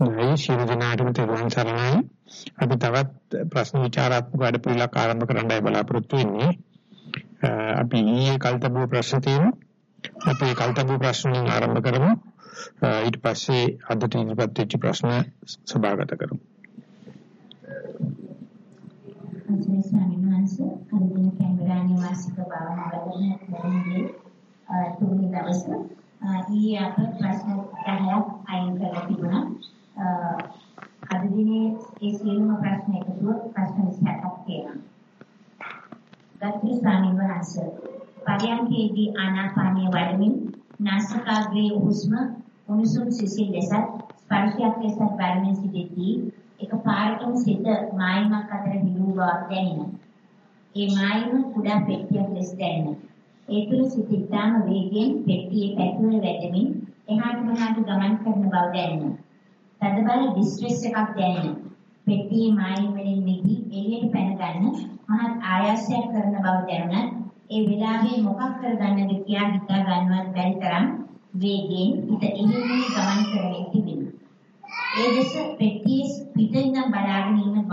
නයි ශිරු දිනාටම තෙරුවන් සරණයි. අපි තවත් ප්‍රශ්න විචාරාත්මක වැඩ පිළිවෙලක් ආරම්භ කරන්නයි බලාපොරොත්තු වෙන්නේ. අපි ඊයේ කල්තබුව ප්‍රශ්න තියෙනවා. අපි කල්තබුව ප්‍රශ්න ආරම්භ කරමු. ඊට පස්සේ අදට ඉදිරිපත් වෙච්ච ප්‍රශ්න සභාගත කරමු. අන්තිම ස්වාමීන් වහන්සේ කලින් කැමරා නිවාසික භාවනා වැඩමුළුවේ තුන්වෙනි දවසේ ඊයේ අප ප්‍රශ්න 10ක් අයින් කරලා තිබුණා. අද දිනේ ඒ සියලුම ප්‍රශ්න එකතුව ප්‍රශ්න 27ක් තියෙනවා. ගත්‍රි ස්වාමීන් වහන්සේ පරයන්කේදී ආනාපානිය වඩමින් නාසිකාග්‍රයේ හුස්ම උණුසුම් සිසිල් ලෙස ස්පර්ශයක් ලෙස වඩමින් සිටිද්දී එක පාරටම සිත මායිමක් අතර හිලුව බවක් දැනෙනවා. ඒ මායිම කුඩා පෙට්ටියක් ලෙස දැනෙනවා. ඒ තුළ සිත ඉතාම වේගයෙන් පෙට්ටියේ පැතුමේ වැටෙමින් එහාට මෙහාට ගමන් කරන බව දැනෙනවා. තදබල ඩිස්ට්‍රෙස් එකක් දැනෙනවා. පෙට්ටියේ මායිම් වලින් මිදී එළියට පැන ගන්න මහත් ආයාසයක් කරන බව දැනුණත් ඒ වෙලාවේ මොකක් කරගන්නද කියා හිතා ගන්නවත් බැරි තරම් වේගයෙන් හිත එළියෙන් ගමන් කරමින් තිබෙනවා. ඒ දෙස පෙට්ටියේ පිටින් බලාගෙන ඉන්න බව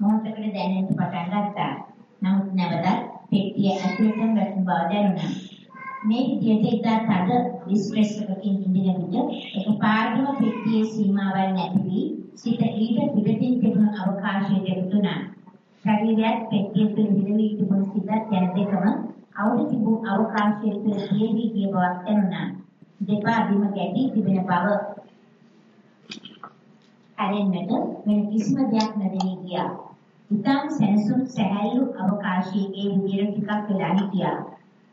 මොහොතකට දැනෙන්න පටන් ගත්තා. නමුත් නැවතත් පෙට්ටිය ඇතුළට වැටෙන බව දැනුණා. මේ විදිහට ඉතා තද ඩිස්ට්‍රෙස් එකකින් ඉඳින විට එකපාරටම පෙට්ටියේ සීමාවල් නැති වී සිත ඊට පිටින් තිබුණු අවකාශයට යොදුනා. ශරීරයත් පෙට්ටිය තුළ හිරවී තිබුණු සිතත් යන දෙකම අවුල් තිබූ අවකාශයේ තුළ ගියවි ගිය බවක් දැනුණා. දෙපා බිම ගැටී තිබෙන බව ඇරෙන්නට වෙන කිසිම දෙයක් නැදෙනී ගියා. ඉතාම සැනසුම් සැහැල්ලු අවකාශයේ ඒ විදිහට ටිකක් වෙලා හිටියා.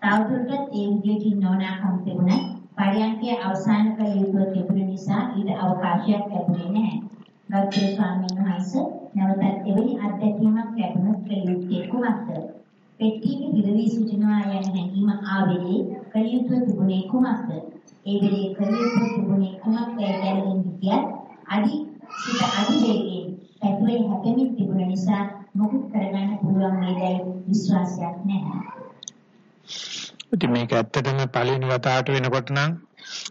තවදුරටත් ඒ විදිහට නොනාකම් තිබුණා. පරියන්කේ අවසන් කළ යුතු තිබුණ නිසා ඊට අවකාශයක් ලැබුණේ නැහැ. ගෞතම ස්වාමීන් වහන්සේ නැවතත් එවැනි අත්දැකීමක් ලැබුණත් කළ යුත්තේ කුමක්ද? පෙට්ටියේ පිරවි සිටිනවා යන හැඟීම ආවේලේ කළ යුතු තිබුණේ කුමක්ද? ඒ වෙලේ කළ යුතු තිබුණේ කුමක්ද දැනගෙන හිටියත් අදි සිත අධිවේගයෙන් පැතුරේ හැපෙමින් තිබුණ නිසා මොකුත් කරගන්න පුළුවන් වේදයි විශ්වාසයක් නැහැ. ඉතින් මේක ඇත්තටම පළවෙනි වතාවට වෙනකොට නම්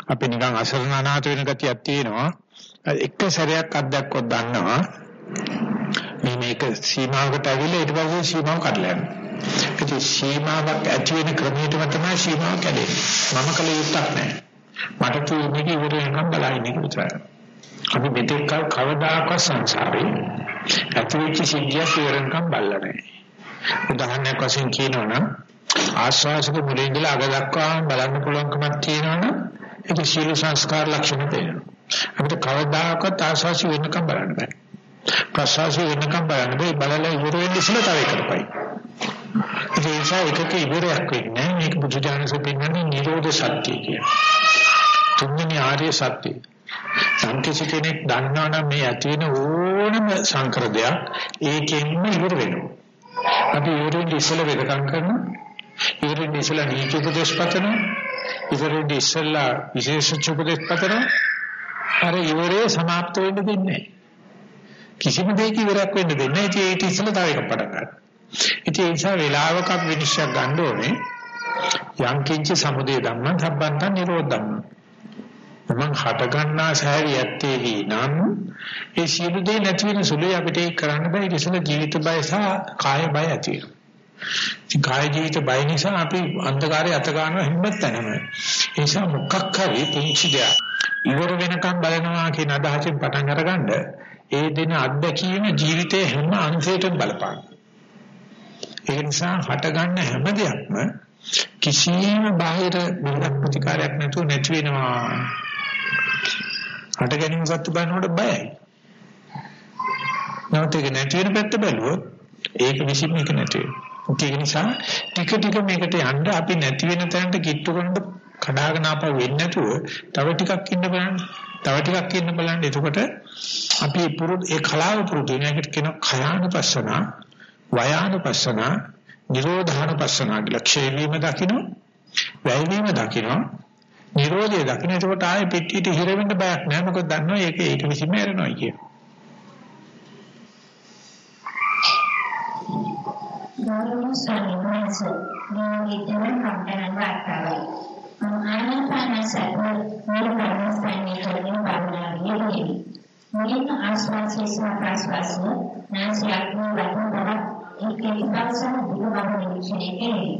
අපි නිකන් අසරණ අනාථ වෙන ගතියක් තියෙනවා. එක සැරයක් අත්දැක්කොත් දන්නවා. මේ මේක සීමාවකට ඇවිල්ලා ඊට පස්සේ සීමාව කඩලා යනවා. ඉතින් සීමාවක් ඇති වෙන ක්‍රමයටම තමයි සීමාව කැඩෙන්නේ. මම කල යුත්තක් නැහැ. මට තියෙන්නේ ඉවර වෙනකම් බලන්න එක විතරයි. අපි මෙතෙක් කල කවදාකවත් සංසාරේ ඇතිවෙච්ච සිද්ධියක් ඉවරනකම් බලලා නැහැ. උදාහරණයක් වශයෙන් කියනවනම් ආශ්වාසක මුලින් ඉඳලා අග දක්වා බලන්න පුළුවන්කමක් තියෙනවනම් ඒක සීල සංස්කාර ලක්ෂණ තියෙනවා. අපිට කවදාකවත් ආශ්වාසය වෙනකම් බලන්න බෑ. ප්‍රශ්වාසය වෙනකම් බලන්න බෑ. බලලා ඉවර වෙන්න ඉස්සෙල්ලා තව එකකට පයි. ඒ නිසා එකක ඉවරයක් වෙන්නේ මේක බුදුජානක පෙන්වන්නේ නිරෝධ සත්‍ය කියන. තුන්වෙනි ආර්ය සත්‍යය. සංකේත කෙනෙක් දන්නවනම් මේ ඇති වෙන ඕනම සංකර දෙයක් ඒකෙන්ම ඉවර වෙනවා. අපි ඉවරෙන් ඉස්සෙල්ලා වෙදකම් කරනවා. ඉවරෙන් ඉස්සෙල්ලා නීති උපදේශ පතනවා. ඉවරෙන් ඉස්සෙල්ලා විශේෂ උපදේශ පතනවා. අර ඉවරේ સમાપ્ત වෙන්න දෙන්නේ නැහැ. කිසිම දෙයක ඉවරයක් වෙන්න දෙන්නේ නැහැ. ඒක ඉස්සෙල්ලා තව එකක් පටන් ගන්නවා. ඉතින් ඒ නිසා වේලාවක විනිශ්චය ගන්න ඕනේ. යං කිංච සමුදය ධම්මං සම්බන්තං නිරෝධ ධම්මං. මම හට ගන්නා සෑරියත්තේහි නම් ඒ සියලු දේ නැති වෙන සුළුයි අපිට ඒක කරන්න බෑ ඒක ඉස්සෙල්ලා ජීවිත බය සහ කාය බය ඇති වෙනවා. ඉතින් කාය ජීවිත බය නිසා අපි අන්ධකාරයේ අත ගන්නවා හැමත් තැනම. ඒ නිසා මොකක් හරි පුංචි දෙයක් ඉවර වෙනකම් බලනවා කියන අදහසෙන් පටන් අරගන්න ඒ දෙන අත්දැකීම ජීවිතේ හැම අංශයකටම බලපාන. ඒ නිසා හට ගන්න හැම දෙයක්ම කිසියම් බාහිර බිරක් ප්‍රතිකාරයක් නැතුව නැති වෙනවා. හට ගැනීම සත්‍ය බලනකොට බයයි. නැවත ඒක නැති වෙන පැත්ත බැලුවොත් ඒක විසින් මේක නැති වෙනවා. ඒක නිසා ටික ටික මේකට යන්න අපි නැති වෙන තැනට කිට්ටු කරන කඩාගෙන ආපහු වෙන්නේ නැතුව තව ටිකක් ඉන්න බලන්න. තව ටිකක් ඉන්න බලන්න. එතකොට අපි පුරුදු ඒ කලාව පුරුදු වෙන එකට කියන khයානුපස්සන, වයානුපස්සන, නිරෝධානුපස්සන කියලා ක්ෂය වීම දකින්න, වැය වීම දකින්න නිරෝධය දකින්න එතකොට ආයේ පිටියට හිර වෙන්න බයක් නැහැ මොකද දන්නවා ඒක ඒක විසින්ම ඇරෙනවා කිය. ගෞරව සම්මානස නිවිතන කම්පන වාර්තාවයි. ආනාපාන සතිය නිර්මාණ ස්ථානයේ තෝරන භාවනාවේ යෙදී. මුලින්ම ආශ්වාසය සහ ප්‍රශ්වාසය නාසයක් වතුන බව ඒකේ ඉස්සරසන දිග බව නිරීක්ෂණය කෙරේ.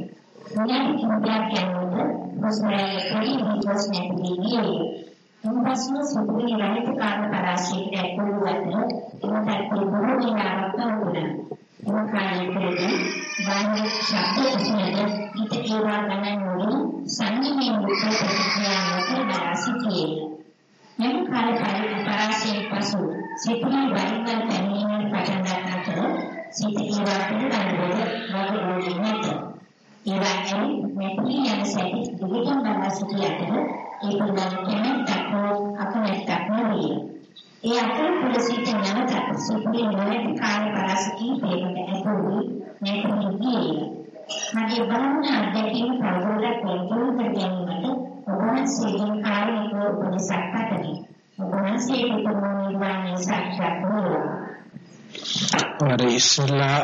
විනාඩි කිහිපයක් යනකොට හුස්මේ පොඩි විශ්වාස නැතිවීමේ ඉන්පසු සුදුරි රහිත කාර්ය පරාශීලයට ඇතුළු අතර එමත් බොහෝ දිනාවක් වුණා. එම කාලයකදී බාහිර ශබ්ද ඇසෙනද ඊට ඒවා ගණන් නොවි සංගීතයේ මුඛ ප්‍රතික්‍රියාවකට බලා සිටියේ. මෙම කාල පරාශීල පසු සිටින වරින්වර පැමිණීමේ පටන් ගන්න අතර සිත ඒවා පිළිබඳව වගේ වගේ නැත. ඒවායි මෙපි යන සැටි දිගටම බලා සිටිය අතර ඒ පිළිබඳ කැමැත්තක් හෝ අකමැත්තක් නොවේ. ඒ අතර පුලසිත නැවත සිටින නොවැටි කාල පරාශීල පේකට ඇතුළු නැති ගියේ. මගේ භාවනා අධ්‍යයනයේ ප්‍රබෝධයක් වෙනුම් කර ගැනීමට ඔබ වහන්සේගෙන් කාර්යනික උපදෙසක් පතමි. ඔබ වහන්සේගේ ප්‍රමෝණිවාණය සාක්ෂාත් වේවා. අර ඉස්සලා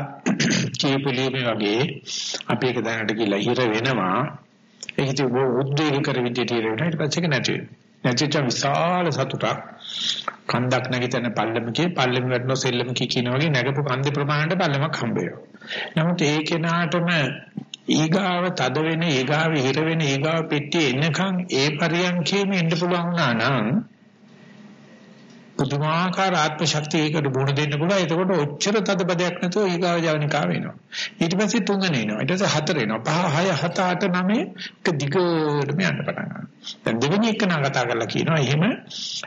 කීපලීමේ වගේ අපි එක දැනට කියලා හිර වෙනවා ඒක ඉතින් උද්වේග කර විදියට හිර වෙනවා ඊට පස්සේ ඒක නැති වෙනවා නැතිච විශාල සතුටක් කන්දක් නැගිටින පල්ලමකේ පල්ලම වැටෙන සෙල්ලමකේ කියන වගේ නැගපු කන්දේ ප්‍රමාණයට පල්ලමක් හම්බ වෙනවා. නමුත් ඒ කෙනාටම ඊගාව තද වෙන ඊගාව හිර වෙන ඊගාව පෙට්ටිය එනකන් ඒ පරියන්කේම ඉන්න පුළුවන් වුණා නම් පුදුමාකාර ආත්ම ශක්තියකට බුණ දෙන්න පුළුවන්. එතකොට ඔච්චර තදබදයක් නැතුව ඊගාව ජවනිකා වෙනවා. ඊට පස්සේ තුන්වෙනි එනවා. ඊට පස්සේ හතර එනවා. පහ හය හත අට නවය එක දිගටම යන්න පටන් ගන්නවා. දැන් දෙවෙනි එක නම් කතා කරලා කියනවා. එහෙම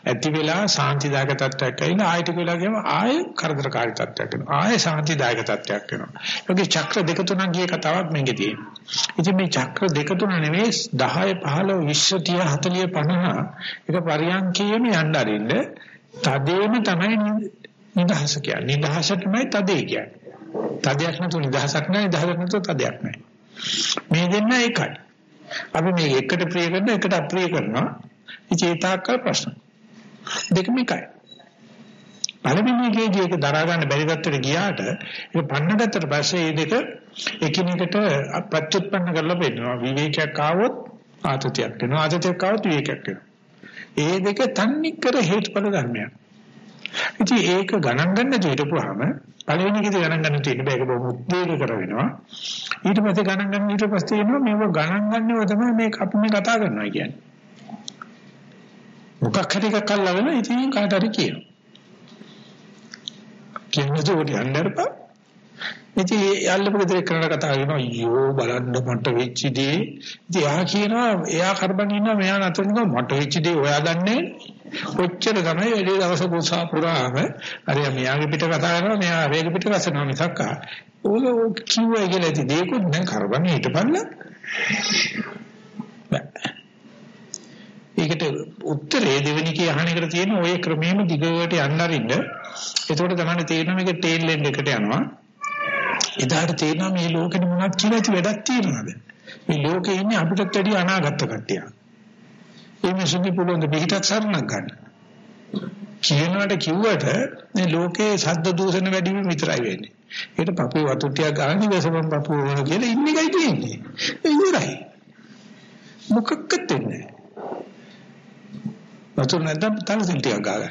ඇති වෙලා සාන්තිදායක තත්ත්වයක් ඇවිල්ලා ආයෙත් වෙලා ගියම ආයෙ කරදරකාරී තත්ත්වයක් වෙනවා. ආයෙ සාන්තිදායක තත්ත්වයක් වෙනවා. ඒකේ චක්‍ර දෙක තුනක් ගිය කතාවක් මේකේ තියෙනවා. ඉතින් මේ චක්‍ර දෙක තුන නෙවෙයි 10 15 20 30 40 50 එක පරියන්කේම යන්න අරින්න තදේම තමයි නිදහස කියන්නේ. නිදහස තමයි තදේ කියන්නේ. තදයක් නැතුව නිදහසක් නැහැ, නිදහසක් නැතුව තදයක් නැහැ. මේ දෙන්න එකයි. අපි මේ එකට ප්‍රිය කරන එකට අප්‍රිය කරනවා. ඉතින් ඒ තාක්කල් ප්‍රශ්න. දෙකම එකයි. පළවෙනි එකේදී ඒක දරා ගන්න බැරි තත්ත්වයට ගියාට ඒක පන්නගත්තට පස්සේ මේ දෙක එකිනෙකට ප්‍රත්‍යুৎපන්න කරලා බෙදනවා. විවේකයක් ආවොත් ආතතියක් වෙනවා. ආතතියක් ආවොත් විවේකයක් වෙනවා. ඒ දෙක තන්නේ කර හේතුඵල ධර්මයක්. ඉතින් ඒක ගණන් ගන්න හිටපුවාම පළවෙනි කිසි ගණන් ගන්න තියෙන බෑ ඒක බොහොම උද්වේග කර වෙනවා. ඊට පස්සේ ගණන් ගන්න ඊට පස්සේ එනවා මේව ගණන් ගන්නව තමයි මේ අපි මේ කතා කරනවා කියන්නේ. මොකක් හරි එකක් අල්ලගෙන ඉතින් කාට හරි කියනවා. කියන්නේ උඩ යන්නරපා. ඉතින් යල්ලපු ගෙදර කරලා කතා කරනවා අයියෝ බලන්න මට වෙච්ච දේ. ඉතින් එයා කියනවා එයා කරබන් ඉන්නවා මෙයා නතර නිකන් මට වෙච්ච දේ ඔයා දන්නේ කොච්චර තමයි වැඩි දවස පුසා පුරාම අර මෙයාගේ පිට කතා කරනවා මෙයා වේග පිට කසනවා මිසක් ඕක කිව්වයි කියලා ඉතින් දෙයක්වත් නෑ කරබන් හිටපල්ලා. ඒකට උත්තරේ දෙවෙනි කී අහන එකට තියෙන ওই ක්‍රමෙම දිගට යන්න අරින්න. එතකොට තමයි තේරෙනවා මේක ටේල් එන්ඩ් එකට යනවා. එදාට තේරෙනවා මේ ලෝකෙ මොනවද කියලා ඇති වැඩක් තියෙනවද? මේ ලෝකේ ඉන්නේ අපිටත් වැඩි අනාගත කට්ටිය. ඒ මිනිස්සුන්ගේ පුළුවන් ද පිටත් සරණක් ගන්න. කියනවාට කිව්වට මේ ලෝකේ ශබ්ද දූෂණ වැඩි වීම විතරයි වෙන්නේ. ඒකට පපුවේ වතු ටිකක් ගන්න ඉවසපන් පපුව වුණා කියලා ඉන්න එකයි තියෙන්නේ. ඒ ඉවරයි. මොකක්වත් වෙන්නේ නැහැ. වතුර නැත්නම් තනසිල් ටිකක් ගන්න.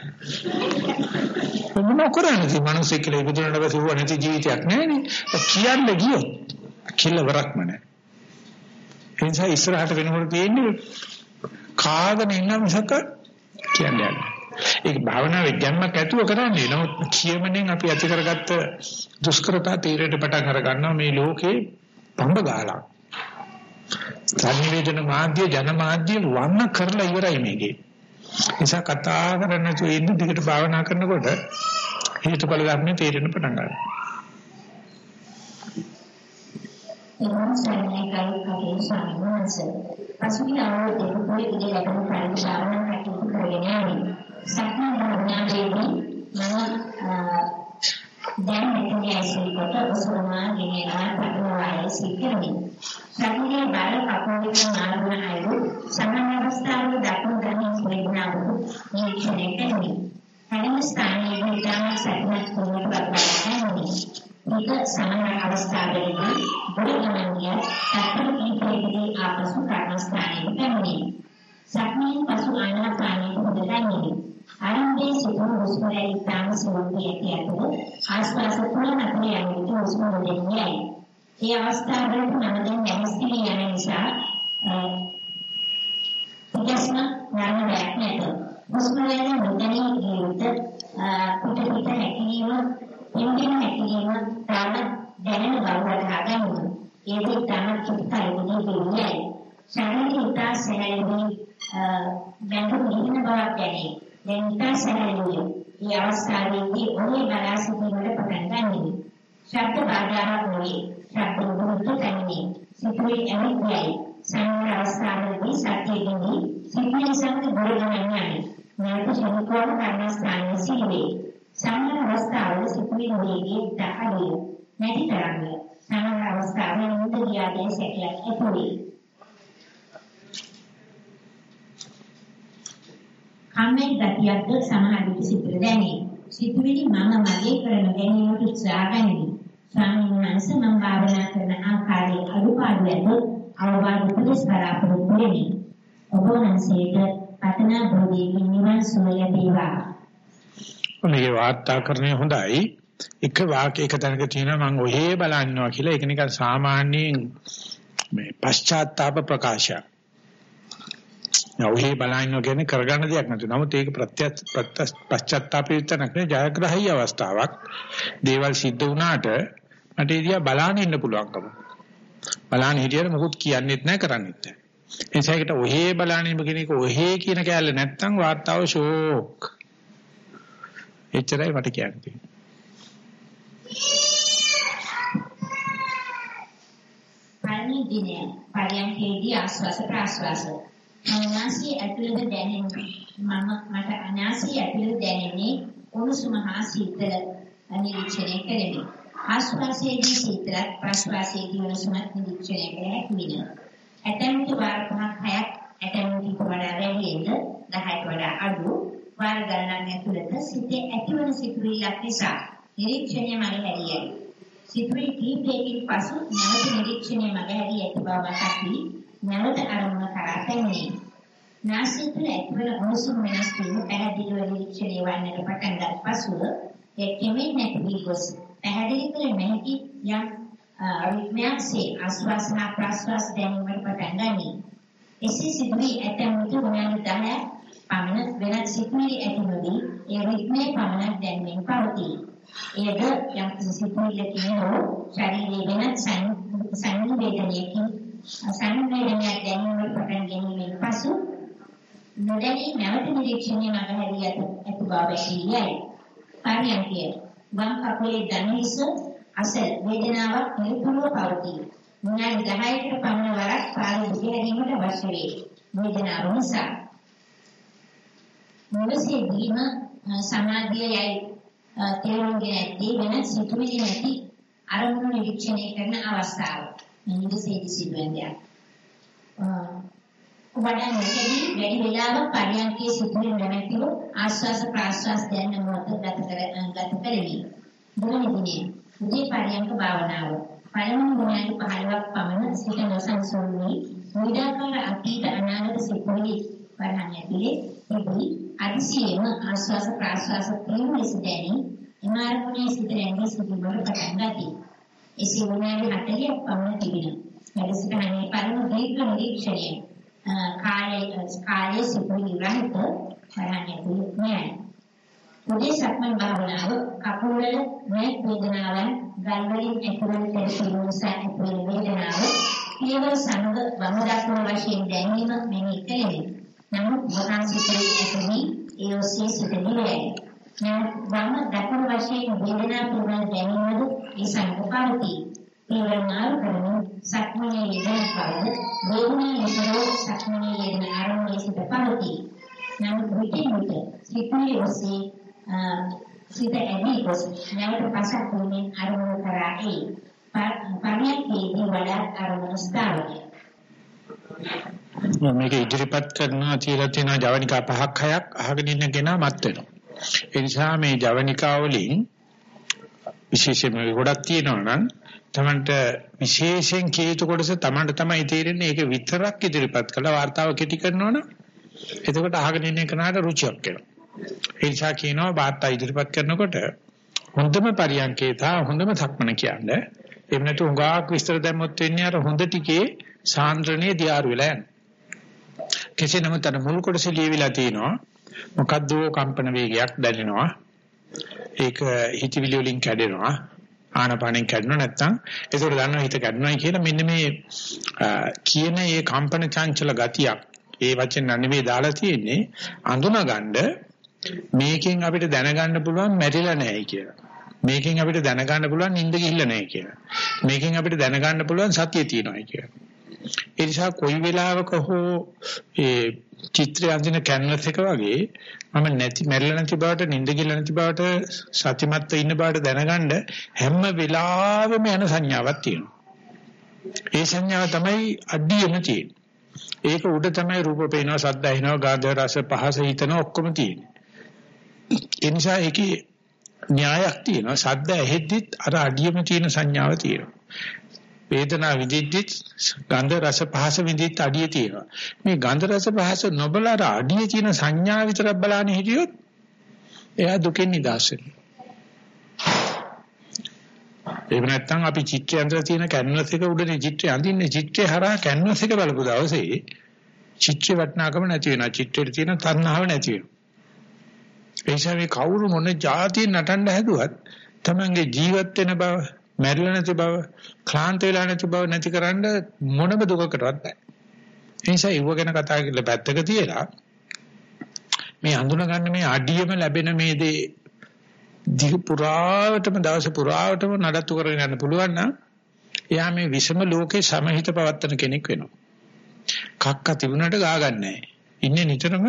මොන කරන්නේ මිනිස්සු කියලා ඉපදුනට පස්සේ ඌව නැති ජීවිතයක් නැහැනේ. කියන්න ගියොත් කිලවරක්ම නැහැ. ඒ නිසා ඉස්සරහට වෙනකොට තියෙන්නේ කාගෙන ඉන්න මිසක කියන්නේ නැහැ. ඒක භාවනා විද්‍යාත්මක ඇතුව කරන්නේ. නමුත් කියමනෙන් අපි ඇති කරගත්ත දුෂ්කරතා තීරයට පටන් අර ගන්නවා මේ ලෝකේ පඹ ගාලා. සංනිවේදන මාධ්‍ය ජන මාධ්‍ය වන්න කරලා ඉවරයි මේකේ. නිසා කතා කරන්න තු ඉන්න දිගට භාවනා කරනකොට හේතුඵල ධර්මයේ තේරෙන්න පටන් ගන්නවා. එනම් සම්මේකයි කටේ සම්මානස. පසුගිය අවුරුද්දේ පොඩි ඉඳි ලැබුණු පරිශාරණ කටයුතු කරගෙන යන්නේ. සක්මන් භාවනාවේදී මම දැන් මෙතන ඇසිකොට ඔසවනවා ගෙනෙනවා පටලවායි සිටින්නේ. ශරීරයේ බල කපෝලික නාලවන අයු සමාන අවස්ථාවල දක්වන ගමන් වේදනාව නිරීක්ෂණය කරමි. හැම ස්ථානයකදී ඊටම සැකමත් වුණු ප්‍රකාශනයි. මේක සමාන අවස්ථාවලදී බොරුගමනිය තත්පර කීපයකදී ආපසු කර්මස්ථානයට පැමිණේ. සක්මන් පසු ආනාපානයේ හොදගන්නේ. ආරම්භයේ සිදුවන හුස්ම රැලි තාම සෝන්ති ඇති අතර ආශ්වාස තුන හතර යන විට හුස්ම දෙන්නේ ඒ අවස්ථාවලදී මම දැන් නැමස්තිලි යන නිසා ඉතිස්ම යන දෙයක් නැත. හුස්ම රැලි මුදෙනී ගියොත් පිට පිට හැකිලිම පින්දින හැකිලිම තාම දැනෙන බව වටහා ගන්නවා. ඒ දෙක තමයි චුට්ටයි දෙන්නේ ශරීරය ඉතා සැහැල්ලුයි බැඳුම් ගිහින බවක් දැනේ. දැන් ඉතා සැහැල්ලුයි. මේ අවස්ථාවේදී ඔහේ බලා සිටීමට පටන් ගන්නෙමි. ශබ්ද බාධාවක් නොවේ. ශබ්ද මුදුන්ට තනිනේ. සිතුවේ ඇවිත්‍යයි. සංවර අවස්ථාවේදී සත්‍යයේදී සිතුවේ සමග බොරගෙන යන්නේ. නැවත ශනිකෝණ කර්මස්ථානයේ සිටවේ. සංවර අවස්ථාවල සිතුවේ වේගයේ දහඩිය. නැති තරම්ය. සංවර අවස්ථාවේ මුද ගියාගේ සැකයක් ඇතුළේ. කම්මැලි ගතියක්ද සමහර විට සිතට දැනේ. සිතුවිලි මම මගේ කරන ගැනීමට උත්සාහ ගනිමි. ස්වාමීන් වහන්සේ මම භාවනා කරන ආකාරයේ අඩුපාඩු ඇත අවවාද උපදෙස් බලාපොරොත්තු වෙමි. ඔබ වහන්සේට පතනා බෝධියකින් නිවන් සුව ලැබේවා. මේකේ වාර්තාකරණය හොඳයි. එක වාක්‍යයක තැනක තියෙනවා මම ඔහේ බලන්නවා කියලා ඒක නිකන් සාමාන්‍යයෙන් මේ පශ්චාත්තාප ප්‍රකාශයක්. ඔහේ බලන්න කියන්නේ කරගන්න දෙයක් නැතු. නමුත් ඒක ප්‍රත්‍යත් පශ්චාත්තාප විතරක් නෙවෙයි ජයග්‍රහී අවස්ථාවක්. දේවල් සිද්ධ වුණාට මට ඉතියා බලන්න ඉන්න පුළුවන්කම. බලන්න හිටියට මොකුත් කියන්නෙත් නැහැ කරන්නෙත් නැහැ. එනිසා ඒකට ඔහේ බලන්න ඉන්න කෙනෙක් ඔහේ කියන කැලේ නැත්තම් වාර්තාව ෂෝක්. එච්චරයි මට කියන්න තියෙන්නේ. පළවෙනි දිනය පරියන්කේදී ආස්වාස ප්‍රාස්වාස අනාසී ඇතුළත දැනෙන්නේ මම මට අනාසී ඇතුළත දැනෙන්නේ උණුසුම හා සීතල නිරීක්ෂණය කෙරෙමි. ආශ්වාසයේදී සීතලත් ප්‍රශ්වාසයේදී උණුසුමත් නිරීක්ෂණය කර හැකි වෙන. ඇතැම් විට වාර පහක් හයක් ඇතැම් විට වඩා වැඩිද 10ට වඩා අඩු වාර ගණනක් ඇතුළත සිතේ ඇතිවන සිතුවිල්ලක් නිසා නිරීක්ෂණය මග හැරියයි. සිතුවිලි කීපයකින් පසු නැවත නිරීක්ෂණය මග හැරී ඇති බව මතක් වී නැවත අරමුණ කරා පැමිණේ. නාසය තුළ ඇතිවන උණුසුම් වෙනස් වීම පැහැදිලිව නිරීක්ෂණය වන්නට පටන් ගත් පසුව ඒ කෙමෙන් නැති වී ගොස් පැහැදිලි කළ නොහැකි යම් අරිත්මයන්සේ ආස්වාස හා ප්‍රාස්වාස දැනීමට පටන් ගනී. එසේ සිදුවී ඇතැම් විට විනාඩි 10ක් පමණ වෙනත් සිතුවිලි ඇති නොවී ඒ රිද්මේ පමණක් දැනෙමින් පවතී. එයද යම් සිතුවිල්ලකින් හෝ ශරීරයේ වෙනත් සංවේදනයකින් සංවේදනයක් දැනීමට පටන් ගැනීමෙන් පසු නොදැනී නැවත නිරීක්ෂණය මඟ හැරී ඇති බව වැටහියයි. පරියන්කය වම් කකුලේ දණහිස අසල් වේදනාවක් නිරතුරුව පවතී. විනාඩි 10කට පමණ වරක් පාද දිගහැරීමට අවශ්‍ය වේ. වේදනාව නිසා මොනසේදීම සමාධියයි තේරුම්ගෙන ඇත්තේ වෙන සිතුවිලි නැති අරමුණු නිරීක්ෂණය කරන අවස්ථාව. නිදසේදී සිදුවෙන්නේ. වඩා නොකෙදී වැඩි වෙලාවක් පරියන්කේ සිටින නැතිව ආශ්වාස ප්‍රාශ්වාස දැනෙන මොහොත ගත කර ගත කරමි. දෙවන දිනේ උදේ පරියන්ක භාවනාව. පළමුව විනාඩි 15ක් පමණ සිට නොසන්සුන් වී විඩාකාර අතීත අනාගත සිතුවිලි වරහන් ඇතුලේ ඉදී අදිසියෙම ආශ්වාස ප්‍රාශ්වාස ප්‍රේම ලෙස දැනි ඉමාරකුණේ සිට රැඳී සිටීමට පටන් ගතී. එසේ විනාඩි 40ක් පමණ තිබෙනවා. වැඩසටහනේ පළමු දීර්ඝ නිරීක්ෂණය කාලයේ කාලයේ සිදුවී රහිත කරන්නේ නෑ. උදේ සක්මන් භාවනාව කකුල් වල මේ වේදනාවන් ගල් වලින් ඇතුළට තැරෙන නිසා ඇතිවන වේදනාව පියවර සමග වම දකුණ වශයෙන් දැනීම මෙහි කෙරේ. නමුත් වරන් සිටේ ඇතුළේ ඒ ඔස්සේ සිටදී වේ. වම දකුණ වශයෙන් වේදනා පුරන දැනීමද ඒ සංග පවතී. පියවර මාරු කරමින් සක්මනේ යෙදෙන කලද වේදනා නිතරම සක්මනේ යෙදෙන ආරම්භයේ සිට පවතී. නමුත් විටින් විට සිතුවිලි ඔස්සේ සිත ඇදී ගොස් නැවත පසක් වීමෙන් අරමුණු කරා ඒ පරියන්කේදී වඩා අරමුණු ස්ථාවරයි. මේක ඉදිරිපත් කරන තියලා තියෙන ජවනිකා පහක් හයක් අහගෙන ඉන්න කෙනා මත් වෙනවා. ඒ නිසා මේ ජවනිකා වලින් විශේෂයෙන්ම ගොඩක් තියෙනවා නම් තමන්ට විශේෂයෙන් කීිත කොටස තමන්ට තමයි තේරෙන්නේ ඒක විතරක් ඉදිරිපත් කළා වார்த்தාව කෙටි කරනවනම් එතකොට අහගෙන ඉන්න කෙනාට රුචියක් එනවා. ඒ නිසා කියනවා වார்த்தා ඉදිරිපත් කරනකොට හොඳම පරියන්කේ තා හොඳම සක්මන කියන්නේ. එහෙම නැතු උඟාක් විස්තර දැම්මොත් වෙන්නේ අර හොඳ ටිකේ සාන්ද්‍රණයේ දියාරු වෙලා යන. කෙසේ නමුත් අර මුල් කොටස ලියවිලා තිනවා. මොකද්ද කම්පන වේගයක් දැනෙනවා. ඒක හිතවිලි වලින් කැඩෙනවා. ආනපානෙන් කැඩුණා නැත්නම් ඒකට දන්නවා හිත කැඩුණායි කියලා මෙන්න මේ කියන මේ කම්පන චංචල ගතියක් ඒ වචෙන් නෙවෙයි දාලා තියෙන්නේ අඳුනගන්න මේකෙන් අපිට දැනගන්න පුළුවන් මැරිලා නැහැ කියලා. මේකෙන් අපිට දැනගන්න පුළුවන් නිින්ද ගිහිල්ලා නැහැ කියලා. මේකෙන් අපිට දැනගන්න පුළුවන් සතිය තියෙනවා කියලා. ඒ නිසා කොයි වෙලාවක හෝ ඒ චිත්‍රය අඳින කැන්වස් එක වගේ මම නැති මැරිලා නැති බවට නිින්ද ගිහලා නැති බවට සතිමත්ව ඉන්න බවට දැනගන්න හැම වෙලාවෙම යන සංඥාවක් තියෙනවා. ඒ සංඥාව තමයි අඩියම තියෙන්නේ. ඒක උඩ තමයි රූප පේනවා, ශබ්ද ඇහෙනවා, ගන්ධ රස පහස හිතන ඔක්කොම තියෙන්නේ. ඒ නිසා ඒකේ න්‍යායක් තියෙනවා. ශබ්ද ඇහෙද්දිත් අර අඩියම තියෙන සංඥාව තියෙනවා. වේදනා විඳිද්දිත් ගන්ධ රස පහස විඳිද්දිත් අඩිය තියෙනවා. මේ ගන්ධ රස පහස නොබල අර අඩිය තියෙන සංඥා විතරක් බලන්නේ හිටියොත් එයා දුකෙන් නිදහස් වෙනවා. එහෙම නැත්නම් අපි චිත්‍රය අඳලා තියෙන කැන්වස් එක උඩනේ චිත්‍රය අඳින්නේ චිත්‍රය හරහා කැන්වස් එක බලපු දවසේ චිත්‍රේ වටිනාකම නැති වෙනවා. චිත්‍රයේ තියෙන තණ්හාව නැති වෙනවා. එයිසා මේ කවුරු මොන જાතිය නටන්න හැදුවත් තමන්ගේ ජීවත් වෙන බව, මැරිලා නැති බව, ක්ලාන්ත වෙලා නැති බව නැතිකරන්න මොනම දුකකටවත් බෑ. එනිසා ඉව ගැන කතා කරලා පැත්තක තියලා මේ හඳුනගන්න මේ අඩියම ලැබෙන මේ දේ දිග පුරාවටම දවස පුරාවටම නඩත්තු කරගෙන යන්න පුළුවන් නම් එයා මේ විෂම ලෝකේ සමහිත පවත්තන කෙනෙක් වෙනවා. කක්ක තිබුණට ගා ගන්නෑ. ඉන්නේ නිතරම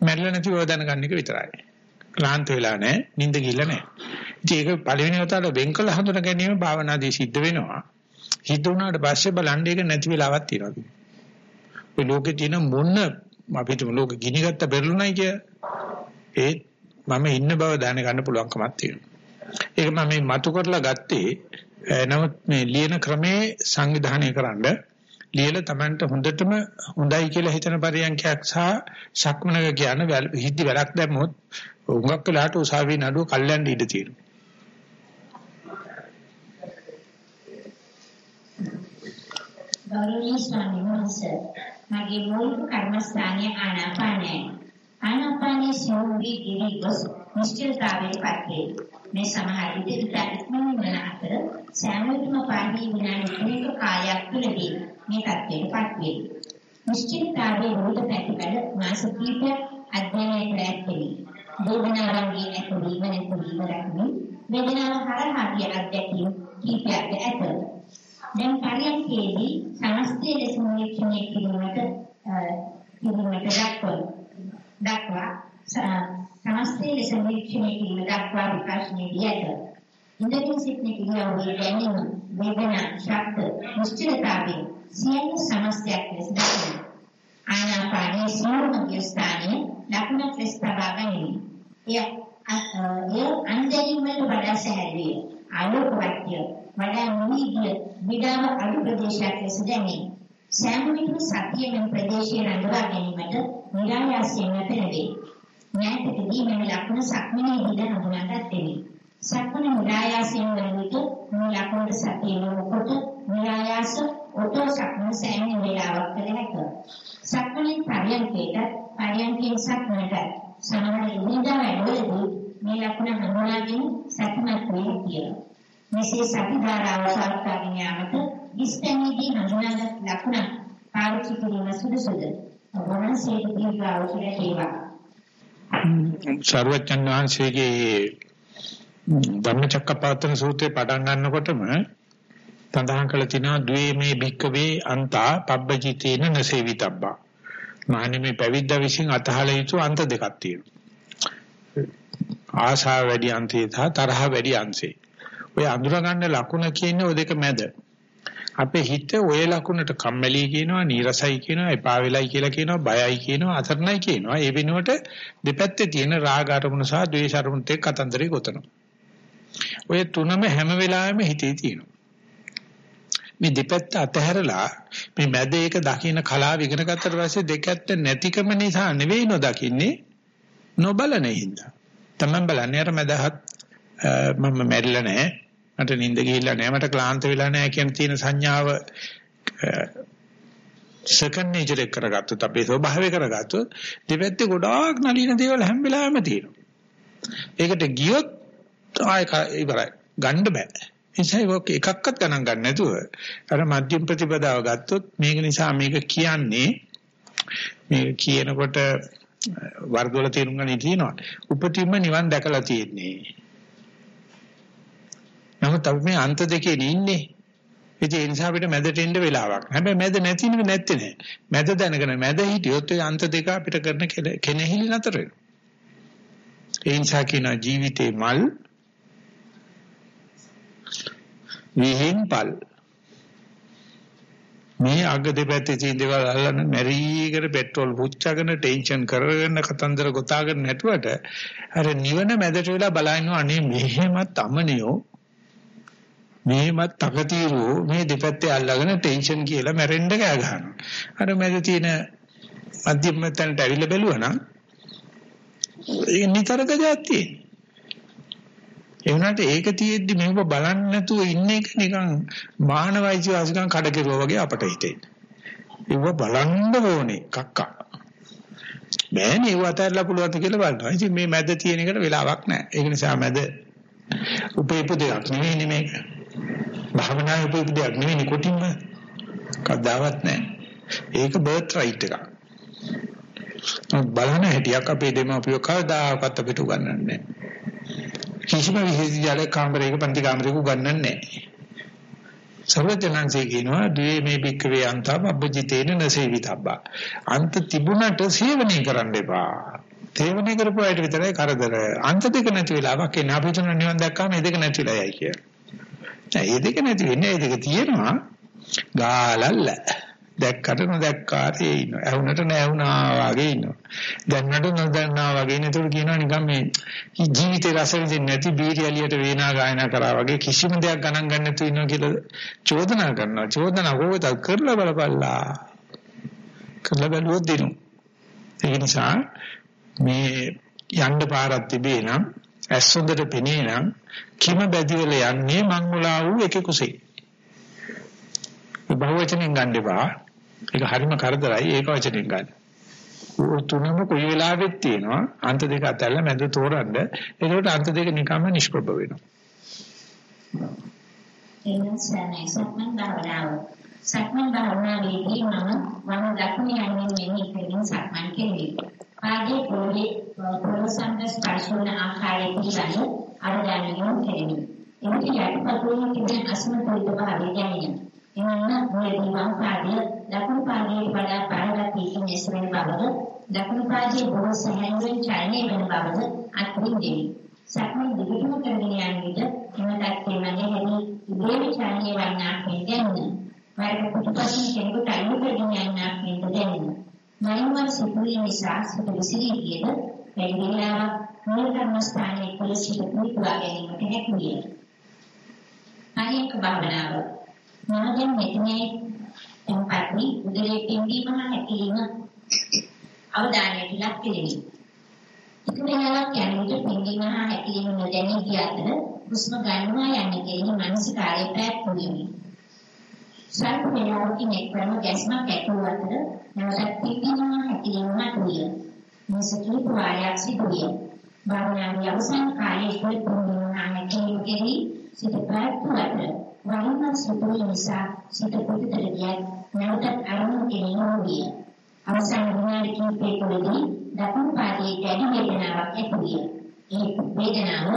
මැරිලා නැති බව දැනගන්න එක විතරයි. ක්ලාන්ත වෙලා නැහැ, නිින්ද ගිල්ල නැහැ. ඉතින් ඒක පළවෙනි වතාවට වෙන් කළ හඳුන ගැනීම භාවනාදී සිද්ධ වෙනවා. සිද්ධ වුණාට පස්සේ බලන්න ඒක නැති වෙලාවක් තියෙනවා. ඔය ලෝකේ තියෙන මොන අපිට ලෝකෙ ගිනිගත්ත බෙරළුණයි කිය. ඒ මම ඉන්න බව දැනගන්න පුළුවන්කමක් තියෙනවා. ඒක මම මේ මතු කරලා ගත්තේ නමුත් මේ ලියන ක්‍රමේ සංවිධානය කරන්නේ ලියලා Tamanට හොඳටම හොඳයි කියලා හිතන පරියන්ඛයක් සහ ශක්මනක කියන හිද්දි වැඩක් දැම්මොත් උඟක් වෙලාට උසාවියේ නඩුව කල්යන්න ඉඩ තියෙනවා. ගෞරවනීය ස්වාමීන් වහන්සේ මගේ මූලික කර්මස්ථානය ආනාපානයයි. ආනාපානයේ සිවුම්වි ගිරි ගොස් නිශ්චලතාවයේ පත්වේ. මේ සමහර විට ඉක්මනින් වන අතර සෑම විටම පාඩී විනාඩි 3ක කාලයක් තුළදී මේ තත්ත්වයටපත් වේ. නිශ්චිතතාවයේ රෝධ පැතිකඩ මාස කිහිපයක් අධ්‍යයනය කර ඇත්තේ. වේදනාවන්ගේ ඇතිවීම නැතිවීම රැකමින් වේදනාව හරහා ගිය අධ්‍යක්ීම් කිහිපයක් ඇත. දැන් පරියන්කේදී සමස්තය ලෙස නිරීක්ෂණය කිරීමට කිරීමට දක්වන දක්වා සමස්තය ලෙස නිරීක්ෂණය කිරීම දක්වා විකාශනයේදී ඇත. ඉන්ද්‍රිය සිත්නේ කිරියාවේ දැනීම වේදනා ශබ්ද නිශ්චලතාවයේ සියලු සමස්තයක් ලෙස දකිනවා. ආනාපානයේ සියලුම ස්ථානයේ ලකුණක් ලෙස තබා ගැනීම. එය එය අන්දරින් වල වඩා සැහැල්ලුය. ආලෝකවත්ය. වඩා නිවිගිය විඩාව අඩු ප්‍රදේශයක් ලෙස දැනේ. සෑම විටම සතියෙන් ප්‍රදේශයේ රඳවා ගැනීමට නිරායාසයෙන් පෙරවේ. ඥාතකදී මෙම ලකුණ සක්මනේදී හඳුනාගත්තෙමි. සක්මන නිරායාසයෙන් වන විට මේ ලකුණට සතිය යොමුකොට නිරායාස ඔටෝ සක්මන සෑම වේලාවක් කළ හැක. සක්මනේ පරියන්කේට පරියන්කේ සක්මනට සමහර ඉරිදා වැඩවලදී මේ ලකුණ හඳුනාගෙන සතිමත් වේ කියලා. මෙසේ සති ධාරාව සාර්ථකගෙන යාමට ඉස්තැනීදී හඳුනාගත් ලකුණ පාවිච්චි කිරීම සුදුසුද? වහන්සේ දීර්ඝායුෂ ලැබේවා. සර්වඥාන් වහන්සේගේ ධම්මචක්කපවත්තන සූත්‍රේ පටන් ගන්නකොටම සඳහන් කළ තිනවා ද්වේමේ භික්කවේ අන්තා පබ්බජිතේන නසේවිතබ්බා. මහණෙනි පැවිද්ද විසින් අතහල යුතු අන්ත දෙකක් තියෙනවා. ආශාව වැඩි අන්තේ සහ තරහ වැඩි අංශේ. ඔය අඳුර ගන්න ලකුණ කියන්නේ ඔය දෙක මැද. අපේ හිත ඔය ලකුණට කම්මැලි කියනවා, නීරසයි කියනවා, එපා වෙලයි කියලා කියනවා, බයයි කියනවා, අසරණයි කියනවා. ඒ වෙනුවට දෙපැත්තේ තියෙන රාග අරමුණ සහ ද්වේෂ අරමුණ දෙක කතන්දරේ ගොතනවා. ඔය තුනම හැම වෙලාවෙම හිතේ තියෙනවා. මේ දෙපැත්ත අතහැරලා මේ මැද එක දකින්න කලාව ඉගෙන ගත්තට පස්සේ දෙක ඇත්ත නැතිකම නිසා නෙවෙයි නොදකින්නේ නොබලන හින්දා. තමන් බලන්නේ අර මදහත් මම මැරිලා නැහැ. මට නිින්ද ගිහිල්ලා නැහැ. මට ක්ලාන්ත වෙලා නැහැ කියන තියෙන සංඥාව සෙකන්ඩ් නේචර් එක කරගත්තොත් අපේ ස්වභාවය කරගත්තොත් දෙපැත්තේ ගොඩාක් නලින දේවල් හැම වෙලාවෙම තියෙනවා. ඒකට ගියොත් ආය ඉවරයි. ගන්න බෑ. නිසා ඒක එකක්වත් ගණන් ගන්න නැතුව අර මධ්‍යම ප්‍රතිපදාව ගත්තොත් මේක නිසා මේක කියන්නේ මේක කියනකොට වර්ධවල තේරුම් ගන්න තියෙනවා. උපතින්ම නිවන් දැකලා තියෙන්නේ. නමුත් අපි මේ අන්ත දෙකේ ඉන්නේ. ඒ නිසා අපිට මැදට එන්න වෙලාවක්. හැබැයි මැද නැතිනක නැත්තේ නෑ. මැද දැනගෙන මැද හිටියොත් ඒ අන්ත දෙක අපිට කරන කෙනෙහිලි නතර වෙනවා. ඒ නිසා කියන ජීවිතේ මල් විහිංපල් මේ අග දෙපැත්තේ තියෙන දේවල් අල්ලන්න මැරීගෙන පෙට්‍රෝල් පුච්චගෙන ටෙන්ෂන් කරගෙන කතන්දර ගොතාගෙන නැටුවට අර නිවන මැදට වෙලා බලනවා අනේ මෙහෙමත් අමනියෝ මෙහෙමත් තකතිරෝ මේ දෙපැත්තේ අල්ලගෙන ටෙන්ෂන් කියලා මැරෙන්න ගෑ ගන්නවා අර මැද තියෙන මධ්‍යම තැනට ඇවිල්ලා බැලුවා නම් ඒ නිතරක જાතියි ඒ වුණාට ඒක තියෙද්දි මේක බලන්නේ නැතුව ඉන්න එක නිකන් මානවයිචි වාසිකම් කඩකිරුවා වගේ අපට හිතෙන්නේ. ඒව බලන්න ඕනේ කක්කා. බෑනේ ඒව අතහැරලා පුළුවන් කියලා බලනවා. ඉතින් මේ මැද තියෙන එකට වෙලාවක් නැහැ. ඒක නිසා මැද උපේපු දෙයක් නෙවෙයි මේක. භවනා උපේපු දෙයක් නෙවෙයි කොටින්ම කවදාවත් නැහැ. ඒක බර්ත් රයිට් එකක්. බලන හැටියක් අපේ දෙමාපියෝ කවදාකවත් අපිට උගන්වන්නේ නැහැ. කිසිම විශේෂ කාමරයක පන්ති කාමරයක උගන්වන්නේ නැහැ. සර්වඥාන්සේ කියනවා ද්වේ මේ භික්කවේ අන්තා බබ්බජිතේන නසේවිතබ්බා. අන්ත තිබුණට සේවනය කරන්න එපා. සේවනය කරපු අයට විතරයි කරදර. අන්ත දෙක නැති වෙලාවක් එන අපි තුන නිවන් දැක්කම මේ දෙක නැතිලා යයි කිය. නෑ මේ දෙක නැති වෙන්නේ මේ දෙක තියෙනවා. ගාලල්ල. දැක්කට නොදැක්කාතේ ඉන්නවා. ඇහුනට නැහුණා වගේ ඉන්නවා. දැන්නට නොදන්නා වගේ නේතුළු කියනවා නිකන් මේ ජීවිතේ රස විඳින්නේ නැති බීරි එලියට වේනා ගායනා කරා වගේ කිසිම දෙයක් ගණන් ගන්න නැතුව ඉන්නවා කියලා චෝදනා කරනවා. චෝදනා කොහොමද කරලා බලපල්ලා. කරලා බලුවොත් දිනු. ඒ නිසා මේ යන්න පාරක් තිබේ නම් ඇස් හොඳට පෙනේ නම් කිම බැදිවල යන්නේ මංගුලා වූ එක කුසේ. බහුවචනෙන් ගන්න එපා. ඒක හරිම කරදරයි ඒක වචනෙන් ගන්න. තුනම කොයි වෙලාවෙත් තියෙනවා අන්ත දෙක අතරලා මැද තෝරන්න. ඒකට අන්ත දෙක නිකම්ම නිෂ්ප්‍රභ වෙනවා. එන්න සෑනේ සක්මන් භාවනාව. සක්මන් භාවනාවේදී මම වම දකුණ යන්නේ මෙහි කෙලින් සක්මන් කෙරේ. පාදයේ පොළේ පොළොසන්ද ස්පර්ශ වන ආකාරය පිළිබඳ අවධානය යොමු කෙරෙමි. එවිට යටිපතුලේ තිබෙන අසමතුලිත භාවය දැනෙනවා. එමෙන්න මුලදී වම් පාදය දකුණු පාදයට වඩා පරගත යුතු මෙසරන බවද දකුණු පාදයේ බොහෝ සැහැල්ලුවෙන් චලනය වන බවද අත්විඳිමි. සක්මන් දිගටම කරගෙන යන විට එම තත්ත්වය මගේ හැදී ඉබේම චලනය වන්නාක් මෙන් දැනුණා. වරක පිටපසින් කෙනෙකුට අයින් කරගෙන යන්නාක් මෙන් දැනුණා. මයින්වර සිතුවිලි නිසා සිත විසිරී ගියද පැහැදිලිව මූල කර්මස්ථානයේ කුලසිත පිටුවා ගැනීමට හැකි විය. අනෙක් භාවනාව මම දැන් මෙතනේ tempat වී උදරයේ පිම්බීම හා හැකිලිම අවධානයට ලක් කෙරෙමි. එක වෙලාවක් යනකොට පිම්බීම හා හැකිලිම නොදැනී ගිය අතර හුස්ම ගන්නවා යන්න කෙරෙහි මානසික කාර්යය පැවැත්වුවෙමි. සල්ප වේලාවකින් එක්වරම ගැස්මක් ඇතුළු අතර නැවතත් පිම්බීම හා හැකිලිම මතුවිය. මේසකී ප්‍රායයක් සිදුවිය. භාවනාවේ අවසන් කාලයේ පිම්බීම හා හැකිලිම කෙරෙහි සිත පැවැත්වුව අතර වරින් සිතුවිලි නිසා සිත පිටතට ගියත් නැවතත් අරමුණු කෙරෙහි විය. අවසන් විනාඩි කිහිපයකදී දකුණු පාදයේ දැඩි වේදනාවක් ඇතිවිය. ඒ වේදනාව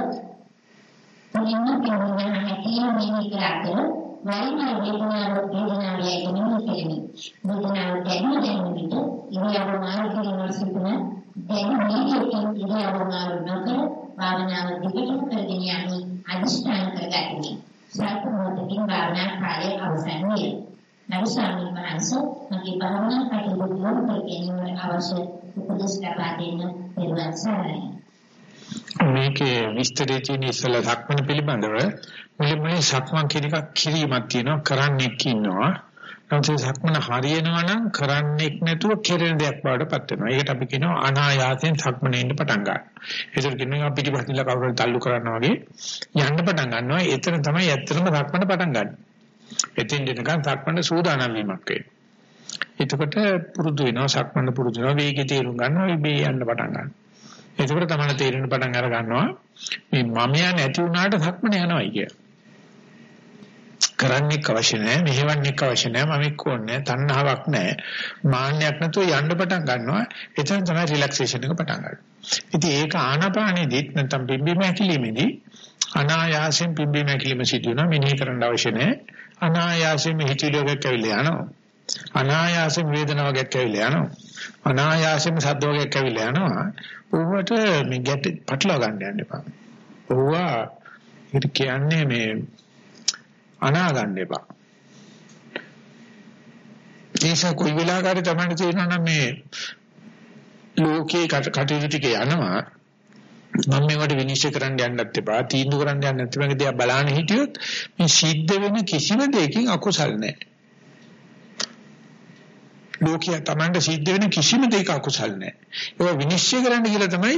මුලින්ම පිළිගන්න හැකියි මේ කරාතර වරින් වේදනාව වේදනාව යැදෙනු කෙරෙමි. වේදනාව දැනෙන දැනෙන විට ඉරියව්ව මාරු කිරීම සිදුන දැන් මේකෙන් ඉරියව්ව මාරු නොකර භාවනාව දිගටම කරගෙන යන්නේ අදිෂ්ඨාන කරගන්නේ. සල්ප මොහොතකින් භාවනා කාලය අවසන් විය. නරු ස්වාමීන් වහන්සේ මගේ භාවනා කටයුතු දියුණු කර ගැනීමට අවශ්‍ය උපදෙස් ලබා දෙන්න පෙරවන් සරණයි. මේකේ විස්තරය තියෙන ඉස්සල සක්මන පිළිබඳව මුලින්ම සක්මන් කියන එකක් කිරීමක් තියෙනවා කරන්නෙක් ඉන්නවා. නමුත් සක්මන හරියනවා නම් කරන්නෙක් නැතුව කෙරෙන දෙයක් බවටපත් වෙනවා. ඒකට අපි කියනවා අනායාසයෙන් සක්මනේ ඉන්න පටන් ගන්න. ඒකට කියනවා පිටිපස්සින්ලා කවුරුහරි තල්ලු කරනවා වගේ යන්න පටන් ගන්නවා. එතන තමයි ඇත්තටම සක්මන පටන් ගන්න. එතින් දෙනකන් සක්මන සූදානම් වීමක් වෙනවා. එතකොට පුරුදු වෙනවා සක්මන පුරුදු වෙනවා වේගය තේරුම් ගන්නවා මේ යන්න පටන් ගන්නවා. එතකොට තමයි තේරෙන පටන් අර ගන්නවා මේ මමයා නැති වුණාට සක්මන යනවායි කියලා. කරන්නෙක් අවශ්‍ය නැහැ මෙහෙවන්නෙක් අවශ්‍ය නැහැ මම එක්කෝන්නේ තණ්හාවක් නැහැ මාන්නයක් නැතුව යන්න පටන් ගන්නවා. එතන තමයි රිලැක්සේෂන් එක පටන් ගන්න. ඉතින් ඒක ආනාපානෙදිත් නැත්නම් පිම්බීම හැකිලිමේදී අනායාසයෙන් පිම්බීම හැකිලිම සිදු වෙනවා මෙනෙහි කරන්න අවශ්‍ය නැහැ අනායාසයෙන් හිතිලියකට ඇවිල්ලා යනවා. අනායාසයෙන් වේදනාවක් ඇවිල්ලා යනවා. අනායාසයෙන් සද්ද වර්ගයක් ඇවිල්ලා යනවා. ඕවට මේ ගැට පටලවා ගන්න යන්න එපා. ඕවා ඒක කියන්නේ මේ අනා ගන්න එපා. ඒස කොයි වෙලාවකරි තමයි තේරෙනවා නම් මේ ලෝකේ කටයුතු ටික යනවා මම මේකට විනිශ්චය කරන්න යන්නත් එපා තීන්දුව කරන්න යන්නත් එපා කියලා බලන්න හිටියොත් මේ සිද්ධ වෙන කිසිම දෙයකින් අකුසල් නැහැ. ලෝකයේ Tamanda සිද්ධ වෙන කිසිම දෙයක අකුසල් නැහැ. ඒක විනිශ්චය කරන්න කියලා තමයි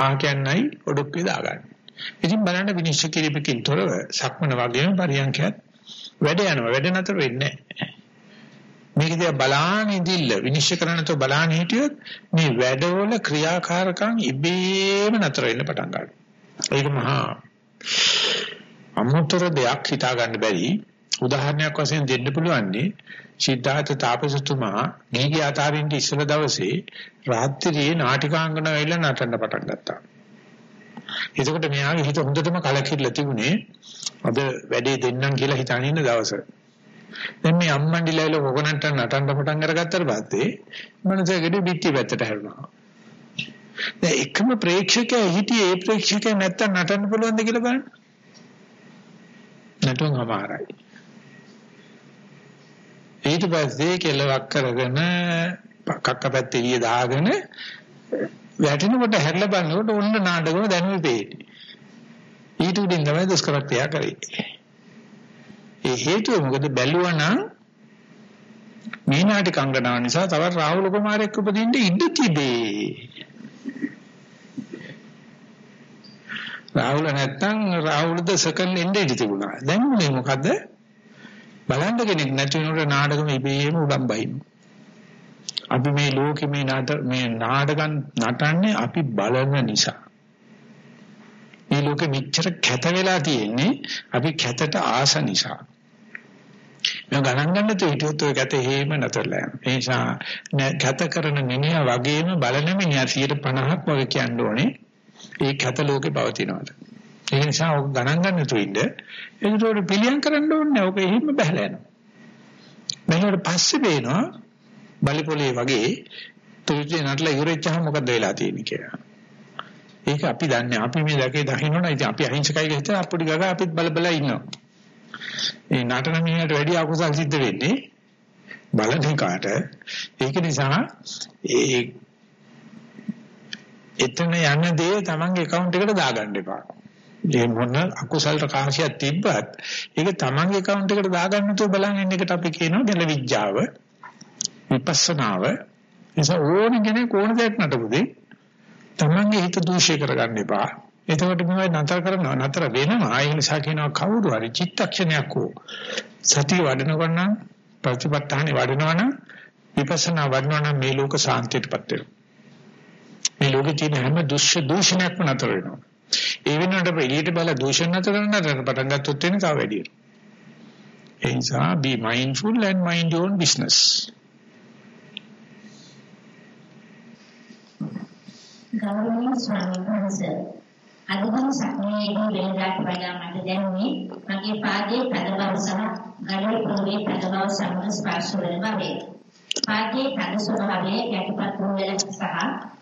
ආ කියන්නයි ඔඩොක්කේ දාගන්නේ. ඉතින් බලන්න විනිශ්චය කිරීමකින් තොරව සක්මන වගේම පරියන්කයත් වැඩ යනවා වැඩ නතර වෙන්නේ නැහැ. මේක දිහා බලාන ඉඳිල්ල විනිශ්චය කරනතෝ බලාන හිටියොත් මේ වැඩවල ක්‍රියාකාරකම් ඉබේම නතර වෙන්න පටන් ගන්නවා. ඒක මහා අමුතර දෙයක් හිතා ගන්න බැරි උදාහරණයක් වශයෙන් දෙන්න පුළුවන් සිද්ධාර්ථ තාපසතුමා ගිහි ආතාරින්ට ඉස්සල දවසේ රාත්‍රියේ නාටිකාංගන වෙලා නටන්න පටන් ගත්තා. එතකොට මෙයාගේ හිත හොඳටම කලකිරලා තිබුණේ අද වැඩේ දෙන්නම් කියලා හිතාන ඉන්න දවස. දැන් මේ අම්මන්ඩිලායිල කොකනට්ට නටන්න පටන් අරගත්තාට පස්සේ මනසෙකට පිටි පැත්තට හැරුණා. දැන් එකම ප්‍රේක්ෂකයා හිටියේ ඒ ප්‍රේක්ෂකයා නැත්තම් නටන්න පුළුවන්ද කියලා බලන්න. නටුම් අමාරයි. ඊට පස්සේ කෙලවක් කරගෙන කක්ක පැත්තේ එළිය දාගෙන වැටෙනකොට හැරිලා බලනකොට ඔන්න නාඩගම දැනුයි පේන්නේ. ඊට උඩින් තමයි දුෂ්කරත්වය කරේ. ඒ හේතුව මොකද බැලුවා නම් මේ නාටි කංගනාව නිසා තවත් රාහුල කුමාරයෙක් උපදින්න ඉඩ තිබේ. රාහුල නැත්තම් රාහුලද සෙකන්ඩ් එන්න ඉඩ තිබුණා. දැන් මේ මොකද? බලන්න කෙනෙක් නැති වෙනකොට නාටකම ඉබේම උඩම් බහිනවා. අපි මේ ලෝකෙ මේ නාට මේ නාටකම් නටන්නේ අපි බලන නිසා. මේ ලෝකෙ මෙච්චර කැත වෙලා තියෙන්නේ අපි කැතට ආස නිසා. මම ගණන් ගන්න තේටියොත් ඔය කැත හේම නැතරලා යනවා. ඒ නිසා කැත කරන මිනිහා වගේම බලන මිනිහා 50ක් වගේ කියන්න ඕනේ. ඒ කැත ලෝකේ පවතිනවාද. ඒ නිසා ඔක ගණන් ගන්න තු ඉන්න. ඒකට පිළියම් කරන්න ඕනේ. ඔක එහෙම බහලා යනවා. මෙන්නට පස්සේ බේනවා බලපොලේ වගේ තුරුචේ නටලා ඉවරෙච්චහම මොකද වෙලා තියෙන්නේ කියලා. ඒක අපි දන්නේ අපි මේ දැකේ දකින්නොන ඉතින් අපි අහිංසකයි කියලා හිතලා අපුඩි ගගා අපිත් බල බල ඉන්නවා. ඒ නටන මිනිහට වැඩි අකුසල් සිද්ධ වෙන්නේ බලන එකාට. ඒක නිසා ඒ එතන යන දේ තමන්ගේ account එකට දාගන්න එපා. ඒ මොන අකුසල රකාශයක් තිබ්බත් ඒක තමන්ගේ account එකට දාගන්න නැතුව බලන් ඉන්න එකට අපි කියනවා ගැලවිඥාව. විපස්සනාව නිසා ඕන කෙනෙක් ඕන දෙයක් නටපුදී තමන්ගේ හිත දූෂ්‍ය කරගන්න එපා. එතකොට මේ නතර කරනවා නතර වෙනවා. ඒ නිසා කියනවා කවුරු හරි චිත්තක්ෂණයක් හෝ සතිය වඩනකොට නම් ප්‍රතිපත්තානේ වඩනවා නම් විපස්සනා වඩනවා නම් මේ ලෝක සාන්තියටපත් වෙනවා. මේ ලෝකේ තියෙන හැම දුෂ්‍ය දූෂණයක්ම නතර වෙනවා. ඒ වෙනුවට එළියට බල දූෂණ නතර කරන්න පටන් ගත්තොත් වෙන තව වැඩි වෙනවා. ඒ නිසා be mindful and mind your own business. ගෞරවනීය ස්වාමීන් වහන්සේ අද දින සක්මනේදී වෙනදාට වඩා මට දැනුනේ මගේ පාදයේ තද බව සහ ගලේ පොළවේ තද බව සමග ස්පර්ශ වන බවය. පාදයේ තද ස්වභාවය යටිපත් වූ සහ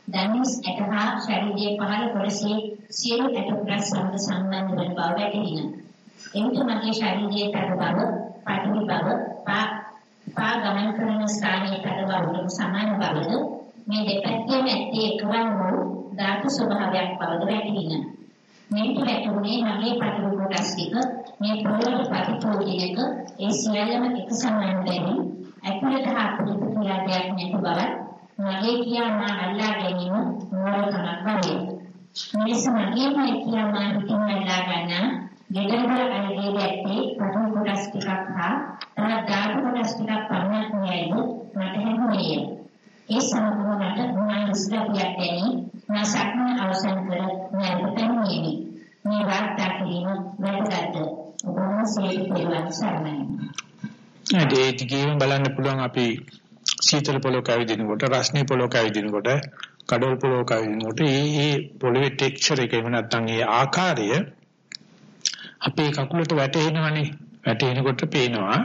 දැනිස් ඇටහා ශරීරයේ පහළ කොටසේ සියලු ඇටපුරස් සමග සම්බන්ධ වන බව වැටහිණ. එවිට මගේ ශරීරයේ තද බව, පාටිවි බව, පා පා ගමන් කරන ස්ථානයේ තද බවට සමාන බවද මේ දෙපැත්තේම ඇත්තේ එකවර වූ ධාතු ස්වභාවයක් බවද වැටහිණ. මේ පැතුනේ මගේ පතුරු කොටස් ටික මේ පොළොවට ප්‍රතිපෝධිනක ඒ සියල්ලම එක සමාන දෙවි ඇතුළත හා පිටත කියලා දෙයක් නැති බව මගේ කියා මා අල්ලා ගැනීම මෝරකමක් වගේ. මිනිස් මගේ මයි කියා මා හිතින් අල්ලා ගන්න ගෙදරවල අලගේ දැක්කේ පතුරු කොටස් ටිකක් හා තවත් ධාතු කොටස් ටිකක් පමණක් නෑයිද මට හැඟුණේ. ඒ සමගමකට මා ඉස්ලාපියක් දැනී මා සක්මන අවසන් කර නැවතෙන්නේ. මේ වාර්තා කිරීම වැදගත්. ඔබ වහන්සේ පිළිවන් සරණයි. ඒ ටිකේම බලන්න පුළුවන් අපි සීතල පොලොක ඇවිදිනකොට රස්නේ පොලොක ඇවිදිනකොට කඩොල් පොලොක ඇවිදිනකොට මේ මේ පොළවේ ටෙක්ස්චර් එක එහෙම නැත්නම් ඒ ආකාරය අපේ කකුලට වැටෙනවනේ වැටෙනකොට පේනවා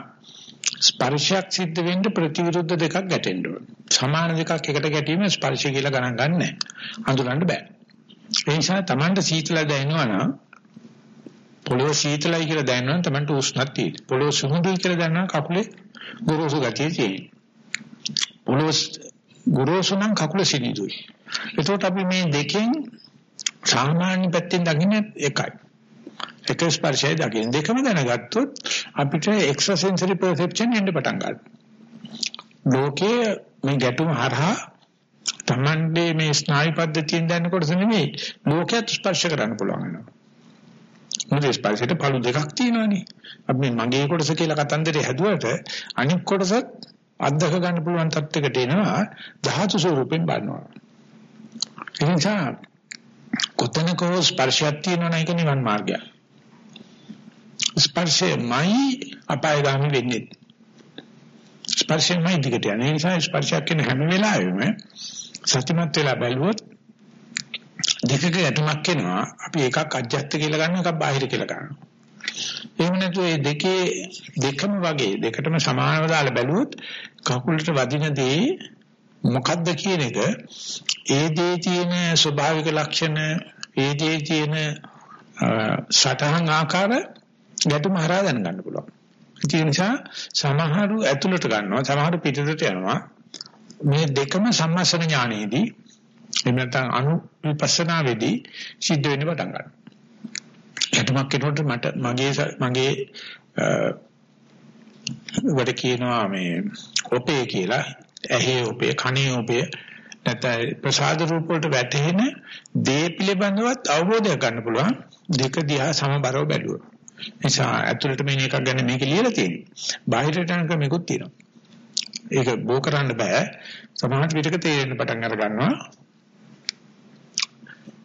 ස්පර්ශයක් සිද්ධ වෙන්න ප්‍රතිවිරුද්ධ දෙකක් ගැටෙන්න ඕන. සමාන දෙකක් එකට ගැටීම ස්පර්ශය කියලා ගණන් ගන්න නැහැ. අඳුරන්න බෑ. ඒ නිසා Tamanට සීතල දැනෙනවා නම් පොළොව සීතලයි කියලා දැනනවා නම් Tamanට උෂ්ණක් තියෙනවා. පොළොව සුහුදුයි කියලා දැනනවා කකුලේ ගොරෝසු ගතිය තියෙනවා. පොළොව ගොරෝසු නම් කකුල සිනිදුයි. එතකොට අපි මේ දෙකෙන් සාමාන්‍ය පැත්තෙන් දකින්න එකයි. එක ස්පර්ශය දකින්න දෙකම දැනගත්තොත් අපිට එක්ස්ට්‍රා සෙන්සරි පර්සෙප්ෂන් එන්න පටන් ගන්නවා. ලෝකයේ මේ ගැටුම හරහා Tamande මේ ස්නායු පද්ධතියෙන් දැනනකොට නෙමෙයි ලෝකයට ස්පර්ශ කරන්න පුළුවන් වෙනවා. මොකද ස්පර්ශයට පළු දෙකක් තියෙනවානේ. අපි මගේ කොටස කියලා කතන්දරේ හැදුවට අනිත් කොටසත් අත්දක ගන්න පුළුවන් තත්යකට එනවා ධාතු ස්වරූපෙන් බලනවා. ඒ නිසා කොතනකෝ ස්පර්ශයක් තියෙනවා නේද නිවන් මාර්ගය. ස්පර්ශයමයි අපායগামী වෙන්නේ. ස්පර්ශයමයි දිගට යන නිසා ස්පර්ශයක් කියන හැම වෙලාවෙම සත්‍යමත් වෙලා බැලුවොත් දෙකක යටමක් එනවා. අපි එකක් අජ්ජත් කියලා ගන්නවා එකක් බාහිර කියලා ගන්නවා. එහෙම නැතුව මේ දෙකේ දෙකම වගේ දෙකටම සමානව දාලා බැලුවොත් කකුලට වදින දේ මොකද්ද කියන එක ඒ දේ තියෙන ස්වභාවික ලක්ෂණ ඒ දේ තියෙන සටහන් ආකාර ගැටුම හරහා දැනගන්න පුළුවන්. ඒ නිසා සමහරු ඇතුළට ගන්නවා සමහරු පිටතට යනවා මේ දෙකම සම්මස්සන ඥානෙදී එහෙම නැත්නම් අනු විපස්සනා වෙදී සිද්ධ වෙන්න පටන් ගන්නවා. යටමක් කෙනෙකුට මට මගේ මගේ වැඩ කියනවා මේ ඔපේ කියලා ඇහි ඔපේ කනේ ඔපේ නැත්නම් ප්‍රසාද රූප වලට වැටෙන දේ පිළිබඳවත් අවබෝධය ගන්න පුළුවන් දෙක දිහා සමබරව බැලුවොත්. නිසා ඇතුළට මේ එකක් ගැන මේක ලියලා තියෙනවා. බාහිරට යන ක්‍රමිකුත් තියෙනවා. ඒක බෝ කරන්න බෑ. සමහර විටක තේරෙන්න පටන් අර ගන්නවා.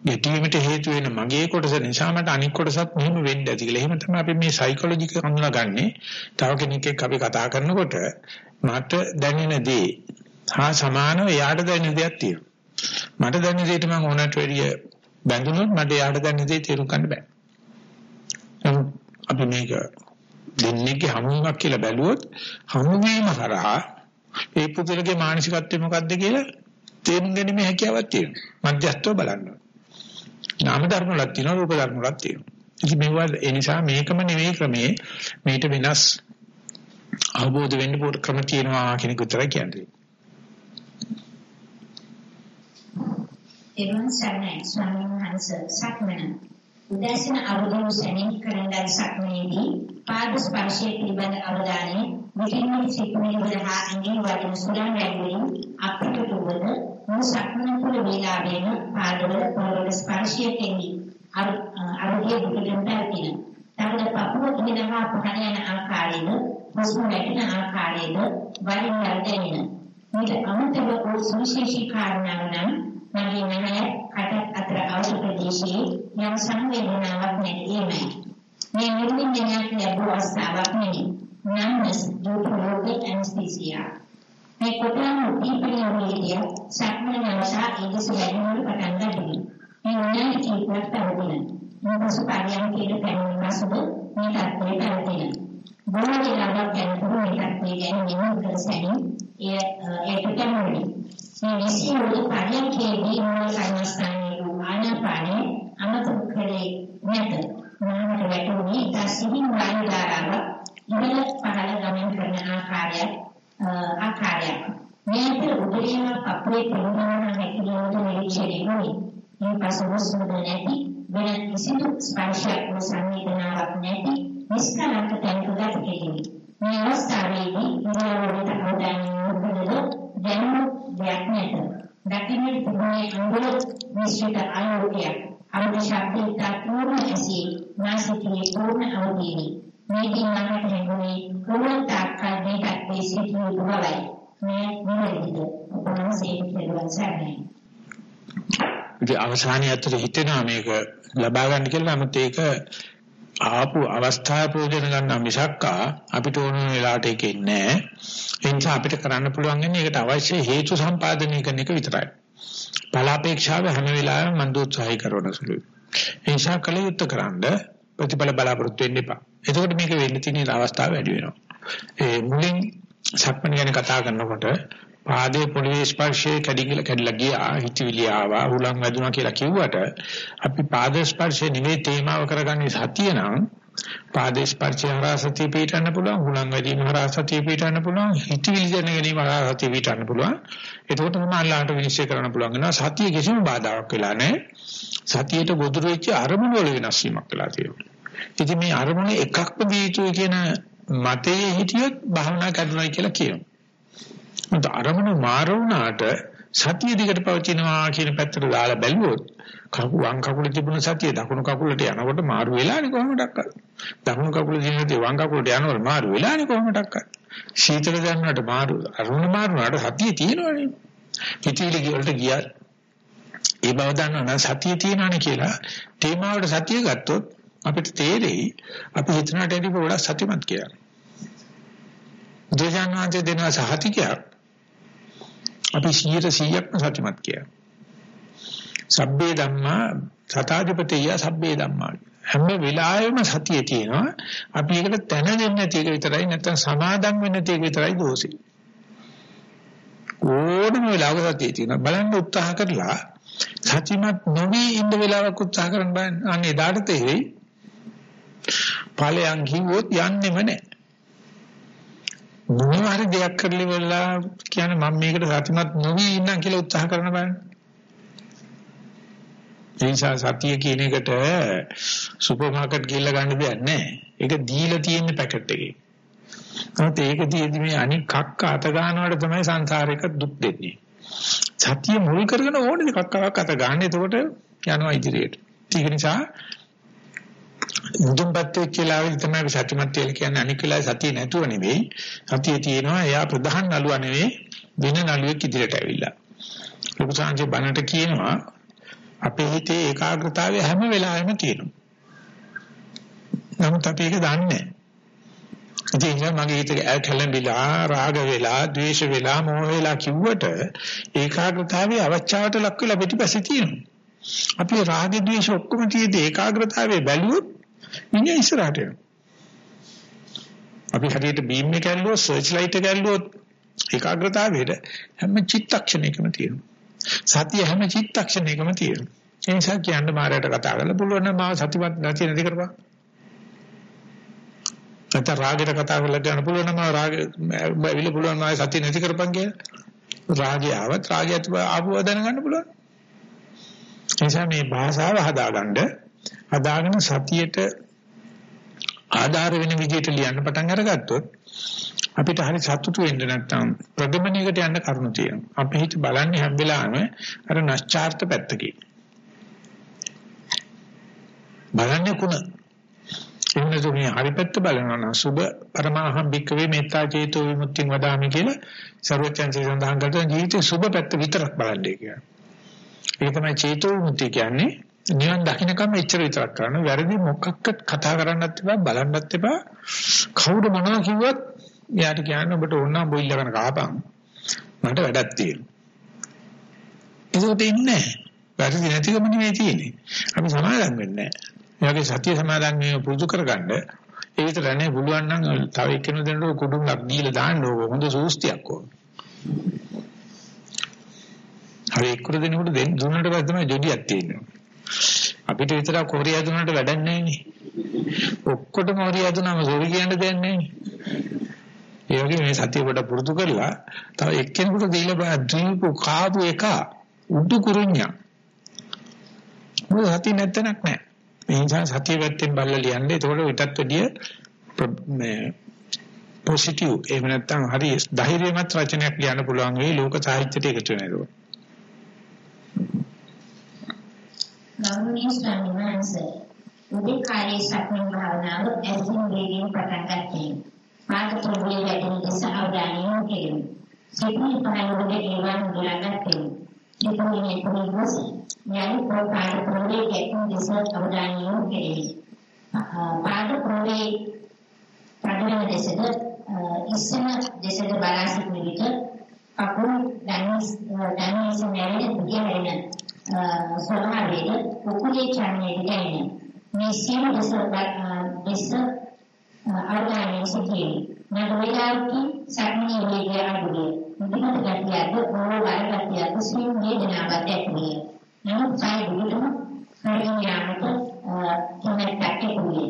ගැටීමට හේතු වෙන මගේ කොටස නිසා මට අනික් කොටසත් මෙහෙම වෙන්න ඇති කියලා. එහෙම තමයි අපි මේ සයිකොලොජික හඳුනාගන්නේ. තව කෙනෙක් එක්ක අපි කතා කරනකොට මට දැනෙන දේ හා සමානව එයාට දැනෙන දෙයක් තියෙනවා. මට දැනෙන දෙයට මම ඕනට වැඩිය බැඳුනොත් මට එයාට දැනෙන දේ තේරුම් ගන්න බෑ. අපි මේක දෙන්නේගේ හමුවක් කියලා බැලුවොත් හමුවීම කරා ඒ පුදුලගේ මානසිකත්වය මොකද්ද කියලා තේරුම් ගැනීමේ හැකියාවක් තියෙනවා. මධ්‍යස්තව බලන්න. නාම ධර්ම වලක් තියෙනවා රූප ධර්ම වලක් තියෙනවා. ඉතින් මේවා ඒ නිසා මේකම නෙවෙයි ක්‍රමේ මේට වෙනස් අවබෝධ වෙන්න පොඩ ක්‍රම තියෙනවා කියන එක විතරයි කියන්නේ. එවන් සර්ණයි ස්වාමීන් වහන්සේ සක්මන උදෑසන අවුරුදු සැනින් කරන සක්මනේදී පාද ස්පර්ශයේ පිළිබඳ අවධානය මෙතනින් සිකුනේ වලහා ඇඟේ වදින සුළං වැගුලින් අපිට උවද මොන සක්මන තුළ වේලාවෙම පාදවල පොළොවේ ස්පර්ශයේ කෙනි අරුගේ දුකෙන් පැතින. තවද පපුව ඉනහා පහළ යන ආකාරයෙන් හුස්ම වැටෙන ආකාරයෙන් වරින් වර දැනෙන. මේක අමතක වූ සුවිශේෂී කාරණාව නම් මගේ නැහැ කට අතර අවුල් ප්‍රදේශයේ යම් සංවේදනාවක් නැතිවමයි. මේ නිර්විඥානයක් ලැබුව අවස්ථාවක් නෙවෙයි. numbness due to local anesthesia. මේ කොටන දීපලියෝලිය සක්මන නවසා ඒකස වැඩිවල පටන් ගන්නවා. මේ උන්යන් කීපයක් තවදින. මොකද පාරියන්කේට පැමිණෙන සුබ මේ තත්ත්වයට පැමිණෙන. බොහෝ වෙලාවක් යනකොට මේ තත්ත්වය ගැන මෙහෙම කරසැනින් එය ඒකට පැමිණෙනවා. මේ විසිරුණු පාරියන්කේදී මොන කර්මස්ථානයේ ආනාපානේ අමතක කරේ නැත. මොනකට වැටුනේ තසිහින් වායු ධාරාව ඉහළ පහළ ගමන් කරන ආකාරය ආකාරයක්. මේක උදේම අපේ ප්‍රමාණ හැකියාවට නිරීක්ෂණය කරනවා. මේ පසුබිම නැති වෙන කිසිදු ස්පර්ශයක් හෝ සංවේදනාවක් නැති නිෂ්කලංක තැනක ගත කෙරෙමි. මේ අවස්ථාවේදී ඉරියව්වට අවධානය යොමු කළොත් දැනුම් දෙයක් නැත. දකින්නේ තිබුණේ අංගල මිශ්‍රිත ආයෝගයක්. අවදි ශබ්දයේ තාපූර්ණ ඇසී නාසිකයේ පූර්ණ අවදීනි. මේදී මනට හැඟුණේ කොහොමද තාක්කල් මේකත් මේ සිටියේ බවයි. මේ නිවැරදිද? ඔබ වහන්සේ කියලා සරණයි. ඉතින් අවසානයේ අතර හිතෙනවා මේක ලබා ගන්න කියලා නමුත් ඒක ආපු අවස්ථාව ප්‍රයෝජන ගන්න මිසක්කා අපිට ඕන වෙලාවට ඒක ඉන්නේ නැහැ. ඒ නිසා අපිට කරන්න පුළුවන් ඉන්නේ ඒකට අවශ්‍ය හේතු සම්පාදනය කරන එක විතරයි. බලාපේක්ෂාව හැම වෙලාවෙම මන් දෝත්සහය කරන සුළුයි. ඒ නිසා කලියුත් කරන්ඩ ප්‍රතිඵල බලාපොරොත්තු වෙන්න එපා. එතකොට මේක වෙන්න තියෙන අවස්ථාව වැඩි වෙනවා. ඒ මුලින් සක්මණ ගැන කතා කරනකොට පාදයේ පොළවේ ස්පර්ශයේ කැඩිගල කැඩලා ගියා හිතවිලි ආවා උලන් වැදුනා කියලා කිව්වට අපි පාද ස්පර්ශය නෙවෙයි තේමාව කරගන්නේ සතිය නම් පාද ස්පර්ශය හරහා සතිය පිටන්න පුළුවන් උලන් වැදීම හරහා සතිය පිටන්න පුළුවන් හිතවිලි දැන ගැනීම හරහා සතිය පිටන්න පුළුවන්. එතකොට තමයි අල්ලාහට විනිශ්චය කරන්න පුළුවන් වෙනවා. සතිය කිසිම බාධාවක් වෙලා නැහැ. සතියට ගොදුරු වෙච්ච අරමුණු වල වෙනස් වීමක් වෙලා තියෙනවා. ඉතින් මේ අරමුණ එකක්ම දී යුතුයි කියන මතයේ හිටියොත් භාවනා කරනවා කියලා කියනවා. මත අරමුණු මාර වුණාට සතිය දිගට පවතිනවා කියන පැත්තට දාලා බැලුවොත් කකුල වම් කකුලේ තිබුණ සතිය දකුණු කකුලට යනකොට මාරු වෙලානේ කොහොමඩක්වත් දකුණු කකුලේ තියෙන දේ වම් කකුලට යනකොට මාරු වෙලානේ කොහොමඩක්වත් සීතල දැනනට මාරු අරමුණ මාරුනාට සතිය තියෙනවනේ. හිතවිලි වලට ගියා. ඒ බව දන්නවනම් සතිය තියෙනවනේ කියලා තේමාවට සතිය ගත්තොත් අපිට තේරෙයි අපි හිතනට ඇදී පොඩක් සතිමත් කියලා. දේශනාන්තේ දෙන සහතිකයක්. අපි 100%ක්ම සත්‍යමත් කියනවා. සබ්බේ ධම්මා සතාධිපතිය සබ්බේ ධම්මා හැම වෙලාවෙම සතියේ තියෙනවා. අපි ඒකට තැන දෙන්නේ නැති එක විතරයි නැත්නම් සමාදම් වෙන්නේ නැති එක විතරයි දෝෂේ. ඕනම වෙලාවක සතියේ තියෙනවා. බලන්න උත්සාහ කරලා සත්‍යමත් නොවි ඉන්න වෙලාවක් උත්සාහ කරන්න බෑ. අනේ දාට තේරෙයි. ඵලයන් කිව්වොත් යන්නෙම නැහැ. මොනවා හරි දෙයක් කරලි වෙලා කියන්නේ මම මේකට සතුටුමත් නොවි ඉන්නම් කියලා උත්සාහ කරන බෑනේ. ඒ නිසා සතිය කියන එකට සුපර් මාකට් ගිහිල්ලා ගන්න දෙයක් නැහැ. ඒක දීලා තියෙන පැකට් එකේ. නමුත් ඒක දීදී මේ අනික් කක්ක අත ගන්නවට තමයි සංසාරේක දුක් දෙන්නේ. සතිය මුල් කරගෙන ඕනේ කක්කාවක් අත ගන්න. එතකොට යනවා ඉදිරියට. ඒක නිසා මුදුන්පත් වෙච්ච වෙලාවෙදි තමයි අපි සත්‍යමත් කියලා කියන්නේ. අනික් වෙලාවේ සතිය නැතුව නෙවෙයි. සතිය තියෙනවා. එයා ප්‍රධාන නළුවා නෙවෙයි. වෙන නළුවෙක් ඉදිරියට ඇවිල්ලා. ලොකු සංජය බණට කියනවා අපේ හිතේ ඒකාග්‍රතාවය හැම වෙලාවෙම තියෙනවා. නමුත් අපි ඒක දන්නේ නැහැ. ඉතින් මගේ හිතේ ඇකලඹිලා රාග වෙලා ද්වේෂ වෙලා මෝහ වෙලා කිව්වට ඒකාග්‍රතාවයේ අවචාවට ලක් වෙලා පිටිපස්සේ තියෙනවා. අපි රාග ද්වේෂ ඔක්කොම තියෙද්දී ඒකාග්‍රතාවයේ බැලුවොත් ඉන්නේ ඉස්සරහට යනවා. අපි හරියට බීම් එක ඇල්ලුවොත් සර්ච් ලයිට් එක ඇල්ලුවොත් ඒකාග්‍රතාවයේ හැම චිත්තක්ෂණයකම තියෙනවා. සතිය හැම චිත්තක්ෂණයකම තියෙනවා. ඒ නිසා කියන්න මාරයට කතා කරලා පුළුවන් නම් මාව සතිපත් නැති නැති කරපන්. නැත්නම් රාගයට කතා කරලා කියන්න පුළුවන් නම් රාග බැවිල පුළුවන් මාව සතිය නැති කරපන් කියලා. රාගය ආවත් රාගයත් ආපුව දැනගන්න පුළුවන්. නිසා මේ භාෂාව හදාගන්න හදාගෙන සතියට ආධාර වෙන විදිහට ලියන්න පටන් අරගත්තොත් අපිට හරි සතුටු වෙන්න නැත්නම් ප්‍රගමණයකට යන්න කරුණු තියෙනවා. අපි හිත බලන්නේ හැම වෙලාවෙම අර නැස්චාර්ත පැත්තකින්. බලන්නේ කුණ. එන්න තුනේ හරි පැත්ත බලනවා නම් සුබ පරමාහම් භික්කවේ මෙත්තා චේතෝ විමුක්තිං වදාමි කියලා සර්වචන්සේ සඳහන් කරන ජීවිතේ සුබ පැත්ත විතරක් බලන්නේ කියලා. ඒක තමයි චේතෝ විමුක්තිය කියන්නේ නිවන් දකින්නකම් එච්චර විතරක් කරන්න. වැරදි මොකක්වත් කතා කරන්නත් එපා බලන්නත් එපා. කවුරු මොනවා කිව්වත් එයාට කියන්න ඔබට ඕන නම් බොයිල් කරන කහපන් මට වැඩක් තියෙනවා. ඒක ඉන්නේ වැරදි නැතිකම නෙවෙයි තියෙන්නේ. අපි සමාදම් වෙන්නේ නැහැ. එයාගේ සත්‍ය සමාදම් වීම පුරුදු කරගන්න ඒ විතර නේ පුළුවන් නම් තව එක්කෙනෙකු දෙන්නට කුඩුම්ලක් දීලා දාන්න ඕක. හොඳ සූස්තියක් ඕක. හරි එක්කර දෙනකොට දෙන්න දුන්නට පස්සේ තමයි ජොඩියක් තියෙන්නේ. අපිට විතරක් කොරිය හදුනට වැඩක් නැහැ නේ. ඔක්කොටම කොරිය හදුනම සෝරි කියන්න දෙයක් නැහැ නේ. ඒ වගේ මේ සතිය කොට පුරුදු කරලා තව එක්කෙනෙකුට දීලා බෑ දීපු කාපු එක උඩු කුරුඤ්ඤා. මොකද සතිය නැත්තනක් නැහැ. මේ නිසා සතිය පැත්තෙන් බලලා ලියන්නේ. ඒතකොට ඊටත් වැඩිය මේ පොසිටිව් එහෙම නැත්නම් හරි ධෛර්යමත් රචනයක් ලියන්න පුළුවන් වෙයි ලෝක සාහිත්‍යයට එකතු වෙන ඒක. ගෞරවනීය ස්වාමීන් වහන්සේ උදේ කාලයේ සක්මන් භාවනාව ඇසින් වේගයෙන් පටන් ගත්තේ. මාර්ග ප්‍රබෝධය වැඩි ලෙස අවධානය යොමු කෙරෙමි. සිතේ පහළවද ඒවන් ගලගත්තේ. සිතේ පුරුදුස් ඥාන ප්‍රකාර ප්‍රබෝධය ගැටුම් ලෙස අවධානය යොමු කෙරෙමි. පාද ප්‍රබෝධය පඩවන ලෙසද ඉස්සම දෙසට බලා සිටින විට කකුල් දැනිස් දැනිස් නැරෙන දිග හැරෙන ස්වභාවයේ කුකුලේ චලනයේ දැනෙන මේ සියලු දෙස දෙස අවධානය සිටියේ නඩවේලාවකින් සක්මණේ වේගය අඩුවේ මුදිමත ගැටියද ඕන වර ගැටියද සියුම් වේදනාවක් ඇතිවේ නමුත් සාය දුරටම හරියට යාමට කැමැත්තක් ඇතිවේ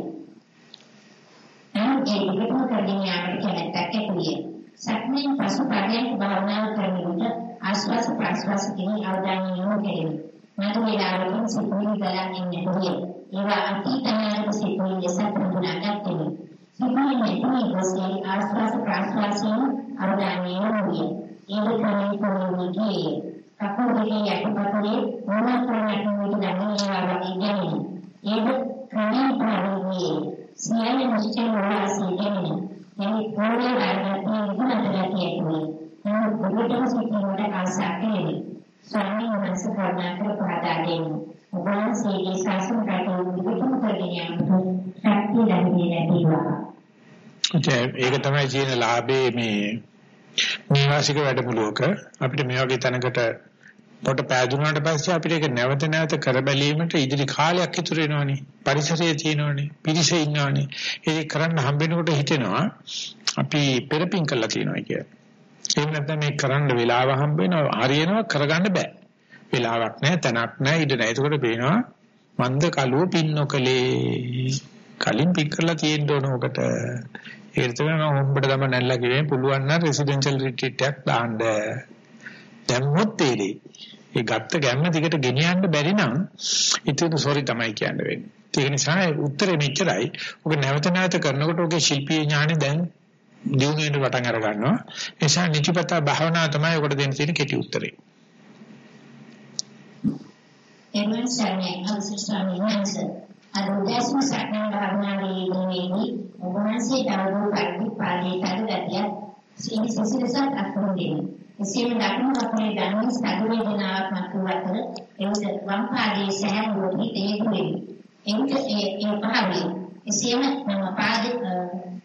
නමුත් ඒ දුරටම කරගෙන යාමට කැමැත්තක් ඇතිවේ සක්මණේ පසු පරයන්ක භාවනාව කරනකොට ආස්වාස ප්‍රාස්වාස කියන අවධානය යොමු කෙරෙමි මට වේලාවකින් සිතුවිලි ගලන්නේ නැතුවේ. ඒවා අතීතනාරක සිතුවිලි ලෙස ප්‍රගුණා ගත්තෙමි. සිතුවිලි නැතුවේ ගොස්සේ ආස්වාස ප්‍රාස්වාසයෙන් අවධානය යොමු විය. ඒක කලින් කොහොමද ගියේ? කකුල් දෙකේ යටිපතුලේ මොනක් කරන්නට මුදන්නේ ඒවා වගේ දැනෙන. ඒක කලින් පාරේ සියල්ල නිශ්චය වුණාසේ දැනෙන. මේ පොරේ වර්ගයේ ඉක්මනට ගැටියෙන්නේ. නමුත් බුදුදහම සිටිනකොට ආසාව කෙරේ. ස්වාමීන් වහන්සේ කරුණාකර පහදා දෙන්න. ඔබ වහන්සේගේ ශාසන කටයුතු විකතුම් කරගෙන යනකොට ශක්තිය ලැබෙන්නේ නැතිවා. ඒක තමයි කියන ලාභේ මේ නිවාසික වැඩමුළුවක අපිට මේ වගේ තැනකට පොට පෑදුනාට පස්සේ අපිට ඒක නැවත නැවත කර බැලීමට ඉදිරි කාලයක් ඉතුරු වෙනවනේ. පරිසරයේ තියෙනවනේ. පිරිස ඉන්නවනේ. ඒක කරන්න හම්බෙනකොට හිතෙනවා අපි පෙරපින් කළා තියෙනවා කියලා. එහෙම නැත්නම් මේ කරන්න වෙලාව හම්බ වෙනවා හරියනවා කරගන්න බෑ. වෙලාවක් නැහැ තැනක් නැහැ ඉඩ නැහැ. ඒකට පේනවා මන්ද කලුව පින් නොකලේ. කලින් පික් කරලා තියෙන්න ඕන ඔකට. ඒකට තමයි මම හොම්බට තම නැල්ලා කිව්වේ පුළුවන් නම් රෙසිඩෙන්ෂල් රිට්‍රීට් එකක් දාන්න. දැම්මොත් තේරෙයි. ඒ ගත්ත ගැම්ම දිගට ගෙනියන්න බැරි නම් ඉතින් සෝරි තමයි කියන්න වෙන්නේ. ඒක නිසා උත්තරේ මෙච්චරයි. ඔක නැවත නැවත කරනකොට ඔගේ ශිල්පීය ඥානෙ දැන් දිනු වෙන පටන් අර ගන්නවා. ඒ නිසා නිතිපතා භාවනා තමයි ඔකට දෙන්න තියෙන කෙටි උත්තරේ. එමන් සර්ණේ අවසර ස්වාමීන් වහන්සේ අද උදෑසන සක්මන් භාවනාවේ යෙදෙන්නේ ඔබ වහන්සේ දවල් පරිදි පාළේ තදගතිය සීනි සිසිලසක් අත්දැකීම. එසේම දකුණු කකුලේ දැනුම් ස්ථල වේදනාවක් මතුව අතර එවිට වම් පාදයේ සෑම රෝගී තේරුවේ. එවිට ඒ ඒ පහවේ එසේම මම පාදයේ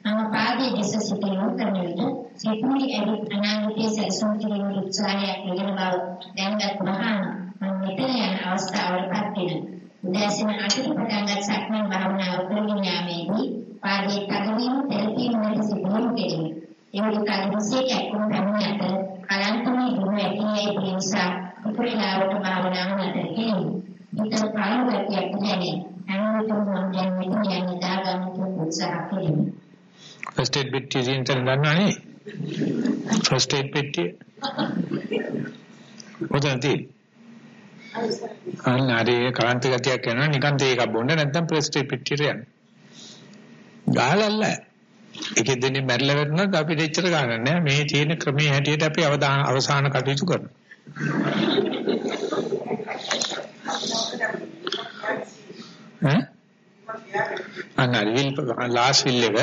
මම පාදයේ දෙස සිටිනු කරන විට සිතුවිලි ඇති අනාගතයේ සැලසුම් කිරීම උත්සාහයක් යෙදෙන බව දැනගත් වහාම මම මෙතන යන අවස්ථාවලපත් වෙන උදෑසන අටට පටන්ගත් සක්මන් භාවනාව කරගෙන යාමේදී පාදයේ තදවීම තෙරපීම වලට සිදුවීම කෙරෙමි. එවලු කාර්යසේ කැක්කුම් පැමිණ අතර කලන්තමේ දුර ඇතියි ඒ නිසා උපරිලාවට භාවනාව නතර කෙරෙමි. විතර ප්‍රායෝගිකයක් දැනේ. අනුවිතර මම දැන් මෙතන යන්නේ දාගන්න උත්සාහ කෙරෙමි. ෆස්ට් එඩ් පෙට්ටිය තියෙන තැන දන්නවනේ ෆස්ට් එඩ් පෙට්ටිය ඔතන තියෙන්නේ අන්න හරි කාන්ත ගතියක් කරනවා නිකන් තේ එකක් බොන්න නැත්නම් ෆස්ට් එඩ් පෙට්ටියට යන්න. ගහලල්ල. ඒකෙන් දෙන්නේ මැරිලා වැටුණාත් අපිට එච්චර ගන්න නෑ. මේ තියෙන ක්‍රමයේ හැටියට අපි අවදාන අවසාන කටයුතු කරනවා ඈ? අන්න විල් ලාස් විල් එක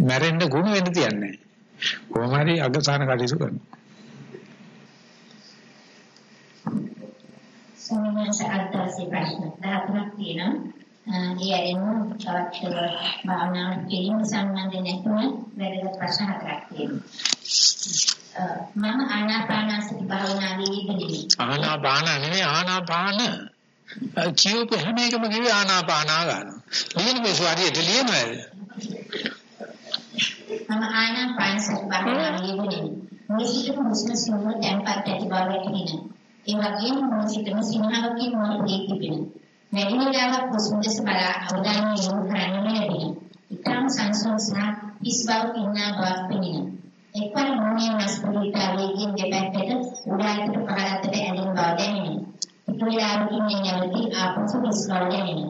මැරෙන්න ගුණ වෙන්න තියන්නේ. කොහොම හරි අගසාන කටයුතු කරනවා. සමහරවිට අත්දැකී ප්‍රශ්න දාතුනක් තියෙනවා. ඒ ඇරෙන්න තවත් භාවනාවක් කිරීම සම්බන්ධ නැතුව වැදගත් ප්‍රශ්න හතරක් තියෙනවා. මම ආනාපානසති භාවනාවේ යෙදෙන්නේ. ආනාපාන නෙවෙයි ආනාපාන. කියූප හැම එකම කිව්වේ ආනාපානා ගන්නවා. ලියන මේ ස්වාරියට ලියනවාද? මම ආනාපාන සති භාවනාවේ යෙදෙන්නේ. මේ සිට හුස්ම සිවුර tempat ඇති බව වැටහෙන. ඒ වගේම මොන සිටම සිනහවකින් මොන දෙයක් වැඩි වේලාවක් හුස්ම දෙස බලා අවධානය යොමු කරන්න ලැබෙන. ඊටම සංසෝන් සහ හිස් බව ඉන්නා බවක් පෙනෙන. එක්වර මොනේ මස්පුලිතාවේකින් දෙපැත්තට උඩාලට පහළට ඇලෙන බව දැනෙන. ඊට වේලාවකින් නැවතී ආපසු හිස් බව දැනෙන.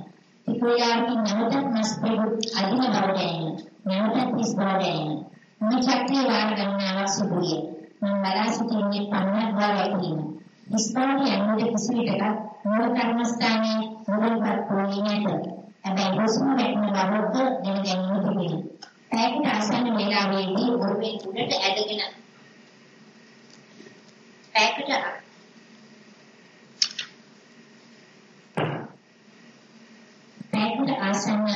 ටික වේලාවකින් නැවතත් මස් පෙරු අදින බව දැනෙන. නැවතත් හිස් බව දැනෙන. මේ චක්‍රිය වාර ගණනාවක් සිදු විය. මම බලා සිටින්නේ පන්නක් බව වැටහින. හිස් බව කියන්නේ කිසි විටක මූල කර්මස්ථානයේ මුලින්පත් පොළේ නැත. හැබැයි හුස්ම වැටෙන බවද දැන ගැනීම තිබෙනවා. පැයකට ආසන්න වේලාවේදී ඔරුවෙන් උඩට ඇදගෙන පැයකට පැයකට ආසන්න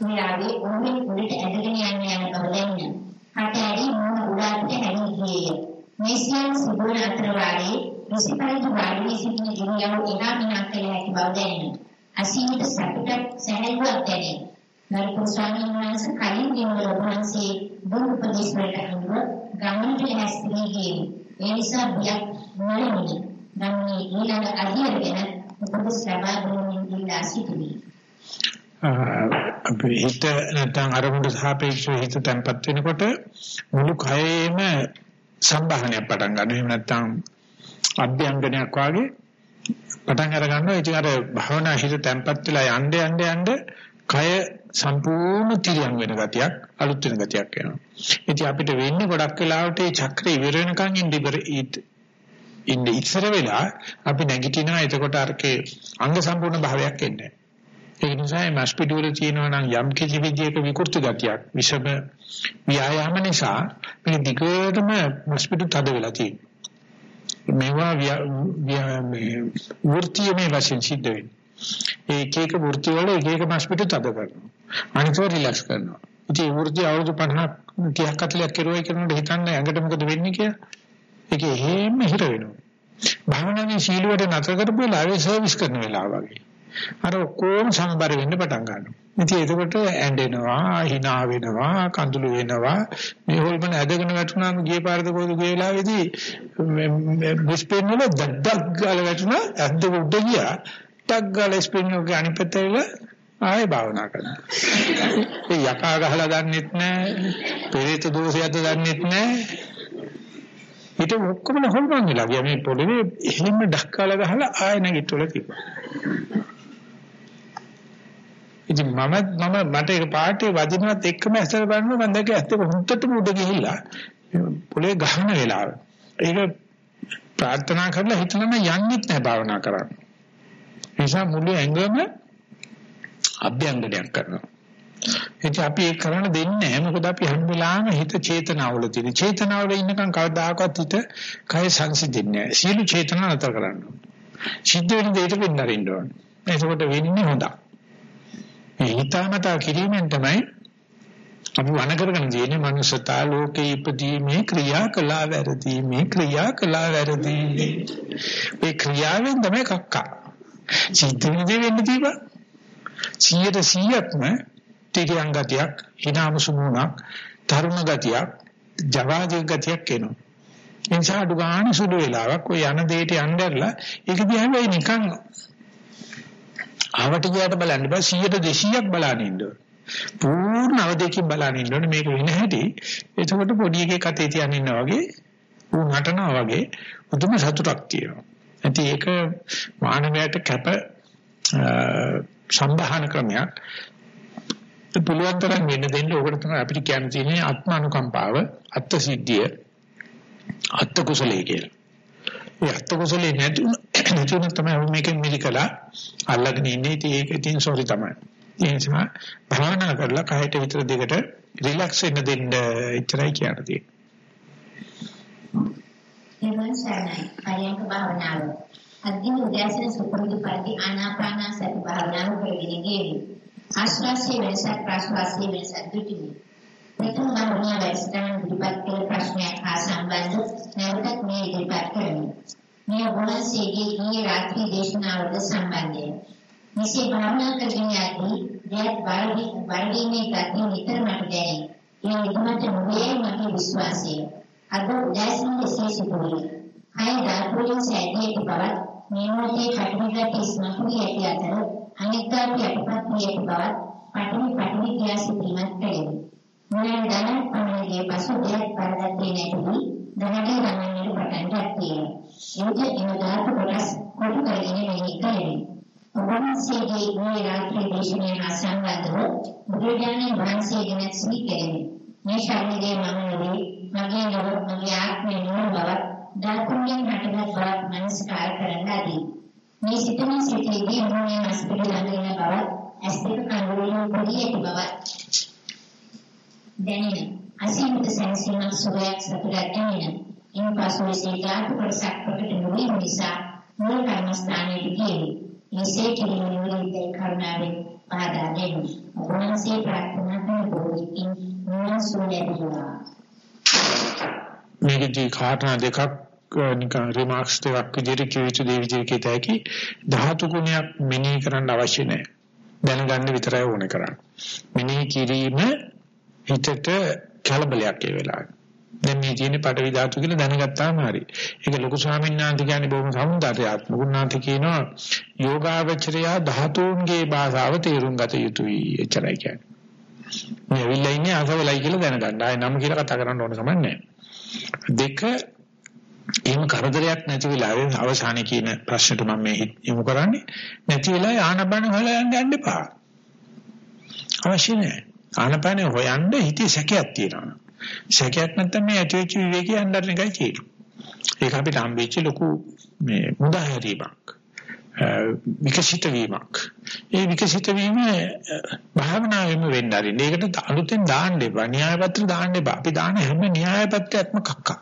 වේලාවේ ඔරුවෙන් උඩට ඇදගෙන යන්න යන බව දැනෙන. කට ඇරි මොන උඩට හැරී ගියේය. මේ සියලු සිදුවන අතර වාරේ විසිපරිදි වාරේ සිටින ඉරියව් එහා මෙහා කළ හැකි බව දැනෙනවා. අසීමිත සතුටක් සැහැල්ලුවක් දැනේ. ගරුතර ස්වාමීන් වහන්සේ කලින් දිනවල වහන්සේ දුන් උපදේශ වලට අනුව ගමනට ලැස්ති ගියේ. ඒ නිසා බියක් නොලෙමි. ගමනේ ඊළඟ අධ්‍යයනය උපදෙස් ලබා දෙමින් ඉල්ලා සිටිනේ. අපේ හිත නැත්නම් අරමුණට සාපේක්ෂව හිත තැම්පත් වෙනකොට මුළු කයෙම සම්බාහනයක් පටන් ගන්නවා. එහෙම නැත්නම් අභ්‍යංගනයක් වාගේ පටන් අර ගන්නවා. ඉතින් අර භවනා හිත තැම්පත් වෙලා යන්න යන්න යන්න කය සම්පූර්ණ තිරියම් වෙන ගතියක් අලුත් වෙන ගතියක් එනවා. ඉතින් අපිට වෙන්නේ ගොඩක් වෙලාවට මේ චක්‍රය ඉවර වෙනකන් ඉඳිබර ඉන්න ඉස්සර වෙලා අපි නැගිටිනවා එතකොට අරකේ අංග සම්පූර්ණ භාවයක් එන්නේ. ඒ නිසා මේ මස්පිඩු වල තියෙනවා නම් යම් කිසි විදියක විකෘති ගතියක් විෂම ව්‍යායාම නිසා මේ දිගටම මස්පිඩු තද වෙලා තියෙනවා. මේවා වෘත්තියේ වශයෙන් සිද්ධ වෙන්නේ. ඒ එක එක වෘත්ති වල එක එක මාස් පිට තද කරනවා. අනිතව රිලැක්ස් කරනවා. ඉතින් වෘත්ති අවුරුදු 50 30ක් 40ක් කෙරුවයි කරනකොට හිතන්න ඇඟට මොකද වෙන්නේ කියලා. ඒක හේම හිර වෙනවා. භාවනාවේ සීලුවට නතර කරපු වෙලාවේ සර්විස් කරන වෙලාව වගේ. අර කොහොම සමබර වෙන්න පටන් ගන්නවා. ඉතින් එතකොට ඇඬෙනවා, hina වෙනවා, කඳුළු වෙනවා. මේ හොල්මන ඇදගෙන වැටුණාම ගියේ පාරද කොයිද ගිය වෙලාවේදී බුස්පෙන් වල දඩක් ගාලා වැටුණා, ඇද්ද උඩ ගියා. ටක් ගාලා ස්පින් එක අනිත් පැත්තට ආයෙ භාවනා කරනවා. ඒ යකා ගහලා දන්නෙත් නැහැ. පෙරේත දෝෂයක්ද දන්නෙත් නැහැ. ඊට ඔක්කොම හොල්මන් වෙලා ගියා මේ පොළවේ එහෙම ඩක්කාලා ගහලා ආයෙ නැගිටවල තිබ්බා. ඉතින් මම මම මට ඒක පාටේ වදිනවත් එක්කම ඇස්සර බලනවා මම දැක්ක ඇත්ත හුත්තටම උඩ ගිහිල්ලා පොළවේ ගහන වෙලාව. ඒක ප්‍රාර්ථනා කරලා හිතනම යන්නෙත් නැහැ භාවනා කරන්න. නිසා මුළු ඇඟම අභ්‍යංගනයක් කරනවා. එතකොට අපි ඒක කරන්න දෙන්නේ නැහැ. මොකද අපි හැම වෙලාවෙම හිත චේතනාවල තියෙන. චේතනාවල ඉන්නකම් කවදාකවත් හිත කය සංසිඳෙන්නේ නැහැ. සියලු චේතනා නතර කරන්න ඕනේ. සිද්ධ වෙන දෙයට වෙන්නරින්න ඕනේ. එතකොට වෙන්නේ හොඳයි. මේ හිතාමතා කිරීමෙන් තමයි අපි වණ කරගෙන තියෙන්නේ මනුස්සතා ලෝකේ ඉපදීමේ ක්‍රියා කළා වැරදි මේ ක්‍රියා කළා වැරදි. මේ ක්‍රියාවෙන් තමයි කක්කා. සිද්ධ වෙන දේ වෙන්න දීපන් 100ට 100ක්ම තිරියන් ගතියක් හිනාමසුමුණක් තරුණ ගතියක් ජවාදී ගතියක් එනවා. එනිසා අඩු ගන්න සුළු වෙලාවක් ඔය යන දෙයට යnderලා ඒක දිහා වෙයි නිකන් ආවට ගියාට බලන්න බෑ 100ට 200ක් බලන්න ඉන්න ඕනේ. පූර්ණ අවදීකින් බලන්න ඉන්න ඕනේ මේක වෙන හැටි. එතකොට පොඩි එකේ කතේ තියන් ඉන්නා වගේ ඌ නටනවා වගේ මුදුම සතුටක් තියෙනවා. ඉතින් ඒක මානවයට කැප සම්බහන ක්‍රමයක්. පුළුවන් තරම් වෙන්න දෙන්න ඕකට තමයි අපිට කියන්න තියෙන්නේ ආත්මානුකම්පාව, අත්ත් සිද්ධිය, අත්ත් කුසලයේ කියලා. ඒ අත්ත් කුසලයේ නැති නැතුන තමයි මේකෙන් මිලිකලා අල්ලගෙන ඉන්නේ. ඉතින් ඒක ඉතින් සෝරි තමයි. ඒ නිසා භාවනා කරලා කයට විතර දෙකට රිලැක්ස් වෙන්න දෙන්න එච්චරයි කියන්න තියෙන්නේ. එවන් සරණයි පරියන්ක භාවනාව. අදින උදෑසන සුපුරුදු පරිදි ආනාපාන සති භාවනාව කරගෙන ගියේ. ආශ්වාසයේ වෙනසක් ප්‍රශ්වාසයේ වෙනසක් දුටිමි. ප්‍රථම භාවනාව වැඩසටහන ඉදිරිපත් කළ ප්‍රශ්නයක් හා සම්බන්ධ නැවතත් මේ ඉදිරිපත් කරමි. මේ වහන්සේගේ ඊයේ රාත්‍රී දේශනාවට සම්බන්ධය. මෙසේ භාවනා කරගෙන යද්දී දෙයක් වරදි වරදීනේ ගතිය නිතර මට දැනේ. ඒ විදිහට නොවේ මගේ විශ්වාසය. අද උදෑසන විශේෂ සිදුවේ. අය දාපුරින් සැදීට බවත් මේ මොහොතේ කටුගත ඉස්මතුලි ඇති අතර අනිත්‍යය යටපත් වී ඇති බවත් පටවි පටවි කියා සිටීමත් කලෙමි. මොලෙන් දැන පමණගේ පසු දෙයක් පරදත්තේ නැති දැනට ගමන්නේ පටන් ගත්තේ. එවිට එන ධාතු කොටස් කොටු කරගෙන මෙහි කරේ. වහන්සේගේ මේ රාත්‍රී දේශනාව සම්බන්ධව බුදුරජාණන් වහන්සේ ගැන සිහි කෙරෙමි. මේ ශරීරයේ මම නෙවේ, මගේ නොව, මගේ ආත්මය නොව බව ධාතුන්ගෙන් හටගත් බවක් මනස්කාර කරන්න ඇති. මේ සිතන සිතේදී මොනේ මස් පිළිබඳ වෙන බව, ඇස් දෙක කඳුලින් පොඩි ඇති බව දැනෙන. අසීමිත සැනසීමක් සුවයක් සතුටක් දැනෙන. ඉන්පසු ඒ ධාතු කොටසක් ප්‍රකට නොවීම නිසා මූල කර්මස්ථානයේ ගියේ. එසේ කිරීම නිවැරදි කරුණාවෙන් පහදා දෙමු. ඔබවහන්සේ ප්‍රාර්ථනා කරන බෝධිකින් නිවන්සු ලැබුවා. මේකදී කාරණා දෙකක් නිකන් රිමාක්ස් දෙකක් විදිහට කිය යුතු දේ විදිහට කියතයි ධාතු ගුණයක් මෙනෙහි කරන්න අවශ්‍ය නැහැ. දැනගන්න විතරයි ඕනේ කරන්නේ. මෙනෙහි කිරීම හිතට කලබලයක් ඒ වෙලාවේ. දැන් මේ තියෙන පටවි ධාතු කියලා දැනගත්තාම හරි. ඒක ලොකු ස්වාමීන් වහන්සේ කියන්නේ බොහොම සමුදායාත්මක. උන්වහන්සේ කියනවා යෝගාවචරය ධාතුන්ගේ භාෂාව තේරුම් ගත යුතුයි. එච්චරයි කියන්නේ. මේ ඇවිල්ලා ඉන්නේ අසවලයි කියලා දැනගන්න. ආයේ නම කියලා කතා කරන්න ඕන කමක් නැහැ. දෙක එහෙම කරදරයක් නැති වෙලාවේ අවසානයේ කියන ප්‍රශ්නට මම මේ යොමු කරන්නේ නැති වෙලාවේ ආනබන හොයලා යන්න යන්න එපා. අවශ්‍ය නැහැ. ආනපන හොයන්න හිතේ සැකයක් තියෙනවා. සැකයක් නැත්නම් මේ ඇතිවෙච්ච විවේකී යන්නත් එකයි තියෙන්නේ. ඒක අපිට හම්බෙච්ච ලොකු මේ මුදාහැරීමක්. විකසිත වීමක්. ඒ විකසිත වීම භාවනාවෙම වෙන්න ආරින්න. ඒකට අලුතෙන් දාන්න එපා. න්‍යාය පත්‍ර දාන්න එපා. අපි දාන හැම න්‍යාය පත්‍රයක්ම කක්කා.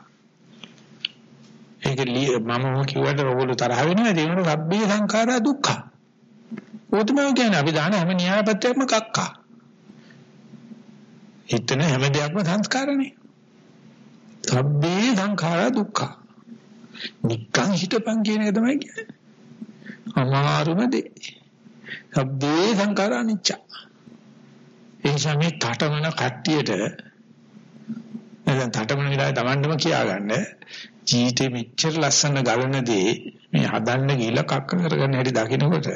ඒක මම කිව්වට ඔයගොල්ලෝ තරහ වෙනවා. ඒ වෙනකොට රබ්බේ සංඛාරා දුක්ඛ. ඕතම කියන්නේ අපි දාන හැම න්‍යාය පත්‍රයක්ම කක්කා. හිතන හැම දෙයක්ම සංස්කාරනේ. සබ්බේ සංඛාරා දුක්ඛ. නිකන් හිතපන් කියන එක තමයි කියන්නේ. අමාරුම දේ. සබ්බේ සංඛාරා අනිච්ච. ඒ නිසා මේ තටමන කට්ටියට දැන් තටමන විලාය Tamandම කියාගන්න ජීවිතේ මෙච්චර ලස්සන ගලන දේ මේ හදන්න ගිහිල්ලා කක්ක කරගන්න හැටි දකිනකොට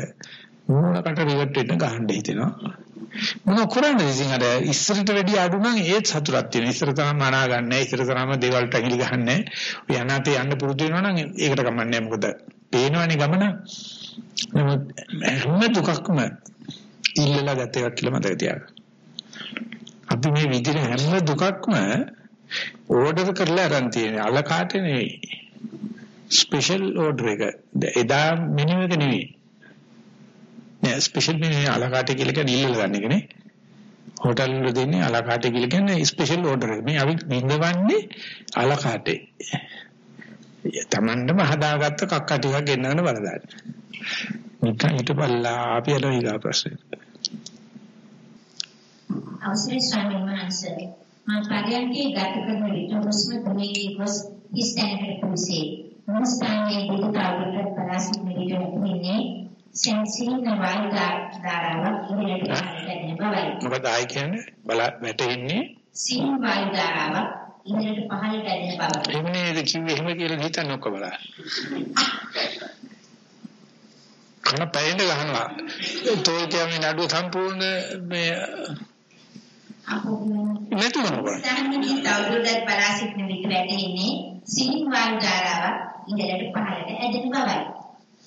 මූණකට රිවර්ට් වෙන්න ගහන්න හිතෙනවා. මොන කරන්නේ ඉතින් අර ඉස්සරට වැඩි අඩු නම් ඒත් සතුටක් තියෙනවා. ඉස්සර තරම් අනා ගන්න නැහැ. ඉස්සර තරම් දේවල් ටැගිලි ගන්න නැහැ. ඔය අනාතේ යන්න පුරුදු වෙනවා නම් ඒකට කමන්නේ මොකද? පේනවනේ ගමන. නමුත් හැම දුකක්ම ඉල්ලලා ගත එකක් කියලා මතක තියාගන්න. අපි මේ විදිහට හැම දුකක්ම ඕඩර් කරලා අරන් තියෙන්නේ. අලකාට නෙවෙයි. ස්පෙෂල් ඕඩර් එක. එදා මෙනු එක නෙවෙයි. නෑ ස්පෙෂල් මෙනු අලකාට කියලා කියන්නේ ඉල්ලලා ගන්න එකනේ. හෝටල් වල දෙන්නේ අලකාට කියලා කියන්නේ ස්පෙෂල් ඕඩර් එක. මේ අපි විඳවන්නේ අලකාටේ. තමන්ටම හදාගත්ත කක්ක ටිකක් ගෙන්නගෙන බලදාන්න. නිකන් හිටපල්ලා අපි අර ඊගා ප්‍රශ්නේ. අවසරයි ස්වාමීන් වහන්සේ මම පරයන්කේ ගත කරන විට හුස්ම තුනේ ගොස් හිස් තැනකට පුසේ මොස්තානේ බුදු කාලකට පරාසිත විට වෙන්නේ සෙන්සිං වායු ධාරාවක් ඉහළට යන බවයි. මොකද ආයි කියන්නේ බල වැටෙන්නේ සීන් වායු ධාරාවක් ඉහළට පහළට යන බවයි. එහෙම නේද කිව්වේ එහෙම කියලා හිතන්න ඔක්කො බලන්න. කන පැයෙන්න ගහනවා. තෝල් කියන්නේ නඩුව සම්පූර්ණ මේ නැතුව නෝ. සාමාන්‍යයෙන් තවදුරටත් පරාසිත විට වැටෙන්නේ සීන් වායු ධාරාවක් ඉහළට පහළට ඇදෙන බවයි.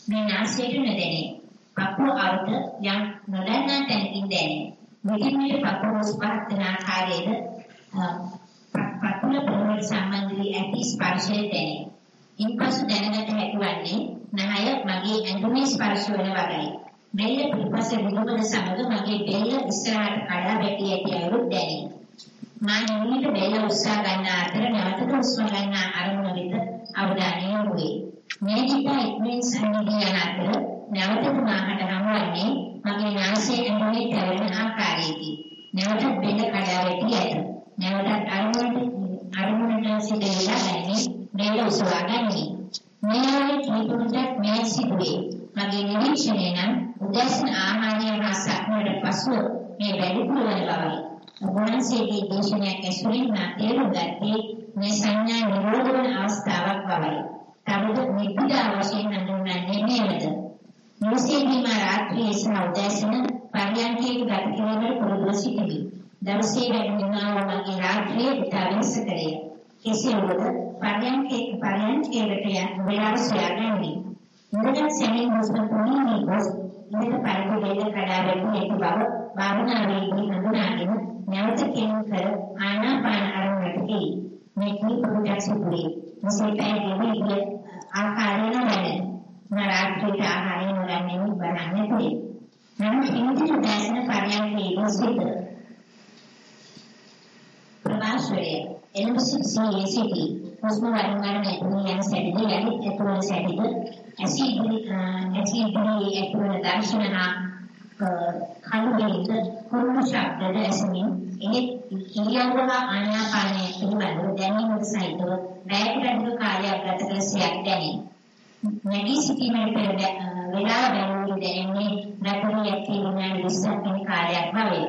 මේ නාසයට නොදැනේ. පපුව අරුත යම් නොදන්නා තැනකින් දැනේ. විදිමිට පපුව ස්පර්ශන ආකාරයේද පපුව පොළොවට සම්බන්ධ වී ඇති ස්පර්ශය දැනේ. ඉන්පසු දැනගත හැකි වන්නේ නහය මගේ ඇඟුමේ ස්පර්ශ වන වගේයි. බෙල්ල පිටපස විදුමන සමග මගේ බෙල්ල ඉස්සරහට කඩා වැටි ඇති අයුරු දැනේ. මා නිමිට බෙල්ල උස්සා ගන්න අතර නැවතද හුස්ම ගන්න අරමුණ වෙත අවධානය යොමු වේ. මේ දිහා ඉක්මනින් සංනිධිය යන අතර නැවතත් මාහට හමුවන්නේ මගේ නාසයේ ඇඟුමේ තැවෙන ආකාරයේදී. නැවතත් බෙල්ල කඩා වැටි ඇත. නැවතත් අරමුණට අරමුණට සිට වෙලා දැනේ බෙල්ල උස්වා ගන්නේ. මේ වගේ කීපුරටත් මේ සිදුවේ. මගේ නිරීක්ෂණය නම් උදැසන ආහාරය හා සක්මට පසුව මේ වැඩිපුර වන බවයි. ඔබවහන්සේගේ දේශනයක් ඇසුරින් මා තේරුම් ගත්තේ මේ සංඥා නිරෝධ වන අවස්ථාවක් බවයි. තවද නිබ්බිදා වශයෙන් හඳුන්වන්නේ නේද? මුසේදී මා රාත්‍රියේ සහ උදැසන පරියන්කේ ගත කිරීමට පුරුදු සිටිමි. දවසේ වැඩිමනාව මගේ රාත්‍රියේ විතාවෙස කරේ. කෙසේ වුවද පරියන්කේ පරියන්කේට යන වේලාව සොයාගන්නේ. මුලින් සෙමින් හුස්ම තුනී ගොස් ඉහළ පරිදි දෙල කඩා වැටෙන එක බව භාවනාවේදී හඳුනාගෙන නැවත කෙන් කර ආනාපාන අරමුණට දී මේ කීපුරක් සිදුවේ. මෙසේ පැහැදිලි විදිය ආකාරයෙන් වැඩ. නරාත්‍රිට ආහාරය නොගන්නේ බලන්නේ තේ. නමුත් ඉන්දිය දැසන පරියන්කේ සිට ප්‍රවාසයේ එනබසිසියේ සිටි හුස්ම වරින් වර නැතුණු යන සැටිද යලි ඇතුළේ සැටිද ඇසිඩි ඇසිඩි ඇතුළේ දර්ශනනා කලුගෙයිද කුරුළු ශබ්දද ඇසෙමින් එහි ඉරියව්ව ආනාපානය පිළිබඳව දැනීමට සහිතව වැයට වැඩි කාලයක් ගත කළ සයක් දැනේ. නැගී සිටීමට පෙර වේලාව බැලුවේ දැනෙන්නේ නැතර යකී විනාඩි 20ක් වෙන කාලයක් බවේ.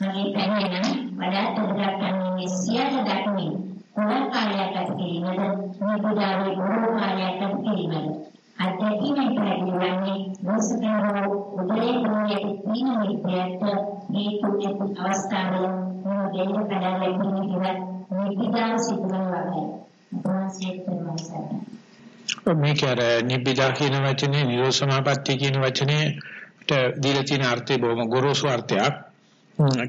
මගේ පැමිණෙන වඩාත් උදයක් ගන්නේ සියල්ල දක්මින් කොහොම කාලයක් ගත කිරීමද මේ පුදාවේ බොහෝ කාලයක් ගත කිරීමද අධ්‍යක්ෂණය කරගන්නේ මොසකරෝ උදේ ප්‍රෝයේ තීන විද්‍යාවට හේතු එක් අවස්ථාවල මේ දෙන්න කඩාවැටීම කිවත් මේ පිටාව සිදුවන වගේ. අපෝසෙත් කරනවා මේක අර නිබ්බිදා කියන වචනේ නිරෝසමාපatti කියන වචනේ දීලා තියෙන අර්ථය බොහොම ගොරෝසු අර්ථයක්.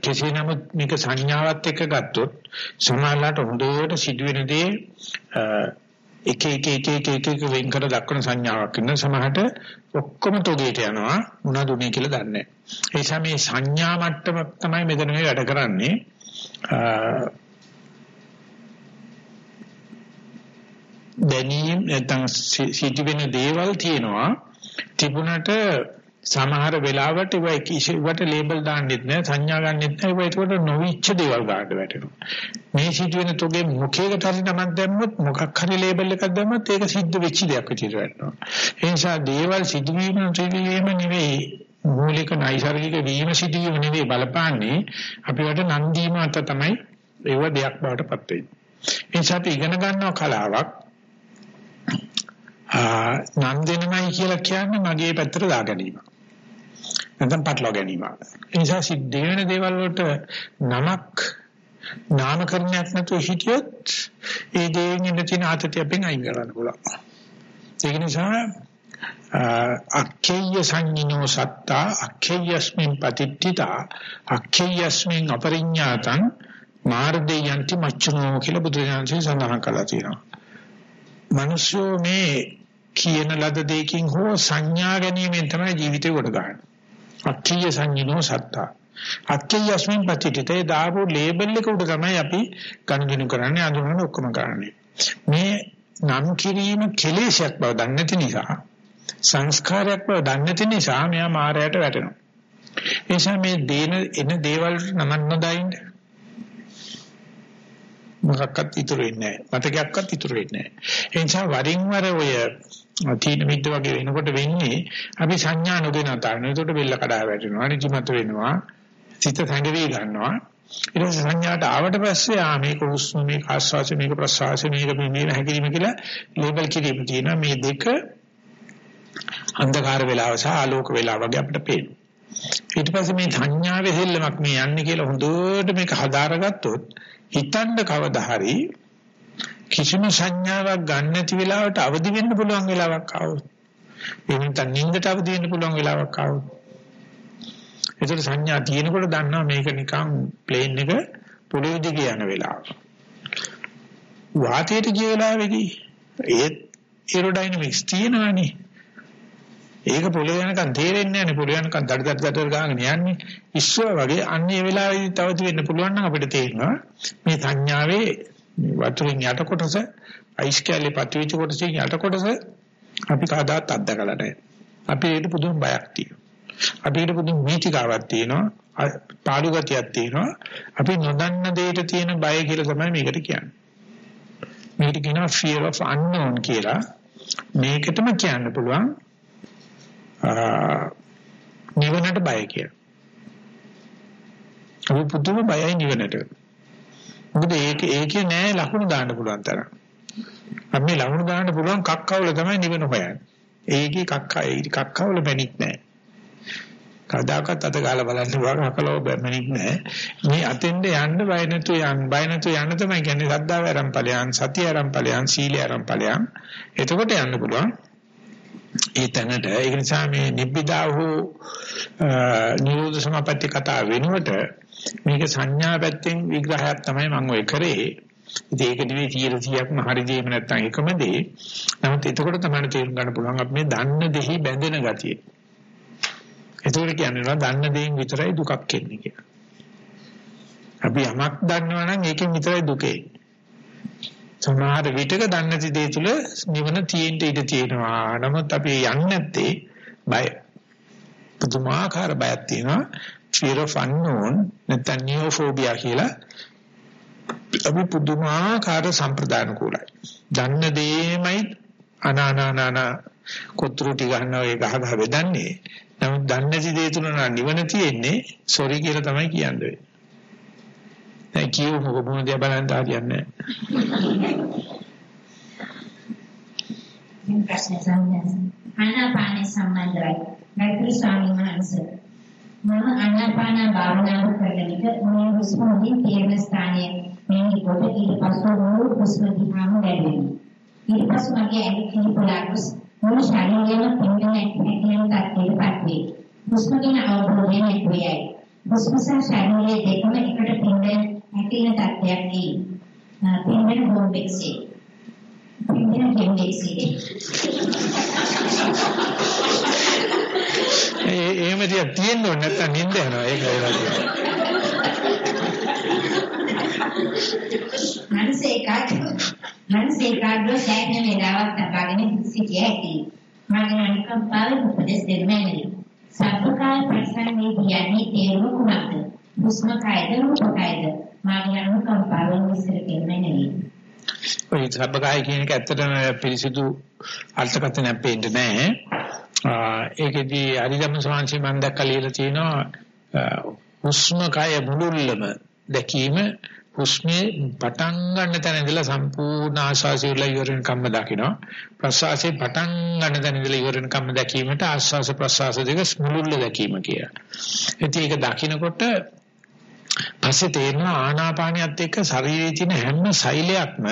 කෙසේ නමුත් මේක සංඥාවත් එක්ක ගත්තොත් සමානලට හොඳට සිදුවෙන දේ එක එක එක එක එක එක වෙන් කර දක්වන සංඥාවක් ඉන්න සමහරට ඔක්කොම තොගේට යනවා මොනවද උනේ කියලා දන්නේ නැහැ. ඒ නිසා මේ සංඥා මට්ටම තමයි මෙතන මේ වැඩ කරන්නේ. දැනීම් නැත්නම් සිදුවෙන දේවල් තියෙනවා තිබුණට සමහර වෙලාවට ඒවා කිසිවට ලේබල් දාන්නෙත් නෑ සංඥා ගන්නෙත් නෑ. ඒවා ඒකට නොවිච්ච දේවල් ගන්නට වැටෙනවා. මේ සිදුවෙන තොගේ මුඛයකට හරි නමක් දැම්මොත් මොකක් හරි ලේබල් එකක් දැම්මොත් ඒක සිද්ධ වෙච්ච දෙයක් විදිහට වැටෙනවා. ඒ නිසා දේවල් සිදුවීම සිදුවීම නෙවෙයි මූලික නයිසර්ගික වීම සිදුවීම නෙවෙයි බලපාන්නේ. අපිට නන්දීම අත තමයි ඒව දෙයක් බවට පත් වෙන්නේ. ඒ නිසා අපි ඉගෙන ගන්නවා කලාවක්. නම් දෙනමයි කියලා කියන්නේ මගේ පැත්තට දා ගැනීම. නැත්නම් පටලවා ගැනීම. ඒ නිසා සිද්ධ වෙන දේවල් වලට නමක් නාමකරණයක් නැතුව හිටියොත් ඒ දේෙන් ඉන්න තියෙන ආතතිය අපෙන් අයින් කරන්න පුළුවන්. ඒක නිසා අක්ඛේය සංඤිනෝ සත්තා අක්ඛේයස්මින් පතිට්ඨිතා අක්ඛේයස්මින් අපරිඤ්ඤාතං මාර්දේයන්ති මච්චනෝ කියලා බුදුරජාණන්සේ සඳහන් කළා තියෙනවා. මිනිස්සු මේ කියන ලද දෙයකින් හෝ සංඥා ගැනීමෙන් තමයි ජීවිතේ කොට ගන්න. අක්ඛිය සංඥිනෝ සත්තා. අක්ඛිය යස්මින් පතිතේ දාපු ලේබල් එක උඩ තමයි අපි ගණන් කරන්නේ අඳුනන ඔක්කොම කරන්නේ. මේ නම් කිරීම කෙලෙසයක් බව දන්නේ නැති නිසා සංස්කාරයක් බව දන්නේ නැති නිසා මෙයා මායයට වැටෙනවා. ඒ නිසා මේ දේන එන දේවල් නමන්න නොදයින්න මොකක්වත් ඉතුරු වෙන්නේ නැහැ. මතකයක්වත් ඉතුරු වෙන්නේ නැහැ. ඒ නිසා වරින් වර ඔය තීන මිද්ද වගේ වෙනකොට වෙන්නේ අපි සංඥා නොදෙන තරණ. ඒකට බෙල්ල කඩා වැටෙනවා, නිදිමත වෙනවා, සිත සංගවි ගන්නවා. ඊට පස්සේ සංඥාට ආවට පස්සේ ආ මේක හුස්ම මේක ආස්වාස මේක ප්‍රසවාස මේක මේ හැකිරීම කියලා ලේබල් කිරීම තියෙනවා. මේ දෙක අන්ධකාර වේලාව සහ ආලෝක වේලාව වගේ අපිට පේනවා. ඊට පස්සේ මේ සංඥාවේ දෙල්ලමක් මේ යන්නේ කියලා හොඳට මේක හදාරගත්තොත් හිතන්න කවදා හරි කිසිම සංඥාවක් ගන්න නැති වෙලාවට අවදි වෙන්න පුළුවන් වෙලාවක් ආවොත් එහෙනම් නින්දට අවදි වෙන්න පුළුවන් වෙලාවක් ආවොත් ඒතර සංඥා තියෙනකොට දන්නවා මේක නිකන් ප්ලේන් එක පොළොවේ දිගේ යන වෙලාව. වාතයට ගිය වෙලාවේදී ඒත් ඒරෝඩයිනමික්ස් තියෙනවානේ. ඒක පොළොවේ යනකම් තේරෙන්නේ නැහැ නේ පොළොවේ යනකම් දඩ දඩ දඩ ගාගෙන යන්නේ. ඉස්සුව වගේ අන්නේ වෙලාවේදී තවති වෙන්න පුළුවන් නම් අපිට තේරෙනවා මේ සංඥාවේ වතුරින් යට කොටස අයිස් කැලේ පතිවිච කොටසෙන් යට කොටස අපි කවදාත් අත්දකලා නැහැ. අපි ඒකට පුදුම බයක් තියෙනවා. අපි ඒකට පුදුම වීතිකාවක් තියෙනවා. පාළු ගතියක් තියෙනවා. අපි නොදන්න දෙයට තියෙන බය කියලා තමයි මේකට කියන්නේ. මේකට කියනවා fear of unknown කියලා. මේකටම කියන්න පුළුවන් නිවනට බය කියලා. අපි පුදුම බයයි නිවනට. මොකද ඒක ඒකේ නෑ ලකුණු දාන්න පුළුවන් තරම්. අපි මේ ලකුණු දාන්න පුළුවන් කක්කවල තමයි නිවන හොයන්නේ. ඒකේ කක්කා ඒ කක්කවල බැනික් නෑ. කවදාකවත් අත ගාලා බලන්න බෑ කකලව බැනික් නෑ. මේ අතෙන්ද යන්න බය නැතු යන්න බය නැතු යන්න තමයි කියන්නේ සද්දාව ආරම්පලයන් සතිය ආරම්පලයන් සීලය ආරම්පලයන්. එතකොට යන්න පුළුවන්. ඒ තැනට ඒ නිසා මේ නිබ්බිදා වූ නිරෝධ සමාපatti කතා වෙනුවට මේක සංඥා පැත්තෙන් විග්‍රහයක් තමයි මම ඔය කරේ. ඉතින් ඒක නෙවෙයි 100%ක්ම හරි දෙයක් නැත්තම් එකම දේ. නමුත් එතකොට තමයි තේරුම් ගන්න පුළුවන් අපි මේ දන්න දෙහි බැඳෙන ගතිය. එතකොට කියන්නේ දන්න දෙයින් විතරයි දුකක් එන්නේ කියලා. අපි යමක් දන්නවා නම් ඒකෙන් විතරයි දුකේ. සමහර විටක දන්නේ නැති දේ තුල නිවන තියෙන්න ඉඩ තියෙනවා. නමුත් අපි යන්නේ නැත්තේ බය. පුදුමාකාර බයක් තියෙනවා. Fear of unknown නැත්නම් neophobia කියලා. අපි පුදුමාකාර සම්ප්‍රදාන කුලයි. දන්න දේමයි අනානානාන කොත්රුටි ගන්නවා ඒ ගහ ගහ බෙදන්නේ. නමුත් දන්නේ නැති දේ තුල නිවන තියෙන්නේ සොරි කියලා තමයි කියන්නේ. දැන් කියව මොකද මොන දේ බලන්න හරියන්නේ නැහැ. ප්‍රශ්න සම්බන්ධ. ආනාපාන සම්බන්ධයි. ගෛත්‍රී ස්වාමීන් වහන්සේ මම ආනාපාන භාවනාව කරන විට මේ හුස්ම වලින් තේරෙන ස්ථානයේ මේ කොට ඊට පස්ව මුළු හුස්ම දිහාම වැඩෙනවා. ඊට පස්ව මගේ ඇඟ කිලිපලාකුස් මුළු ශරීරයම පින්ගෙන ඇතිවෙන තත්ත්වයකට පත් වේ. හුස්ම ගැන අවබෝධය නැති වෙයි. හුස්ම සහ ශරීරයේ දෙකම එකට පින්ගෙන ඇතිවෙන තත්ත්වයක් නේ. පින්ගෙන බෝම්බෙක්සේ. පින්ගෙන බෝම්බෙක්සේ. ඒ එහෙම තියක් තියෙන්න ඕනේ නැත්තම් නිින්ද යනවා. ඒක වෙලා තියෙනවා. මනස ඒකාග්‍ර මනස ඒකාග්‍ර සෑහෙන වේලාවක් තබාගෙන සිටිය හැකියි මගේ අනිකම්පාව උපදෙස් දෙන්නේ සබ්බකාය ප්‍රසන්නේදී යන්නේ තේරුම කුමක්ද? හුස්ම කායද රූප කායද? මගේ අනුකම්පාවෙන් විස්තර දෙන්නේ නෙවෙයි ඔය සබ්බකාය කියන එක ඇත්තටම පිළිසිදු අර්ථකථනයක් පෙන්නන්නේ නැහැ ඒකෙදී අරිදම් ස්වාමීන් මම දැක්කලා ලියලා තියෙනවා හුස්ම කය මුළුල්ලම දැකීම හුස්මේ පටන් ගන්න තැන ඉඳලා සම්පූර්ණ ආශාසය වල ඉවරෙන කම්ම දකිනවා ප්‍රසවාසයේ පටන් ගන්න තැන ඉඳලා ඉවරෙන කම්ම දැකීමට ආශාස ප්‍රසවාස දෙක මුළුල්ල දැකීම කියලා. ඉතින් ඒක දකිනකොට පස්සේ තේරෙනවා ආනාපානියත් එක්ක ශරීරයේ තියෙන හැම සෛලයක්ම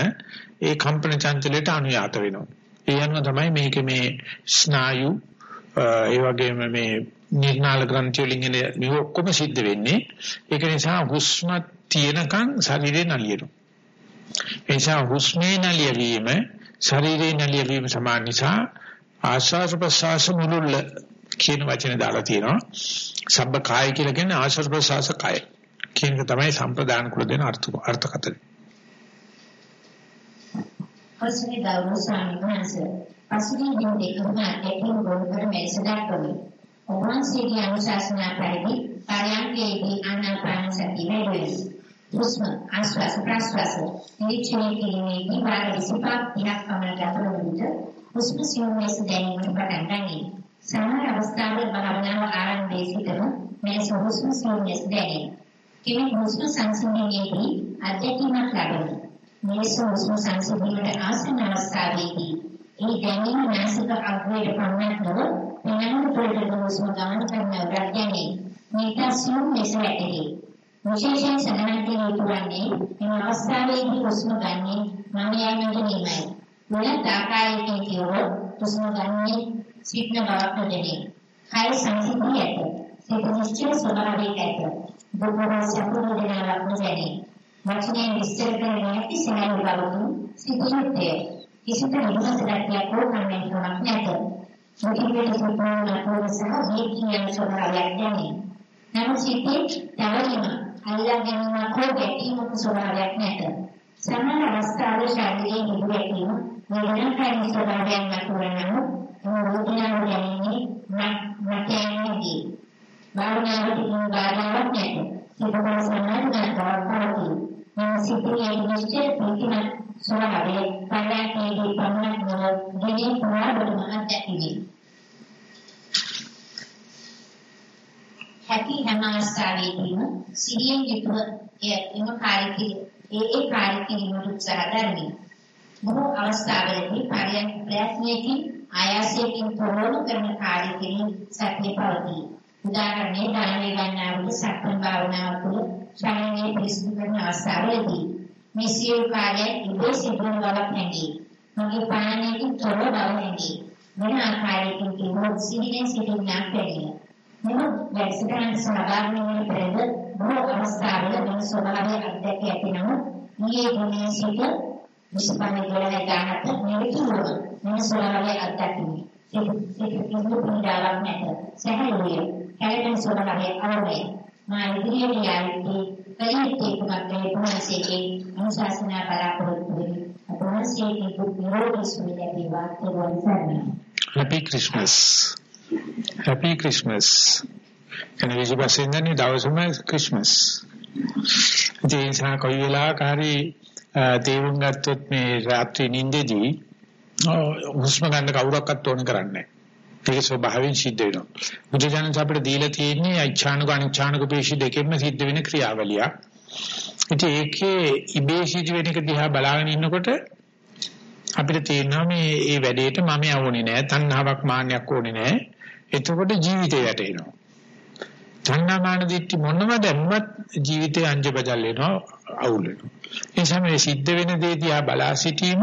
ඒ කම්පන චංචලයට අනුයාත වෙනවා. ඒ අනුව තමයි මේක මේ ස්නායු ඒ වගේම මේ නිර්නාල ග්‍රන්ථි වලින් එන මේ ඔක්කොම සිද්ධ වෙන්නේ. ඒක නිසා හුස්ම තියෙනකන් ශරීරේ නලියනවා. ඒ නිසා හුස්මේ නලියවීම ශරීරේ නලියවීම සමාන නිසා ආශ්වාස ප්‍රශ්වාස මුලුල්ල කියන වචනේ දාලා තියෙනවා. සබ්බ කාය කියලා කියන්නේ ආශ්වාස ප්‍රශ්වාස කාය. කියන එක තමයි සම්ප්‍රදාන කුල දෙන අර්ථ අර්ථකථනය අවසරයි ගෞරව ස්වාමීන් වහන්සේ පසුගිය දින දෙකම ඇතිව ගොනුකර මෙලෙස දක්වමි. ඔබවහන්සේගේ අනුශාසනා පරිදි පරයන්කේදී ආනාපාන සතිය වැඩි හුස්ම ආශ්වාස ප්‍රශ්වාස නිරීක්ෂණය කිරීමේදී වාර 25ක් 30ක් පමණ ගත වන විට හුස්ම සියුම් ලෙස දැනීමට පටන් ගනී. සමහර අවස්ථාවල භාවනාව ආරම්භයේ සිටම මෙලෙස හුස්ම සියුම් ලෙස දැනේ. කෙනෙක් හුස්ම සංසිඳීමේදී අධ්‍යක්ීමක් ලබනවා. මෙලෙස හුස්ම සංසිඳීමට ආසන්න අවස්ථාවේදී ඒ දැනීම මානසික අග්‍රයට පමණක් නොව වෙනම පොළට හුස්ම ගමන කරන රැගෙන මේක සියුම් ලෙස වැටේ. විශේෂයෙන් සඳහන් කළ යුතු වන්නේ මේ අවස්ථාවේදී හුස්ම ගන්නේ මම යන්නේ නෙමෙයි. වෙනත් ආකාරයකින් කියවෝ හුස්ම ගන්නේ සිටන බවක් නොදෙන්නේ. කය සංසිඳී ඇත. සිත නිශ්චල ස්වභාවයක ඇත. දුකම සම්පූර්ණ දෙනාවක් නොදැනේ. වචනයෙන් විස්තර කරන්නේ නැති සෑම බවකින් සිටින්නේ කිසිත නිදහස දැක්වියක් හෝ කන්නේකමක් නැත. මුලින්ම සම්පූර්ණ පොරසහ මේ කියන ස්වභාවයක් දැනේ. නමුත් සිටේ තවදීම අල්ලා ගැනීමක් හෝ ගැටීමක ස්වභාවයක් නැත. සමහර අවස්ථාවල ශාරීරික හිදු ගැටීම වේදනාකාරී ස්වභාවයක් නැතුවනම රෝගියාව ගැනීම නැතේනදී. භාවනාවට කිසිම බාධාවක් නැත. සිතේ සමාධියක් පවතී. මේ සිතේ නිශ්චය ප්‍රතිමත් ස්වභාවය පරයන්කේදී පමණක් නොව දිනේ පුරාවටම අත්දැකීමි. හැකි හැම අවස්ථාවෙදීම සිහියෙන් යුතුව එම කාර්ය ඒ ඒ කාර්ය කිරීමට උත්සාහ දරමි. බොහෝ අවස්ථාවලදී පරයන්ක ප්‍රයත්නයකින් ආයාසයෙන් තොරව කරන කාර්ය කිරීම සත්‍ය පවතී. උදාහරණයක් දානේ ගන්නා වූ සක්මන් භාවනාව තුළ ශරීරයේ පිරිසිදු කරන අවස්ථාවලදී මේ සියලු කාර්යය ඉබේ සිදුවන බවක් හැඟේ. මගේ පාණයකින් තොර බව හැඟේ. වෙන ආකාරයකින් කිව්වොත් සිහිනෙන් සිටින්නක් බැහැ. මෙම වැඩසටහන සහභාගී වන පෙරද බොහෝ අවස්ථාවල මෙම ස්වභාවය අත්දැක ඇති නමුත් ඊයේ ගුණයේ සිට විසපන්නේ කියලා ගන්නත් මෙලෙකිනුව මෙම ස්වභාවය අත්දැකීමි. සිත කිසිදු පීඩාවක් නැත. සැහැල්ලුවේ කැලෙන ස්වභාවය අවරේ. මා ඉදිරියට යාවිදී කලිතේ කුමක්ද පුනසේකේ අනුශාසනා බලාපොරොත්තු වෙමි. පුනසේකේ දුක් නිරෝධී සුවය ලැබේවා කියලා සරණයි. Happy Christmas. Happy Christmas. එන විශ්වාසයෙන් දැන් දවසම ක්‍රිස්මස්. ඒ නිසා කොයි වෙලාවකරි තේරුම් ගත්තොත් මේ රාත්‍රී නිින්දේදී හුස්ම ගන්න කවුරක්වත් ඕන කරන්නේ නැහැ. ඒක ස්වභාවයෙන් සිද්ධ වෙනවා. බුදුජානක අපිට දීලා තියෙන්නේ අයිච්ඡානුක අනිච්ඡානුක පේශි දෙකෙන්ම සිද්ධ වෙන ක්‍රියාවලියක්. ඉතින් ඒකේ ඉබේ සිද්ධ වෙන එක දිහා බලාගෙන ඉන්නකොට අපිට තේරෙනවා මේ මේ වැඩේට මම යවුනේ නැහැ. තණ්හාවක් මාන්නයක් ඕනේ නැහැ. එතකොට ජීවිතේ වැටෙනවා. තණ්හාමාන දිට්ඨි මොනම දැම්මත් ජීවිතේ අංජබජල් වෙනවා අවුල් වෙනවා. ඒ නිසා මේ සිද්ධ වෙන දේ දිහා බලා සිටීම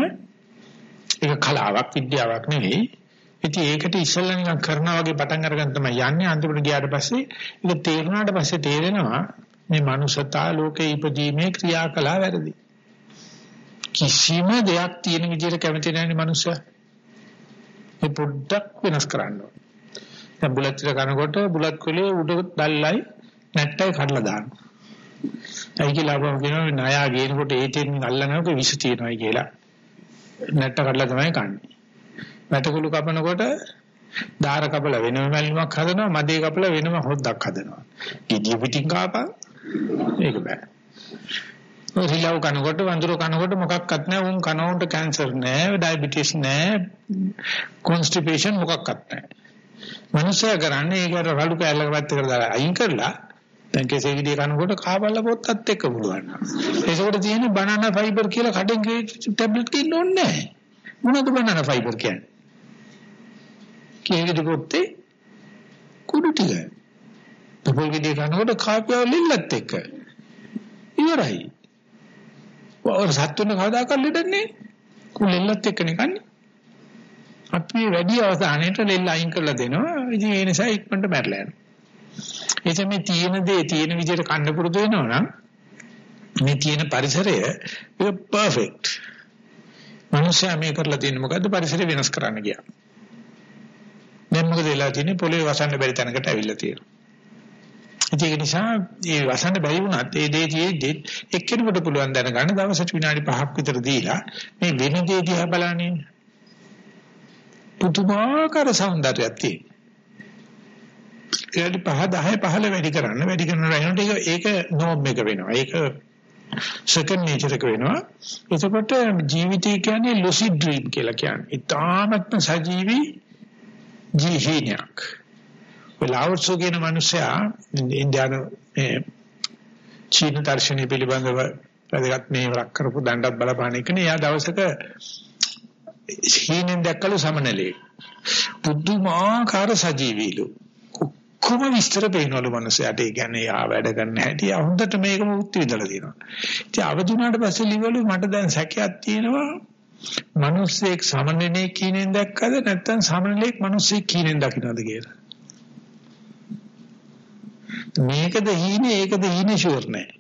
ඒක කලාවක් විද්‍යාවක් නෙවෙයි. ඉතින් ඒකට ඉස්සෙල්ලා නිකන් කරනවා වගේ පටන් අරගෙන තමයි යන්නේ අන්තිමට ගියාට පස්සේ ඒක තේරුණාට පස්සේ තේරෙනවා මේ මනුසතා ලෝකේ ඉපදීමේ ක්‍රියාකලා වැරදි. කිසිම දෙයක් තියෙන විදිහට කැමති නැහැ මනුස්සයා. ඒ පොඩ්ඩක් වෙනස් කරන්න ඕනේ. දැන් බුලත් ටික කනකොට බුලත් කොලේ උඩ දැල්ලයි නැට්ටයි කඩලා දානවා. ඒ කියලා අපම කියනවා ණයා ගේනකොට ඒටෙන් අල්ලනකොට විස තියනවායි කියලා. නැට්ට කඩලා තමයි කන්නේ. වැටකුළු කපනකොට දාර කපල වෙනම මැල්ලුමක් හදනවා මදේ කපල වෙනම හොද්දක් හදනවා. gediya පිටින් කාපා ඒක බෑ. රිලව් කනකොට වඳුර කනකොට මොකක්වත් නැහැ උන් කනවුන්ට කැන්සර් නැහැ ඩයබටිස් නැහැ කොන්ස්ටිපේෂන් මොකක්වත් නැහැ. මනුස්සය කරන්නේ ඒක රළු කැලලක පැත්තකට දාලා අයින් කරලා දැන් කෙසේ විදිය කනකොට කාබල්ල පොත්තත් එක්ක පුළුවන්. ඒකෝට තියෙන බනනා ෆයිබර් කියලා කඩෙන් ටැබ්ලට් කින්න ඕනේ නැහැ. මොනවද බනනා ෆයිබර් කියන්නේ? කේවිද පොත්තේ කුඩු ටික. තපොල් විදිය කනකොට කාපියව ලිල්ලත් එක්ක. ඉවරයි. ඔය සත්තුන කවදාකවත් ලෙඩන්නේ කුලෙල්ලත් එක්කනේ කන්නේ. අපි වැඩි අවසානයේට ලෙල්ල අයින් කරලා දෙනවා. ඉතින් ඒ නිසා ඉක්මනට මැරලා යනවා. එතෙ මේ තියෙන දේ තියෙන විදිහට කන්න පුරුදු වෙනවා නම් මේ තියෙන පරිසරය ඒක පර්ෆෙක්ට්. මනුෂ්‍යයා මේ කරලා තියෙන්නේ මොකද්ද පරිසරය වෙනස් කරන්න ගියා. දැන් මොකද වෙලා තියෙන්නේ පොළවේ වසන්න බැරි තැනකට ඇවිල්ලා තියෙනවා. ඒක නිසා මේ වසන්න බැරි වුණත් ඒ දේ තියෙද්දි එක්කෙනෙකුට පුළුවන් දැනගන්න දවසට විනාඩි 5ක් විතර දීලා මේ වෙන දේ දිහා බලන්නේ පුදුමාකාර సౌందර්යයක් තියෙනවා. ඒකට 5 10 15 වැඩි කරන්න වැඩි කරනකොට ඒක ඒක නෝම් එක වෙනවා. ඒක සෙකන්ඩ් නේචර් එක වෙනවා. එතකොට ජීවිතය කියන්නේ ලුසිඩ් ඩ්‍රීම් කියලා කියන්නේ. ඊටාත්ම සජීවී ජීහිනියක්. වෙලාවසෝ කියන මිනිසයා ඉන්දියානු චීන දර්ශනය පිළිබඳව වැදගත් මේ වරක් කරපු දණ්ඩක් බලපාන එකනේ. එයා දවසක හීනෙන් දැක්කලු සමනලේ. පුදුමාකාර සජීවීලු. ඔක්කොම විස්තර පේනවලු මනුස්සයාට. ඒ කියන්නේ යා වැඩ කරන්න හැටි හොඳට මේකම උත්ති විදලා තියෙනවා. ඉතින් අවදුනාට පස්සේ ලිවලු මට දැන් සැකයක් තියෙනවා. මිනිස්සෙක් සමනලේ කීනෙන් දැක්කද නැත්නම් සමනලේක් මිනිස්සෙක් කීනෙන් දකින්නද කියලා. මේකද හීනේ ඒකද හීනේ ෂුවර් නෑ.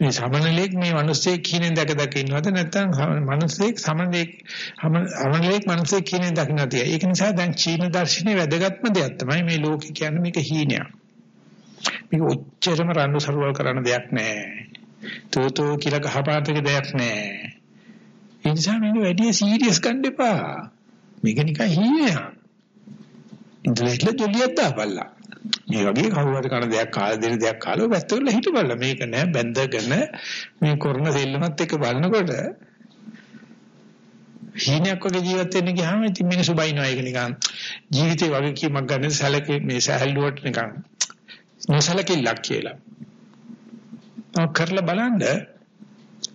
මේ සමනලෙක් මේ මිනිස්සෙක් කිනෙන් දැක දැක ඉන්නවද නැත්නම් මිනිස්සෙක් සමනලෙක් සමනලෙක් මිනිස්සෙක් කිනෙන් දකින්නද ඒක නිසා දැන් චීන දර්ශනයේ වැදගත්ම දෙයක් තමයි මේ ලෝකේ කියන්නේ මේක හීනයක් මේක ඔච්චරම රණ්ඩු සරුවල් කරන දෙයක් නෑ තෝතෝ කියලා ගහපාතක දෙයක් නෑ. ඒ නිසා මේක වැඩි සීරියස් ගන්න එපා. මේක නිකන් හීනයක්. ඉන්ටර්නෙට් එකේ ජොලියක් දාපල්ලා. මේ වගේ කවුරු කරන දෙයක් කාලා දෙන දෙයක් කාලා වැස්ත කරලා හිටපල්ලා. මේක නෑ බැඳගෙන මේ කරන සෙල්ලමත් එක්ක බලනකොට හීනයක් වගේ ජීවත් වෙන්න ගියාම ඉතින් මිනිස්සු බයිනවා. ඒක නිකන් ජීවිතේ වගේ කීමක් ගන්න සැලකේ මේ සැහැල්ලුවට නිකන් නොසැලකිල්ලක් කියලා. ඔව් කරලා බලන්න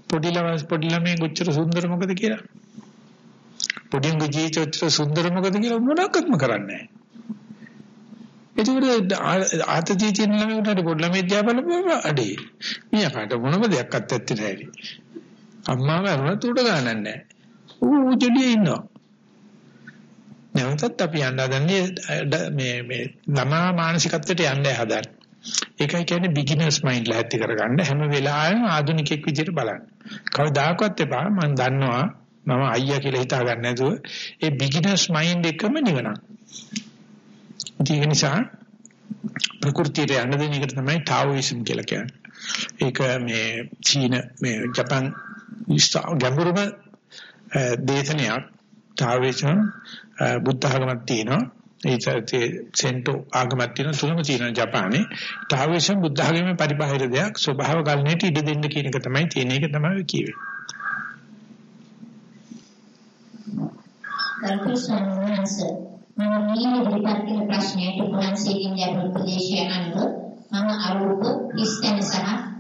පොඩි ළමයි පොඩි ළමයි කොච්චර සුන්දර මොකද කියලා. පොඩි උන්ගේ ජීවිතය සුන්දර මොකද කියලා මොනවත්ම කරන්නේ නැහැ. ඒකට ආතතිය තියෙන ළමයින්ට පොඩි ළමයි දිහා බලපුවම අඩේ. මීයාකට මොනම දෙයක් අත්‍යත්ති නැහැ. අම්මා මරුණත් උඩ ගන්නන්නේ නැහැ. ඌ ජොලියේ ඉන්නවා. නැවතත් අපි යන්න හදන්නේ මේ මේ ළමා මානසිකත්වයට යන්න හදන්නේ. ඒකයි කියන්නේ බිග්ිනර්ස් මයින්ඩ් ලැහැත්ති කරගන්න හැම වෙලාවෙම ආධුනිකෙක් විදිහට බලන්න. කවදාකවත් එපා මම දන්නවා මම අයියා කියලා හිතා ගන්න නැතුව ඒ බිග්ිනර්ස් මයින්ඩ් එකම නිවනක්. ඒක නිසා ප්‍රകൃතියට යන්න දෙන එක තමයි ටාවොයිසම් කියලා කියන්නේ. ඒක මේ චීන මේ ජපන් ගැඹුරුම දේශනයක් ටාවොයිසම් බුද්ධ ආගමක් තියෙනවා. ඒ සෙන්ටෝ ආගමක් තියෙන තුනම තියෙනවා ජපානයේ. ටාවිසම් බුද්ධ ආගමේ පරිබාහිර දෙයක් ස්වභාව ගලණයට ඉඩ දෙන්න කියන එක තමයි තියෙන එක තමයි කියවේ. කල්පිෂන්වන්ස මම මේ ඉදිරිපත් කළ ප්‍රශ්නයට පුරන්සේකින් ලැබුණු උපදේශය අනුව මම අරූප ඉස්තන සහ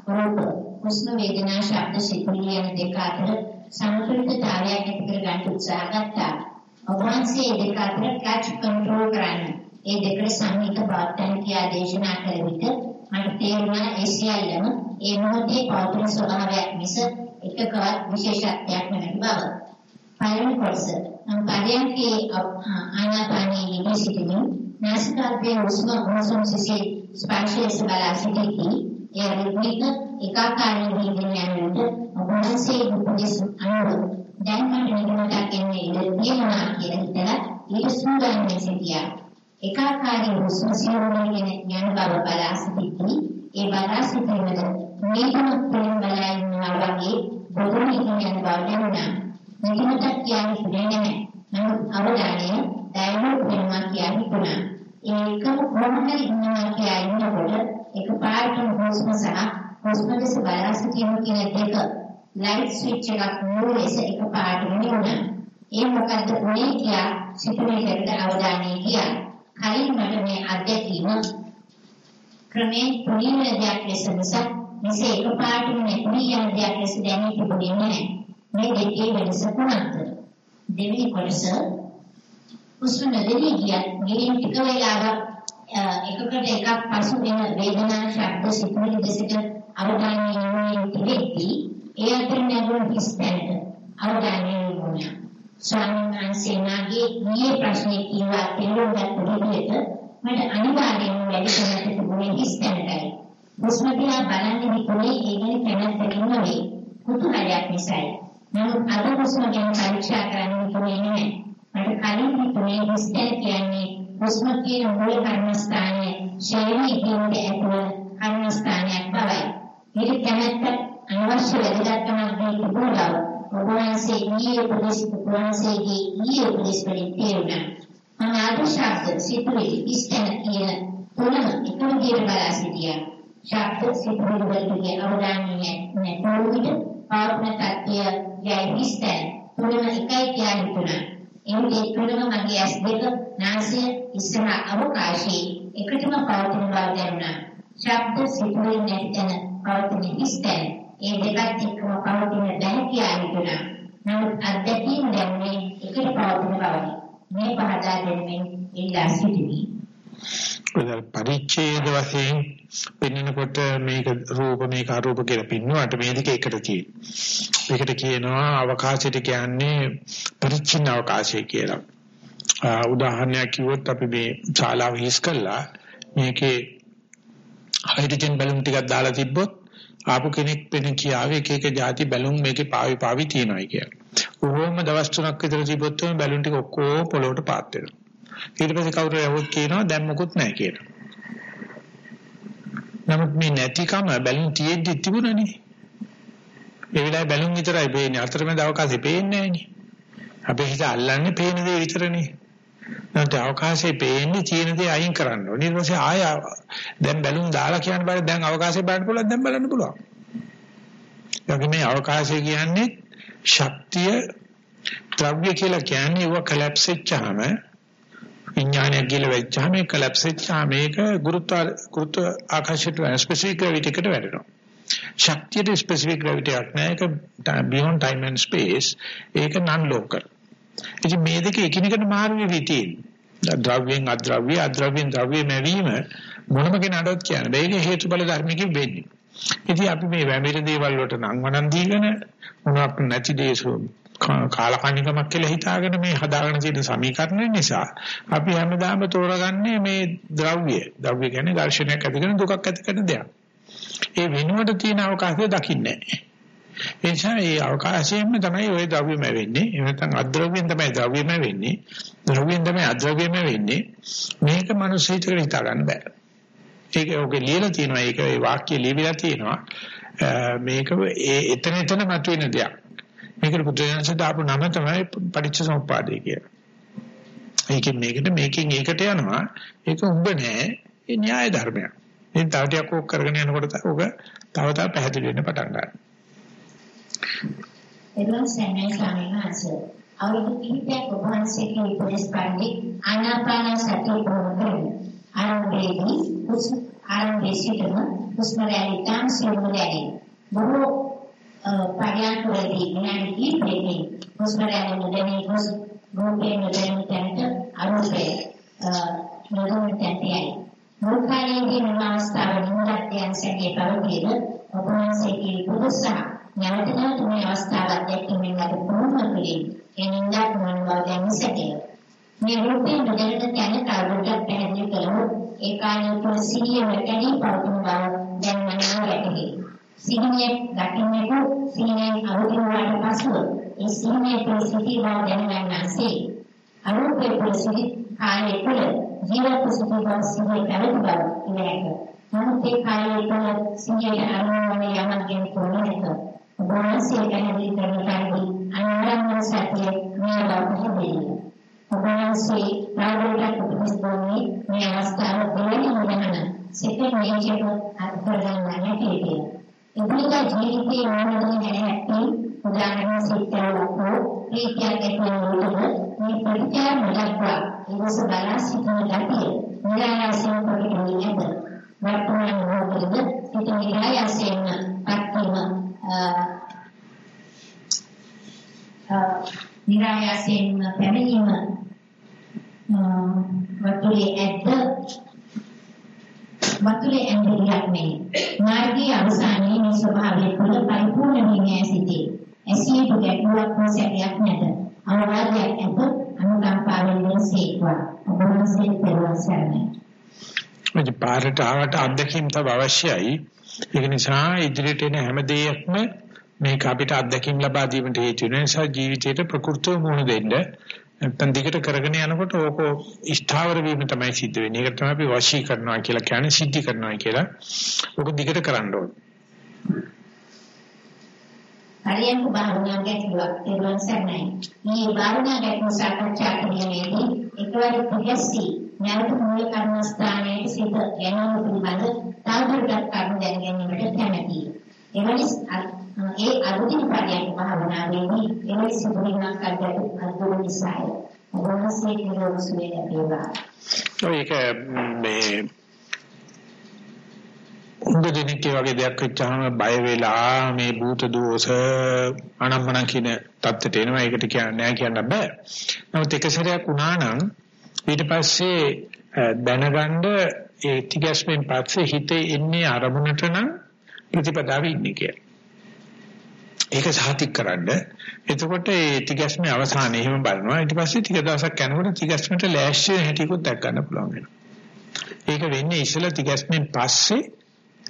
රූප හුස්ම වේදනා ශබ්ද සිතුවිලි යන දෙක අතර සමතුලිතතාවයක් ඇති කර ගන්න උත්සාහ ගත්තා. ඔබවන්සේ දෙක අතර ටච් කන්ට්‍රෝල් කරන්න. ඒ දෙකට සංහිත බවත්තන් කියා දේශනා කළ විට මට තේරුණා ඒ සියල්ලම ඒ මොහොතේ පවතින ස්වභාවයක් මිස එකකවත් විශේෂත්වයක් නැති බව. පළවෙනි කොටස නම් පරියන්කේ ආනාපානයේ නිවි සිටින නාසිකාග්‍රේ හුස්ම හුස්ම සිසි ස්පර්ශයේ බලා සිටිති ඒ රිද්මික ඒකාකාරී වීගෙන යන විට ඔබවන්සේ උපදෙස් අනුව දැන් මට නිගමනට එන්නේ ඉඳ තියෙනවා කියලා හිතලා ඊට සූදානම් සිටියා. ඒකාකාරී හුස්ම සිරුරගෙන යන බව බලා සිටිති. ඒ බලා සිටීමද මේකම ප්‍රේම බලා ඉන්නවා වගේ බොරුම යන බව දැනුණා. නිගමනට කියන්නේ නැහැ. නමුත් අවධානය දැනුම් වෙනවා කියලා හිතුණා. ඒකම කොහොමද ඉන්නවා කියලා ඉන්නකොට එකපාරටම හුස්ම සහ හුස්ම දෙස බලා සිටීම කියන දෙක ලයිට් ස්විච් එකක් නූල් ලෙස එකපාරටම නිවුණා. ඒ මොකද්ද උනේ කියලා සිතුවිල්ලට අවධානය ගියා. කලින් මට මේ අත්දැකීම ක්‍රමයෙන් පුණින දෙයක් ලෙස නිසා මෙසේ එකපාරටම නැති යන දෙයක් ලෙස දැනී තිබුණේ නැහැ. මේ දෙකේ වෙනස කොහොමද? දෙවෙනි කොටස උස්ම නැදෙවි ගියත් ගෙලින් ටික වෙලාවක් එකකට එකක් පසු වෙන වේදනා ශබ්ද සිතුවිලි දෙසට අවධානය යොමු වෙද්දී ඒ අතර නැගුණු හිස්තැනට අවධානය යොමු ස්වාමීන් වහන්සේ මාගේ ඊයේ ප්‍රශ්නේ කිව්වා තේරුම් ගන්න විදිහට මට අනිවාර්යයෙන්ම වැඩි කරන්න තිබුණේ හිස්තැනටයි. හුස්ම දිහා බලන්නේ විතරේ ඒ ගැන කැමැත්තකින් නෙවෙයි කුතුහලයක් නිසායි. නමුත් අද හුස්ම ගැන පරීක්ෂා කරන්න විතරේ නෙවෙයි. මට කලින් හිතුනේ හිස්තැන කියන්නේ හුස්ම කියන මූල කර්මස්ථානයේ ශරීරයේ ඉදිරියට ඇතුළ කර්මස්ථානයක් බවයි. මේක කැමැත්ත අනවශ්‍ය වැදගත්කමක් දී තිබුණා ඔබ වහන්සේ ඊයේ උපදෙස් වහන්සේගේ ඊයේ උපදෙස් වලින් තේරුණා. අනාද ශබ්ද සිතුවිලි ඉස්තන කියන තුනම එක විදිහට බලා සිටියා. ශබ්ද සිතුවිලි වලට අවධානය නැතුව විට පාවන තත්ත්වය යයි ඉස්තන තුනම එකයි කියලා හිතුණා. එන්නේ තුනම මගේ ඇස් දෙක නාසය ඉස්සරහ අවකාශයේ එකටම පවතින බව දැනුණා. ශබ්ද සිතුවිලි නැතින පවතින ඉස්තන ඒ දෙකත් එක්කම පවතින දැන කියලා හිතුණා. නමුත් අත්දැකීම් දැනුනේ එකට පවතින බවයි. මේ පහදා දෙමින් ඉල්ලා සිටිමි. පරිච්ඡේද වශයෙන් පෙන්වනකොට මේක රූප මේක අරූප කියලා පින්නුවාට මේ දෙක එකට තියෙනවා. ඒකට කියනවා අවකාශයට කියන්නේ පරිච්ඡින්න අවකාශය කියලා. උදාහරණයක් කිව්වොත් අපි මේ ශාලාව හිස් කළා මේකේ හයිඩ්‍රජන් බැලුම් ටිකක් දාලා තිබ්බොත් ආපු කෙනෙක් වෙන කියාවේ එක එක જાති බැලුම් මේකේ පාවි පාවි තියෙනවායි කියලා. ඕම දවස් තුනක් විතර තිබොත් බැලුම් ටික ඔක්කොම පොළොවට පාත් වෙනවා. ඊට පස්සේ කවුරු යවුත් කියනවා දැන් මොකුත් නැහැ කියලා. නමුත් මේ නැතිකම බැලුම් තියෙද්දි තිබුණනේ. ඒ වෙලාවේ බැලුම් විතරයි පේන්නේ. අතරමැද අවකාශය පේන්නේ නැහැනේ. අපේ හිත අල්ලන්නේ පේන දේ විතරනේ. නැත්නම් අවකාශයේ පේන්නේ තියෙන දේ අයින් කරන්න ඕනේ. ඊට පස්සේ ආය දැන් බැලුම් දාලා කියන්න බෑ දැන් අවකාශය බලන්න පුළුවන් දැන් බලන්න පුළුවන්. යකි මේ අවකාශය කියන්නේ ශක්තිය ද්‍රව්‍ය කියලා කියන්නේ ඒව කොලැප්ස් වෙච්චාම විඥානය කියලා වෙච්චාම ඒ කොලැප්ස් වෙච්චාම මේක ගුරුත්ව ගුරුත්ව ආකර්ෂිත ස්පෙસિෆික් ග්‍රැවිටි එකට වැටෙනවා. ශක්තියට ස්පෙસિෆික් ග්‍රැවිටි එකක් නෑ ඒක beyond time and space ඒක non local. ඉතින් මේ දෙක එකිනෙකට මාරු වෙවි තියෙන්නේ. ද්‍රව්‍යෙන් අද්‍රව්‍ය අද්‍රව්‍යෙන් ද්‍රව්‍ය නැවීම මොනම කෙනාටවත් කියන්න බෑ. ඒක හේතුඵල ධර්මකින් වෙන්නේ. ඉතින් අපි මේ වැමිර දේවල් වලට නම් වණන් දීගෙන මොනවක් නැති දේශෝ කාලකන්නිකමක් කියලා හිතාගෙන මේ හදාගෙන තියෙන සමීකරණ නිසා අපි හැමදාම තෝරගන්නේ මේ ද්‍රව්‍ය. ද්‍රව්‍ය කියන්නේ ඝර්ෂණයක් ඇති කරන දුකක් ඇති කරන දෙයක්. ඒ වෙනුවට තියෙන අවකාශය දකින්නේ නැහැ. ඒ නිසා මේ අවකාශයෙන්ම තමයි ওই ද්‍රව්‍යම වෙන්නේ. එහෙම නැත්නම් අද්‍රව්‍යයෙන් තමයි ද්‍රව්‍යම වෙන්නේ. ද්‍රව්‍යයෙන් තමයි අද්‍රව්‍යම වෙන්නේ. මේක මිනිස් හිතේ හිතා ගන්න බෑ. ඒක ඔගේ ලියලා තියෙනවා. ඒක ඒ වාක්‍ය ලියවිලා තියෙනවා. මේක ඒ එතන එතන මතුවෙන දෙයක්. මේකට බුදුරජාණන්සේ දාපු නම තමයි පටිච්චසමුප්පාදේ කියලා. ඒකෙන් මේකට මේකෙන් ඒකට යනවා. ඒක උඹ නෑ. ඒ න්‍යාය ධර්මයක්. ඉතින් තව ටිකක් ඕක කරගෙන යනකොට ඕක තව තව පැහැදිලි වෙන්න පටන් ගන්නවා. එළුවන් සැනයි ස්වාමීන් වහන්සේ අවුරුදු කිහිපයක් ඔබ වහන්සේගේ උපදෙස් පරිදි ආනාපාන සතිය පුහුණු කරමි. ආරම්භයේදී හුස්ම ආරම්භයේ සිටම හුස්ම රැලි තම සියුම්ව දැනේ. බොහෝ පරියන්කවලදී විනාඩි කිහිපයකින් හුස්ම රැලි නොදැනී හොස් රූපේ නොදැනී තැනට අරූපය නොදැනී තැනට යයි. මුල්කාලයේදී මෙම අවස්ථාව නිමුදත්යන් සැකේ පවතින ඔබ වහන්සේගේ පුදුසා නැවත නැවත මේ අවස්ථාවක් දැක්කමින් ලද පුහුණුව තුළින් ඒ නින්දක් මන බව දැනී සිටිය. මේ රූපේ නොදැනෙන තැන කවුරුත් පැහැදිලි කළොත් ඒ කාලය තුළ සිහිය වැඩි පවතින බව දැන් මනෝ වැටහි. සිහිනේ දකින්නට සිහිනේ අවදි වුණාට පසුව ඒ සිහිනේ තුළ සිටි බව දැනගන්නාසේ අරූපේ තුළ සිටි කාලය තුළ ජීවත් සිටි බව සිහිය පැවති බව ඉවැක. නමුත් ඒ කාලය තුළ සිහියේ අරමුණ යමක් ගැන කොහොමද වහන්සේ පැහැදිලි කරන පරිදි අනාරම්භ සත්‍යයේ මේ ලෝකෙදී වහන්සේ ප්‍රායෝගික උපදෙස් දුන්නේ මේ අවස්ථාව දෙවෙනි මොනවාන සිතේ මේජක අත්කරගන්න නැතිදී ඉදිරියට ජීවිතයේ මොනවද නැහැටි උදාහරණ සිතවලකෝ ප්‍රීතියක් එක්වනකොට මේ ප්‍රතිචාර මුලක්වා ඉවස බලා සිටින ගැතිය නිරායාසයෙන් පරිගණනයද වර්තමාන මොහොතේ සිත නිරායාසයෙන් පත්වීම නිරායසෙන් පැමිණීම වතුලේ ඇද්ද වතුලේ ඇඳියක් නෙයි මාර්ගයේ අවසානයේ මේ ස්වභාවය තුළ පරිපූර්ණ වීමේ සිටී එසේ දුකක් මොසයක් නැත අනුවාදයක් ඇත අනුකම්පාවෙන් දෙසේක්වා ඔබ වහන්සේ පෙරවන් සරණයි මේ පාරට ආවට අත්දැකීම් තව අවශ්‍යයි ඒක නිසා ඉදිරියට එන හැම දෙයක්ම මේක අපිට අත්දැකීම් ලබා දීමට හේතු වෙන නිසා ජීවිතේට ප්‍රකෘතව මුහුණ දෙන්න නැත්නම් දිගට කරගෙන යනකොට ඕක ස්ථාවර වීම තමයි සිද්ධ වෙන්නේ. ඒක තමයි අපි වශී කරනවා කියලා කියන්නේ සිද්ධි කරනවා කියලා. ඕක දිගට කරන්න ඕනේ. හරියම භාවනා ගැටලුවක් තිබුණා සර්ණයි. මේ භාවනා ගැටලුව සාකච්ඡා කිරීමේදී එකවර ප්‍රගස්ටි නැවත මූල කර්මස්ථානයේ සිට ගැනීම පිළිබඳ තවදුරටත් කරුණු දැන ගැනීමට කැමැතියි. එවැනි ඒ අරුතින් පරියන්ක භාවනාවේදී එවැනි සිදුවීමක් අද්දට අද්දුරු නිසාය. ඔබවහන්සේ නිරෝධ සුවය ලැබේවා. ඒක මේ උඹ දෙනෙක් වගේ දෙයක් වෙච්චාම බය වෙලා මේ භූත දෝෂ අනම්මන කියන தත්තට එනවා ඒකට කියන්නේ නැහැ කියන්න බෑ. නමුත් එක සැරයක් වුණා නම් ඊට පස්සේ දැනගන්න ඒ තිගැස්මෙන් පස්සේ හිතේ එන්නේ අරමුණට නම් ප්‍රතිපදාවේ ඉන්නේ කියලා. ඒක සාතික් කරන්න. එතකොට ඒ තිගැස්මේ අවසානයේ එහෙම බලනවා. ඊට පස්සේ ටික දවසක් යනකොට තිගැස්මට ලෑස්ති වෙන හැටිකුත් දැක් ගන්න පුළුවන් වෙනවා. ඒක වෙන්නේ ඉස්සෙල්ලා තිගැස්මෙන් පස්සේ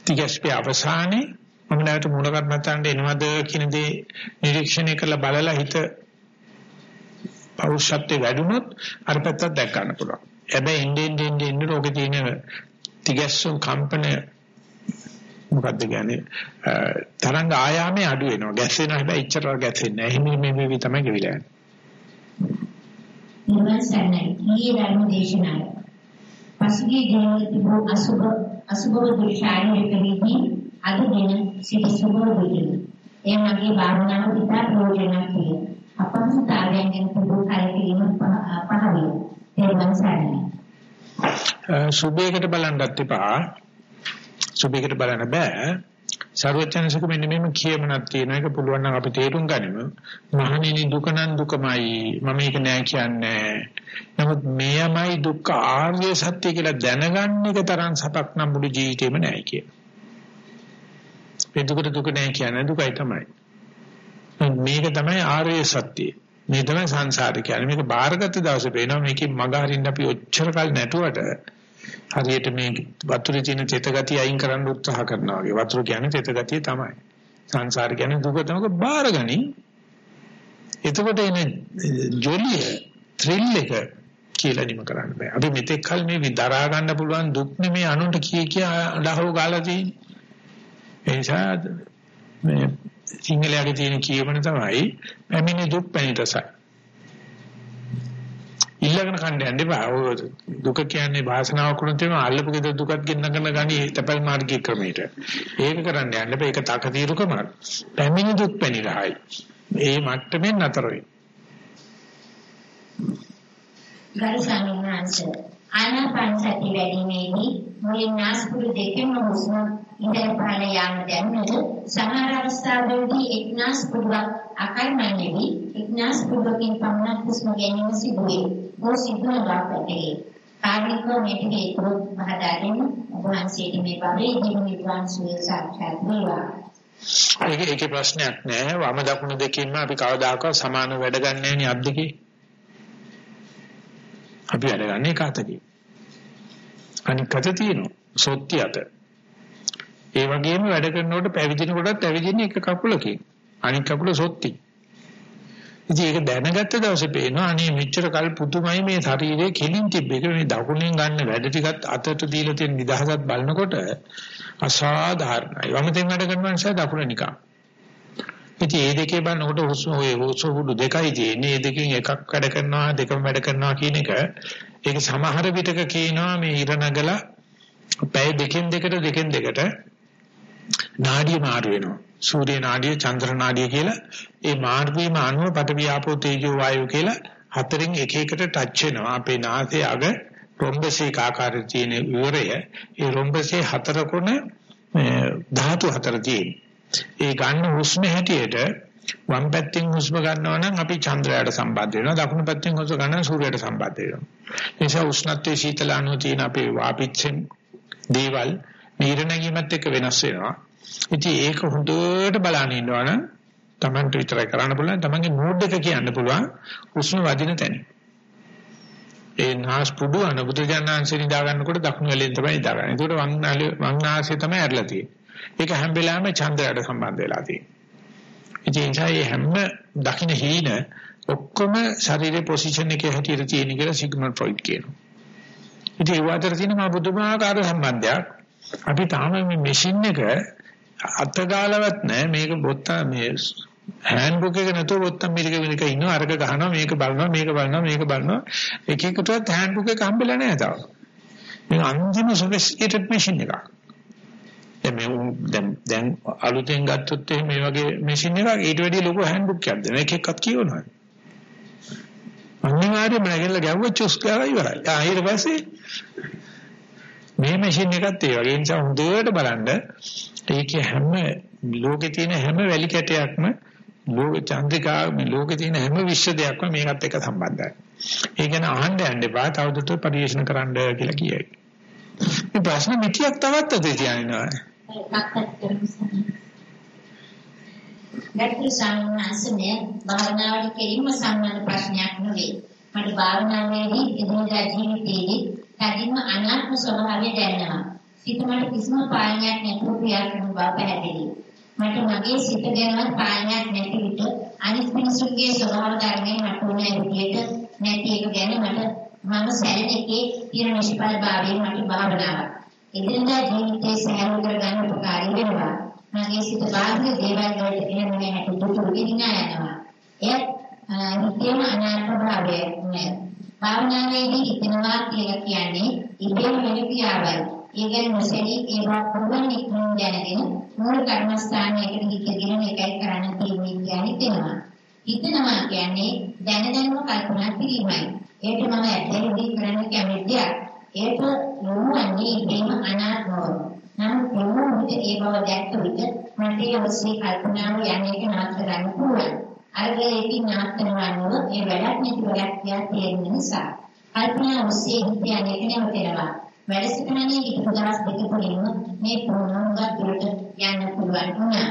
තිගැස්මේ අවසානයේ මම නැවත මූල කර්මත්තන්ට එනවද කියන දේ නිරීක්ෂණය කරලා බලලා හිත පෞරුෂත්වයේ වැඩුණොත් අර පැත්තත් දැක් ගන්න පුළුවන්. හැබැයි ඉන්දෙන් ඉන්දෙන් ඉන්න රෝගේ තියෙන තිගැස්සුම් කම්පන මොකද්ද කියන්නේ තරංග ආයාමයේ අඩු වෙනවා. ගැස්සෙනවා හැබැයි ඉච්චර ගැස්සෙන්නේ නැහැ. එහෙම මේ මේ තමයි ගෙවිලා යන්නේ. නිවන් සරණයි. ඊයේ ධර්ම දේශනාව. පසුගිය දිනවල තිබූ අසුබ අසුබ දුෂාරික විදි අද දින සිට සුබ විදි. ඒ මගේ භාවනාව පිටා ප්‍රයෝජනක් විය. අපහසුතාවයන් ගැන තිබූ කලකිරීම පහ විය. නිවන් සරණයි. සුබේකට බලන්නත් එපා. සුබේකට බලන්න බෑ. සර්වඥාන්සක මෙන්න මෙහෙම කියමනක් තියෙන එක පුළුවන් නම් අපි තේරුම් ගනිමු. මහණෙනි දුක නම් දුකමයි. මම මේක නෑ කියන්නේ. නමුත් මෙයමයි දුක්ඛ ආර්ය සත්‍ය කියලා දැනගන්න එක තරම් සපක් නම් මුළු ජීවිතේම නෑ කිය. මේ දුකට දුක නෑ කියන්නේ දුකයි තමයි. මේක තමයි ආර්ය සත්‍යය. මේ තමයි සංසාරය කියන්නේ. මේක බාරගත්ත දවසේ පේනවා මේකේ මග හරින්න අපි ඔච්චර කල් නැටුවට හරියට මේ වතුරේ තියෙන තෙත ගතිය අයින් කරන්න උත්සාහ කරනවා වගේ. වතුර කියන්නේ තෙත ගතිය තමයි. සංසාර කියන්නේ දුක තමයි බාරගනි. එතකොට එන ජොලිය ත්‍රිල් එක කියලා නිම කරන්න බෑ. අපි මෙතෙක් කල මේ විදරා ගන්න පුළුවන් දුක් නෙමේ අනුන්ට කී කිය අඬහව ගාලා තියෙන්නේ. ඒ නිසා මේ සිංහලයේ තියෙන කියවන තමයි පැමිණි දුක් පැණිතසයි. ඊළඟන කණ්ඩ යන්න එපා. ඔය දුක කියන්නේ වාසනාවක් වුණොත් එම අල්ලපු ගෙද දුකත් ගෙන්නගෙන ගනි තපල් මාර්ගික ක්‍රමයට. ඒක කරන්න යන්න එපා. ඒක තකතිරුකම. පැමිණි දුක් පැණිරහයි. ඒ මට්ටමින් නතර වෙයි. ගරු ස්වාමීන් වහන්සේ ආනාපාන සති වැඩිමේදී මුලින් නාස්පුඩු දෙකම හුස්ම ඉඳලා පහළ යාම දැනුනද සමහර අවස්ථාවලදී එක් නාස්පුඩුවක් අකර්මණ්‍යවි එක් නාස්පුඩුවකින් පමණක් හුස්ම ගැනීම සිදුවේ. බොහෝ සිදුවන බවකටේ. කාර්මිකව මෙටි ඒකෝ මහදාගෙන වහන්සේට මේ බවේ ජීවන විද්වාන් සුවේ සාක්ෂාත් වේවා. ඒක ඒකේ ප්‍රශ්නයක් නෑ වම දකුණු දෙකින්ම අපි කවදාකවත් සමාන වැඩ ගන්න නෑනේ අත් දෙකේ. අපි වැඩ ගන්න එක අතකින්. අනික අත තියෙනවා සොත්ටි අත. ඒ වගේම වැඩ කරනකොට පැවිදින කොටත් පැවිදින එක කකුලකින්. අනික කකුල සොත්ටි. ඉතින් ඒක දැනගත්ත දවසේ පේනවා අනේ මෙච්චර කල් පුදුමයි මේ ශරීරයේ කෙලින් තිබ්බේක මේ දකුණෙන් ගන්න වැඩ ටිකත් අතට දීලා තියෙන නිදහසත් බලනකොට අසාධාරණයි. වමෙන් වැඩ කරන නිසා දකුණ නිකන්. ඉතින් මේ දෙකේ බලනකොට හුස්ම ඔය හුස්ම හුඩු දෙකයි තියෙන්නේ. මේ දෙකෙන් එකක් වැඩ කරනවා දෙකම වැඩ කරනවා කියන එක ඒක සමහර විටක කියනවා මේ ඉර නගලා පැය දෙකෙන් දෙකට දෙකෙන් දෙකට නාඩිය මාරු වෙනවා. සූර්ය නාඩිය චන්ද්‍ර නාඩිය කියලා ඒ මාරු වීම අනුව පඨවි ආපෝ තේජෝ වායෝ කියලා හතරෙන් එක එකට ටච් වෙනවා. අපේ නාසයේ අග රොම්බසේ ආකාරයේ තියෙන විවරය ඒ රොම්බසේ හතර කොන ධාතු හතර තියෙන. ඒ ගන්න හුස්ම හැටියට වම් පැත්තෙන් හුස්ම ගන්නවා නම් අපි චන්ද්‍රයාට සම්බන්ධ වෙනවා දකුණු පැත්තෙන් හුස්ම ගන්න සූර්යයට සම්බන්ධ වෙනවා. ඒ නිසා උෂ්ණත්වයේ සීතල අණු තියෙන අපේ වාපිච්චෙන් දේවල් නිරණගීමත් එක්ක වෙනස් වෙනවා. ඉතින් ඒක හොඳට බලන්න ඉන්නවනම් Tamanට විතරයි කරන්න පුළුවන්. Tamanගේ මූඩ් එක කියන්න පුළුවන් හුස්ම වදින තැන. ඒ නාස් පුඩු අන බුදුජානනාංශේ නිදා ගන්නකොට දකුණු ඇලෙන් තමයි නිදා ගන්න. ඒකට වංනාලේ වංනාසය තමයි ඇරලා තියෙන්නේ. ඒක හැම වෙලාවෙම චන්ද්‍රයට සම්බන්ධ වෙලා තියෙන්නේ. ඉතින් ඒ හැම දකුණ හීන ඔක්කොම ශරීරයේ පොසිෂන් එකේ හැටියට තියෙන කියලා සිග්මන්ඩ් ෆ්‍රොයිඩ් කියනවා. ඉතින් ඒ වතර තියෙන මා බුදුමාකාර සම්බන්ධයක් අපි තාම මේ මැෂින් එක අතගාලවත් නැහැ මේක බොත්ත මේ හෑන්ඩ් බුක් එක නැතුව බොත්තම් මිලක මිලක ඉන්නවා. අරක ගහනවා මේක බලනවා මේක බලනවා මේක බලනවා. එක එකටවත් හෑන්ඩ් බුක් එක හම්බෙලා නැහැ තාම. මේ අන්තිම සොෆිස්ටිකේටඩ් මැෂින් එකක්. දැන් දැන් දැන් අලුතෙන් ගත්තොත් මේ වගේ මැෂින් එකක් ඊට වැඩිය ලොකු හෑන්ඩ් බුක් එකක් දෙනවා එක එකක් කියවනවා අනිවාර්යයෙන්ම නැගලා ගැව්ව චුස් කරලා ඉවරයි. ආ ඊට පස්සේ මේ මැෂින් එකත් ඒ වගේ නිසා හොඳට බලන්න ඒකේ හැම ලෝකේ තියෙන හැම වැලි කැටයක්ම ලෝක චන්ද්‍රිකා මේ ලෝකේ තියෙන හැම විශ්ව දෙයක්ම මේකත් එක්ක සම්බන්ධයි. ඒ ගැන අහන්න යන්න එපා තවදුරටත් පරිශන කරන්න කියලා කියයි. මේ ප්‍රශ්න මිටියක් තවත් අතේ තියනවා. ගැටළු සම්මාසනේ භාවනාවට කෙලින්ම සම්බන්ධ ප්‍රශ්නයක් නෙවෙයි. මට භාවනාවේදී එදිනදා ජීවිතයේදී කදින්ම අනාත්ම ස්වභාවය දැනෙනවා. සිත මට කිසිම පාලනයක් නැතුව ක්‍රියා කරන බව පැහැදිලි. මට මගේ සිත ගැන පාලනයක් නැති විට අනිත් මිනිසුන්ගේ ස්වභාව ධර්මයේ මට උන විදියට නැති එක ගැන මට මම සැලෙන එකේ තියෙන නිෂ්ඵල භාවයෙන් මට භාවනාවක්. එදිනදා ජීවිතයේ සෑහළු කරගන්න උපකාරී වෙනවා. මගේ සිත බාහිර දේවල් වලට එන මේ හැට දුරු වෙනා යනවා. එය හිතේම අනාත්ම භාවය නෑ. භාවනාවේදී හිතනවා කියලා කියන්නේ ඉබේම වෙන ක්‍රියාවයි. ඒ ගැන නොසැලී ඒවා පුරුවන් ඉක්මනින් දැනගෙන මූල කර්මස්ථානයකට හිතගෙන එකයි කරන්න තියෙන්නේ කියලා හිතෙනවා. හිතනවා කියන්නේ දැන දැනම කල්පනා කිරීමයි. ඒකට මම ඇත්තටම කරන්න කැමති දෙයක්. ඒක යොමුන්නේ ඉබේම අනාත්මව. නමුත් යොමු විට ඒ බව දැක්ක විට මට ඒ ඔස්සේ කල්පනාව යන්නේ නවත්ත ගන්න පුළුවන්. අරගලේකින් නවත්තනවා නෝ ඒ වැඩක් නැති වැඩක් කියලා තේරෙන නිසා කල්පනා ඔස්සේ හිත යන්නේ නැවතෙනවා. වැඩසටහනේ ඊට දවස් දෙක තුලින්ම මේ ප්‍රෝග්‍රෑම් දුරට යන්න පුළුවන් වුණා.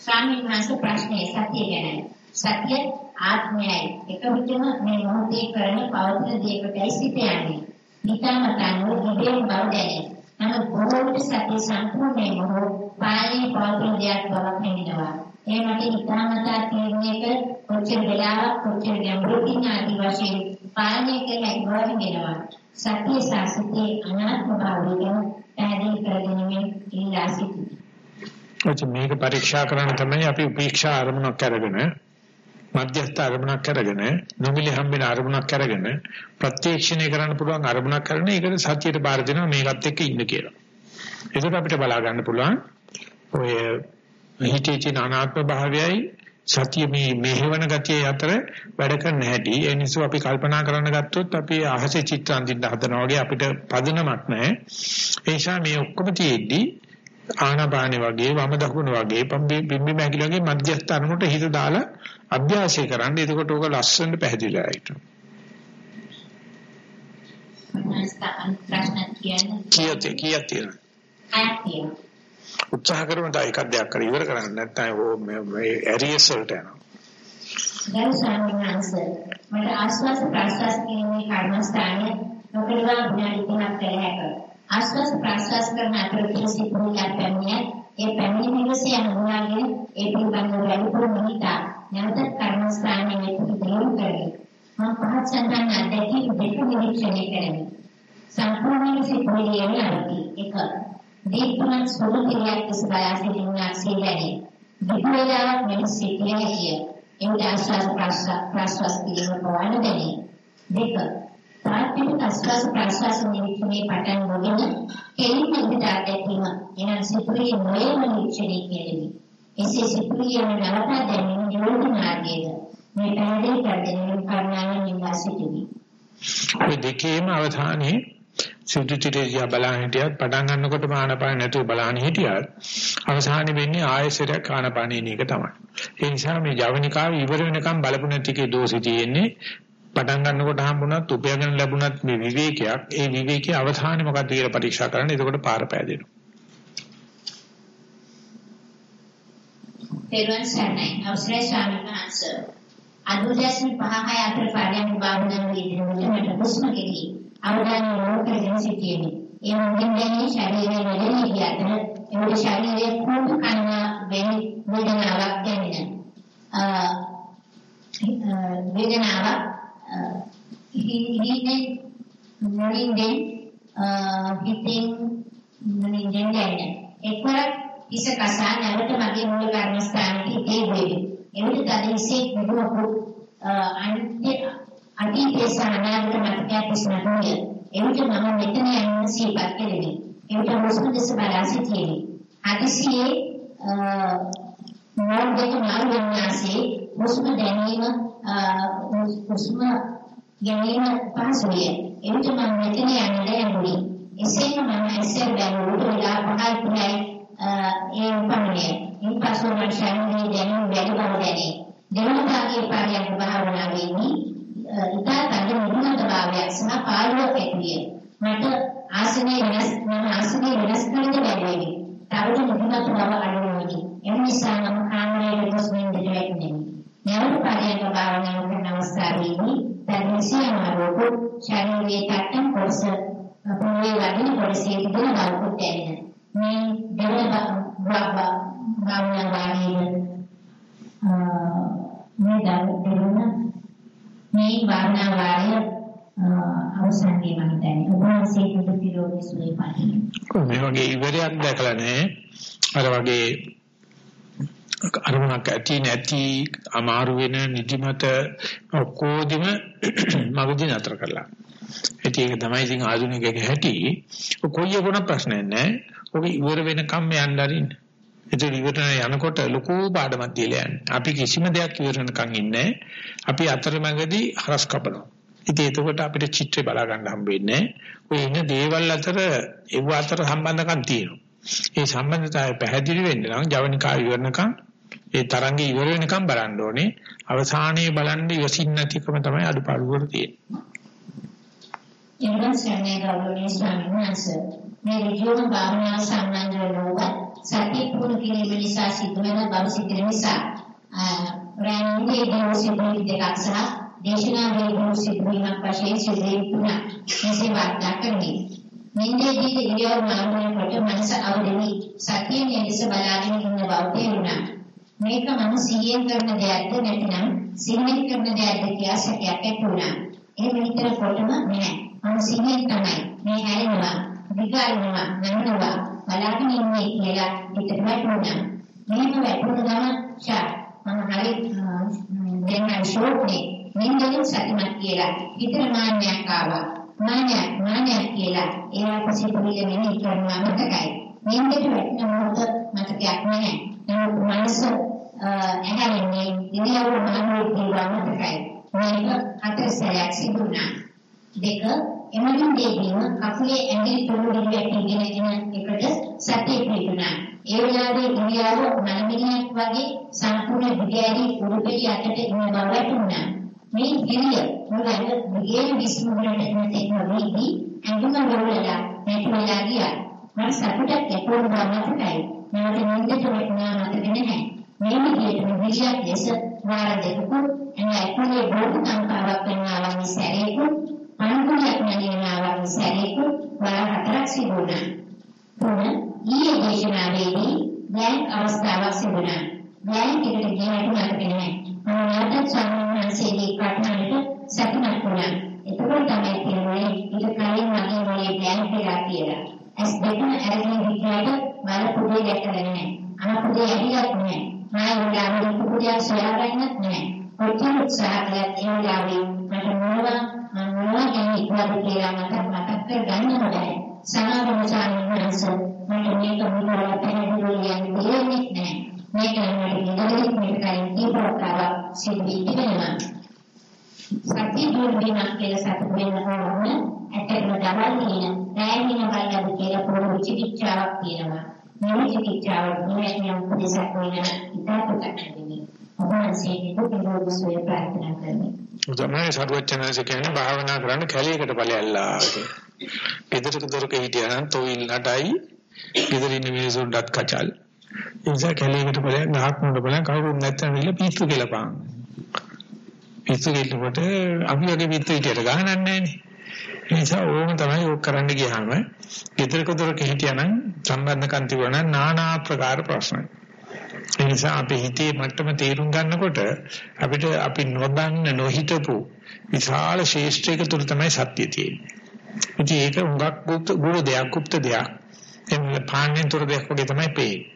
ස්වාමීන් වහන්සේ ප්‍රශ්නේ සතිය ගැන. සතිය ආත්මයයි. එක විටම මේ මොහොතේ කරන පවතින දේකටයි සිට යන්නේ. නිතාමතානෝ ඉබේම බව දැනේ. නමුත් බොහෝ විට සතිය සම්පූර්ණයෙන්ම හෝ පාලනය පවතින දෙයක් බවක් හැඟෙනවා. ඒ මට නිතාමතා තීරණයක කොච්චර වෙලාවක් කොච්චර ගැඹුරින් ආදි වශයෙන් පාලනය කළ හැකි බව හැඟෙනවා. සතිය සාසිතේ අනාත්ම භාවය ගැන පැහැදිලි කරගැනීමේ ඉල්ලා සිටිනවා. ඔච්ච මේක පරීක්ෂා කරන්න තමයි අපි උපේක්ෂා අරමුණක් අරගෙන මධ්‍යස්ථ අරමුණක් අරගෙන නොමිලි හම්බෙන අරමුණක් අරගෙන ප්‍රත්‍යක්ෂණය කරන්න පුළුවන් අරමුණක් කරන ඒකට සතියට බාර දෙනවා මේකත් එක්ක ඉන්න කියලා. ඒකට අපිට බලා ගන්න පුළුවන් ඔය හිතේ තියෙන අනාත්ම භාවයයි සතිය මේ මෙහෙවන ගතිය අතර වැඩ කරන්න හැටි ඒ නිසා අපි කල්පනා කරන්න ගත්තොත් අපි අහසේ චිත්‍ර අඳින්න හදනවා වගේ අපිට පදනමක් නැහැ ඒ නිසා මේ ඔක්කොම තියෙද්දි ආනාපානෙ වගේ වම දකුණ වගේ බිම්බි මැකිල වගේ මධ්‍යස්ථ අරමුණට හිත දාලා අභ්‍යාසය කරන්න. එතකොට ඕක ලස්සනට පැහැදිලිලා හිටිනවා. ප්‍රශ්න කියන්නේ කීයද තියෙනවා. උත්සාහ කරමු තව එකක් දෙයක් කර ඉවර කරන්න නැත්නම් මේ ඇරියස් වලට යනවා. දැන් සාමාන්‍යංශ මට ආස්වාද ප්‍රාස්වාද කියන මේ කර්මස්ථානය නොකඩවා විනාඩි 3ක් කළ හැකියි. ආස්වාද ප්‍රාස්වාද කරන අතරතුර සිතුවිලි පැමිණිය ඒ පැමිණීම විශ්ය අනුගාගෙන ඒ පිළිබඳව වැඩිපුර මිනිතා නැවත කර්මස්ථානයේ වෙත දියුණු කරගන්න. මම පහත් සඳහන් අධ්‍යක්ෂ දෙක නිරීක්ෂණය කරමි. සම්පූර්ණ සිතුවිලි යනවායි එක දීප්තිමත් ස්වરૂපයක් ඉස්සරහා සිටිනා සියලැනි. විද්‍යාවක් මෙහි සිටින හැකිය. ඒ ආස්වාද ප්‍රාස්වාද කිරීම ප්‍රවාහ දෙන්නේ. දෙක තාත්වික ආස්වාද ප්‍රාස්වාද නිරීක්ෂණයේ පටන් ගොගෙන කෙලින් විදිහට අධ්‍යක්ෂීම එනම් සිතුවිලි නොයම නිරීක්ෂණය කෙරෙමි. එසේ සිතුවිලි යන නවතා දැමීම නිරෝධ මාර්ගයද මේ පැහැදිලි කර දෙන කාරණාවෙන් ඉඳලා සිටිමි. ඔය දෙකේම අවධානයේ සුදුතිරිය බලන්න හිටියත් පටන් ගන්නකොට ආනපාන නැතුව බලන්න හිටියත් අවසානයේ වෙන්නේ ආයසරයක් ආනපානින එක තමයි. ඒ නිසා මේ ජවනිකාව ඉවර වෙනකම් බලපු නැති එකේ දෝෂෙ තියෙන්නේ පටන් ගන්නකොට හම්බුණත් උපයගෙන ලැබුණත් මේ විවේකයක් ඒ විවේකයේ අවසානයේ මොකක්ද කියලා පරීක්ෂා කරන්න. එතකොට පාර පෑදෙනවා. තෙරුවන් සරණයි අවසරයි ස්වාමීන් වහන්සේ අනුදැසන පහහය අතර පාරයන් භාවනාව යෙදෙනකොට මට හුස්ම කෙරෙහි අවධානය යොමු කරගෙන සිටියෙමි. ඒ මොකින්දේ ශරීරයේ වැඩෙන විදිහට ඒ ශරීරයේ කුඩු කන වේදනාවක් දැනෙන. වේදනාවක් හිතේ මොනින්දෙන් හිතෙන් මොනින්දෙන් දැනෙන. එක්වරක් ඉස කසා නැවත මගේ මූල කර්මස්ථානයේ හිතේ වෙවි. එවිට තදිසේ විදුවපු අනිත්‍ය අතීතයේ සානාගත මතකයක් ඉස්මතුය. එවිට මම මෙතන යන්න සිහිපත් කෙරෙමි. එවිට හුස්ම දෙස බලා සිටියෙමි. අදිසියේ මොඩේක මාරු වෙනාසේ හුස්ම දැනීම හුස්ම ගැනීම පහසුය. එවිට මම මෙතන යන්න යන්නේ. එසේම මම ඇසෙන් බැලුවට වෙලා පහයි පුරයි ඒ උපන්නේ. ඉන්පසු මම ශරීරයේ දැනුම් වැඩි බව දැනේ. දෙවන භාගයේ පාරයන් භාවනාවේදී ඉතා තද මුදුනට භාවයක් සහ පාළුවක් ඇතිවිය. මට ආසනයේ වෙනස් මම ආසනයේ වෙනස් කරන්න බැරි තවද මුදුනට බව අඩුවෙමි. එම නිසා මම කාමරයේ ගොස් නින්දට වැටුණෙමි. නැවත පාරයන් භාවනාව කරන අවස්ථාවේදී තදිසිය මාරෝප ශරීරයේ තට්ටම් කොටස අපේ වදින කොටසේ තිබෙන බවකුත් දැනෙන. මේ දෙවන භාවනාවේ මේ දෙවන මේ භාවනා වාරය අවසන් වීම හිතන්නේ. ඔබ වහන්සේ බුදු පිරෝගී සුවේ පාටිනේ. මේ වගේ ඉවරයක් දැකලා නැහැ. අර වගේ අරමුණක් ඇති නැති අමාරු වෙන නිදිමත ඔක්කොදිම මගදී නතර කරලා. ඒක තමයි ඉතින් ආධුනිකයෙක් හැටි. කොයි එකන ප්‍රශ්නයක් නැහැ. ඔක ඉවර වෙනකම් යන්න අරින්න. ඒක ඉවරන යනකොට ලොකු පාඩමක් දීලා යන්නේ. අපි කිසිම දෙයක් ඉවර වෙනකන් ඉන්නේ අපි අතරමැදදී හරස් කපනවා. ඉතින් එතකොට අපිට චිත්‍රය බලා ගන්න හම්බෙන්නේ ඔය ඉන්න දේවල් අතර ඒව අතර සම්බන්ධකම් තියෙනවා. ඒ සම්බන්ධතාවය පැහැදිලි වෙන්න නම් ජවනිකා ඉවරනකම් ඒ තරංගේ ඉවර වෙනකම් බලන්න ඕනේ. අවසානයේ බලන්න ඉවසින් නැතිකම තමයි අඩුපාඩු වල තියෙන්නේ. එවන් සන්නේ ගෞරවනීය ස්වාමීන් වහන්සේ මේ ඍජුවම භාවනාව සම්බන්ධ වෙනවා සතිය පුරුදු කිරීම නිසා සිදුවන බව සිදුවෙන නිසා රැඳී දීව සිදුවීම් දෙකක් සහ දේශනා වේගෝ සිදුවීමක් වශයෙන් සිදුවීම් තුනක් මෙසේ වාර්තා කරන්නේ නින්දේදී ඉරියව් මාරුවෙනකොට මනස අවදිවි සතියෙන් එදෙස බලාගෙන ඉන්න බව තේරුණා. මේක මම සිහියෙන් කරන දෙයක්ද නැත්නම් සිහියෙන් කරන දෙයක්ද කියලා සැකයක් ඇති වුණා. එහෙම විතර කොටම නැහැ. මම සිහියෙන් තමයි මේ හැරෙනවා. විගාරිනවා නංගනවා බලාගෙන ඉන්නේ කියලා හිතට වැටුණා මෙහෙම වැටුණ ගමන් ෂා මම හරි දෙන්න ෂෝක්නේ නින්දෙන් සතිමත් කියලා හිතට මාන්නයක් ආවා මාන්නයක් මාන්නයක් කියලා ඒවා පසිපුරිය මෙහි කරනවා මතකයි නින්දට වැටෙන මොහොත මතකයක් නැහැ නමුත් මනස ඇහැරෙන්නේ ඉරියව් මානුවේ කියලා මතකයි මේක හතර සැරයක් සිදුුණා දෙක එමගින් දෙවියන් කකුලේ ඇඟිලි තුඩු දෙවියන් එන එකට සතිය පිටුණා ඒ වෙලාවේ ඉරියව් මනමිණියක් වගේ සම්පූර්ණ විද්‍යාවේ උරුපෙටි අතට ඉන්න බව වැටුණා මේ ගිරිය මොකද මුගේ විශ්මුරට නැතේ වෙදී ඇඟම වලලා නැතිවලා ගියා. මට සතුටක් එපොර බවටයි මට නින්දට වැටුණා මතක නැහැ. මේ විදිහට විශේෂ ලෙස වාර දෙකකුත් එන ඇතුලේ බෝධි සංකාරයක් වෙනවා වගේ සැරේකුත් අනුකූලයක් නැගෙනවා වගේ සැරේකුත් වාර හතරක් සිදුුණා තුන ඊයේ දේශනාවේදී බ්ලැන්ක් අවස්ථාවක් සිදුුණා බ්ලැන්ක් එකට ගියාට මතක නැහැ මම නැවත ස්වාමීන් වහන්සේගේ කටහඬට සතුටක් වුණා එතකොට තමයි තේරුනේ ඊට කලින් මගේ මොලේ බ්ලැන්ක් වෙලා කියලා ඇස් දෙකම අරගෙන හිටියට මල පුදේ දැකලා නැහැ අම පුදේ ඇහිලත් නැහැ මම උඩාවේ පුදේ සොයාගන්නත් නැහැ කොච්චර උත්සාහ කළත් ඒ වෙලාවේ මට මොනවා මම මොනවා කියන්නේ ඉක්මනට කියලා මට මතක් කරගන්න බැහැ සමාවෙන ස්වාමීන් වහන්සේ මට මේක මොනවා පැහැදිලි කියන්නේ දෙන්නේ නැහැ මේක මට ඉඳලා මේක කයින් දීපතාව සිද්ධි වෙනවා සත්‍ය දුර්විණක් කියලා සතු වෙනවම ඇත්තටම දවල් දින රැඳින බලද කියලා පොඩි චිකිත්සාවක් තියෙනවා මේ චිකිත්සාව නිවැරදිව උපදේශක් වෙන ඉතාලකට නෙමෙයි ඔබන්සේගේ දුක සුවය ප්‍රාර්ථනා කරන්නේ උදාහරණ සරුවචනanse කියන්නේ භාවනා කරන්න කැලේකට ඵලයල්ලා ගෙදරක දොරක හිටියා නම් තොවිල් නටයි. ගෙදර ඉන්න මිනිසුන්ටත් කචල්. ඒ නිසා කැලේකට ඵලයක් ගහක් මොඩ ඵලයක් කවුරුත් නැත්නම් ඉල්ල පිස්සු කියලා පාන. පිස්සු කියනකොට අපි වගේ පිස්සු හිටියට ගහනක් නැහැනේ ඒ නිසා ඕම තමයි ඕක කරන්න ගියාම ගෙදරක දොරක හිටියා නම් සම්බන්ධකම් තිබුණා නම් নানা ආකාර ප්‍රශ්න ඒ නිසා අපේ හිතේ මට්ටම තේරුම් ගන්නකොට අපිට අපි නොදන්න නොහිතපු විශාල ශේෂ්ත්‍රයක තුල තමයි සත්‍ය තියෙන්නේ. ඉතින් ඒක හුඟක් ගුප්ත ගුරු දෙයක් ගුප්ත දෙයක්. එන්නේ පාන්නේ තොර දෙයක් වගේ තමයි පේන්නේ.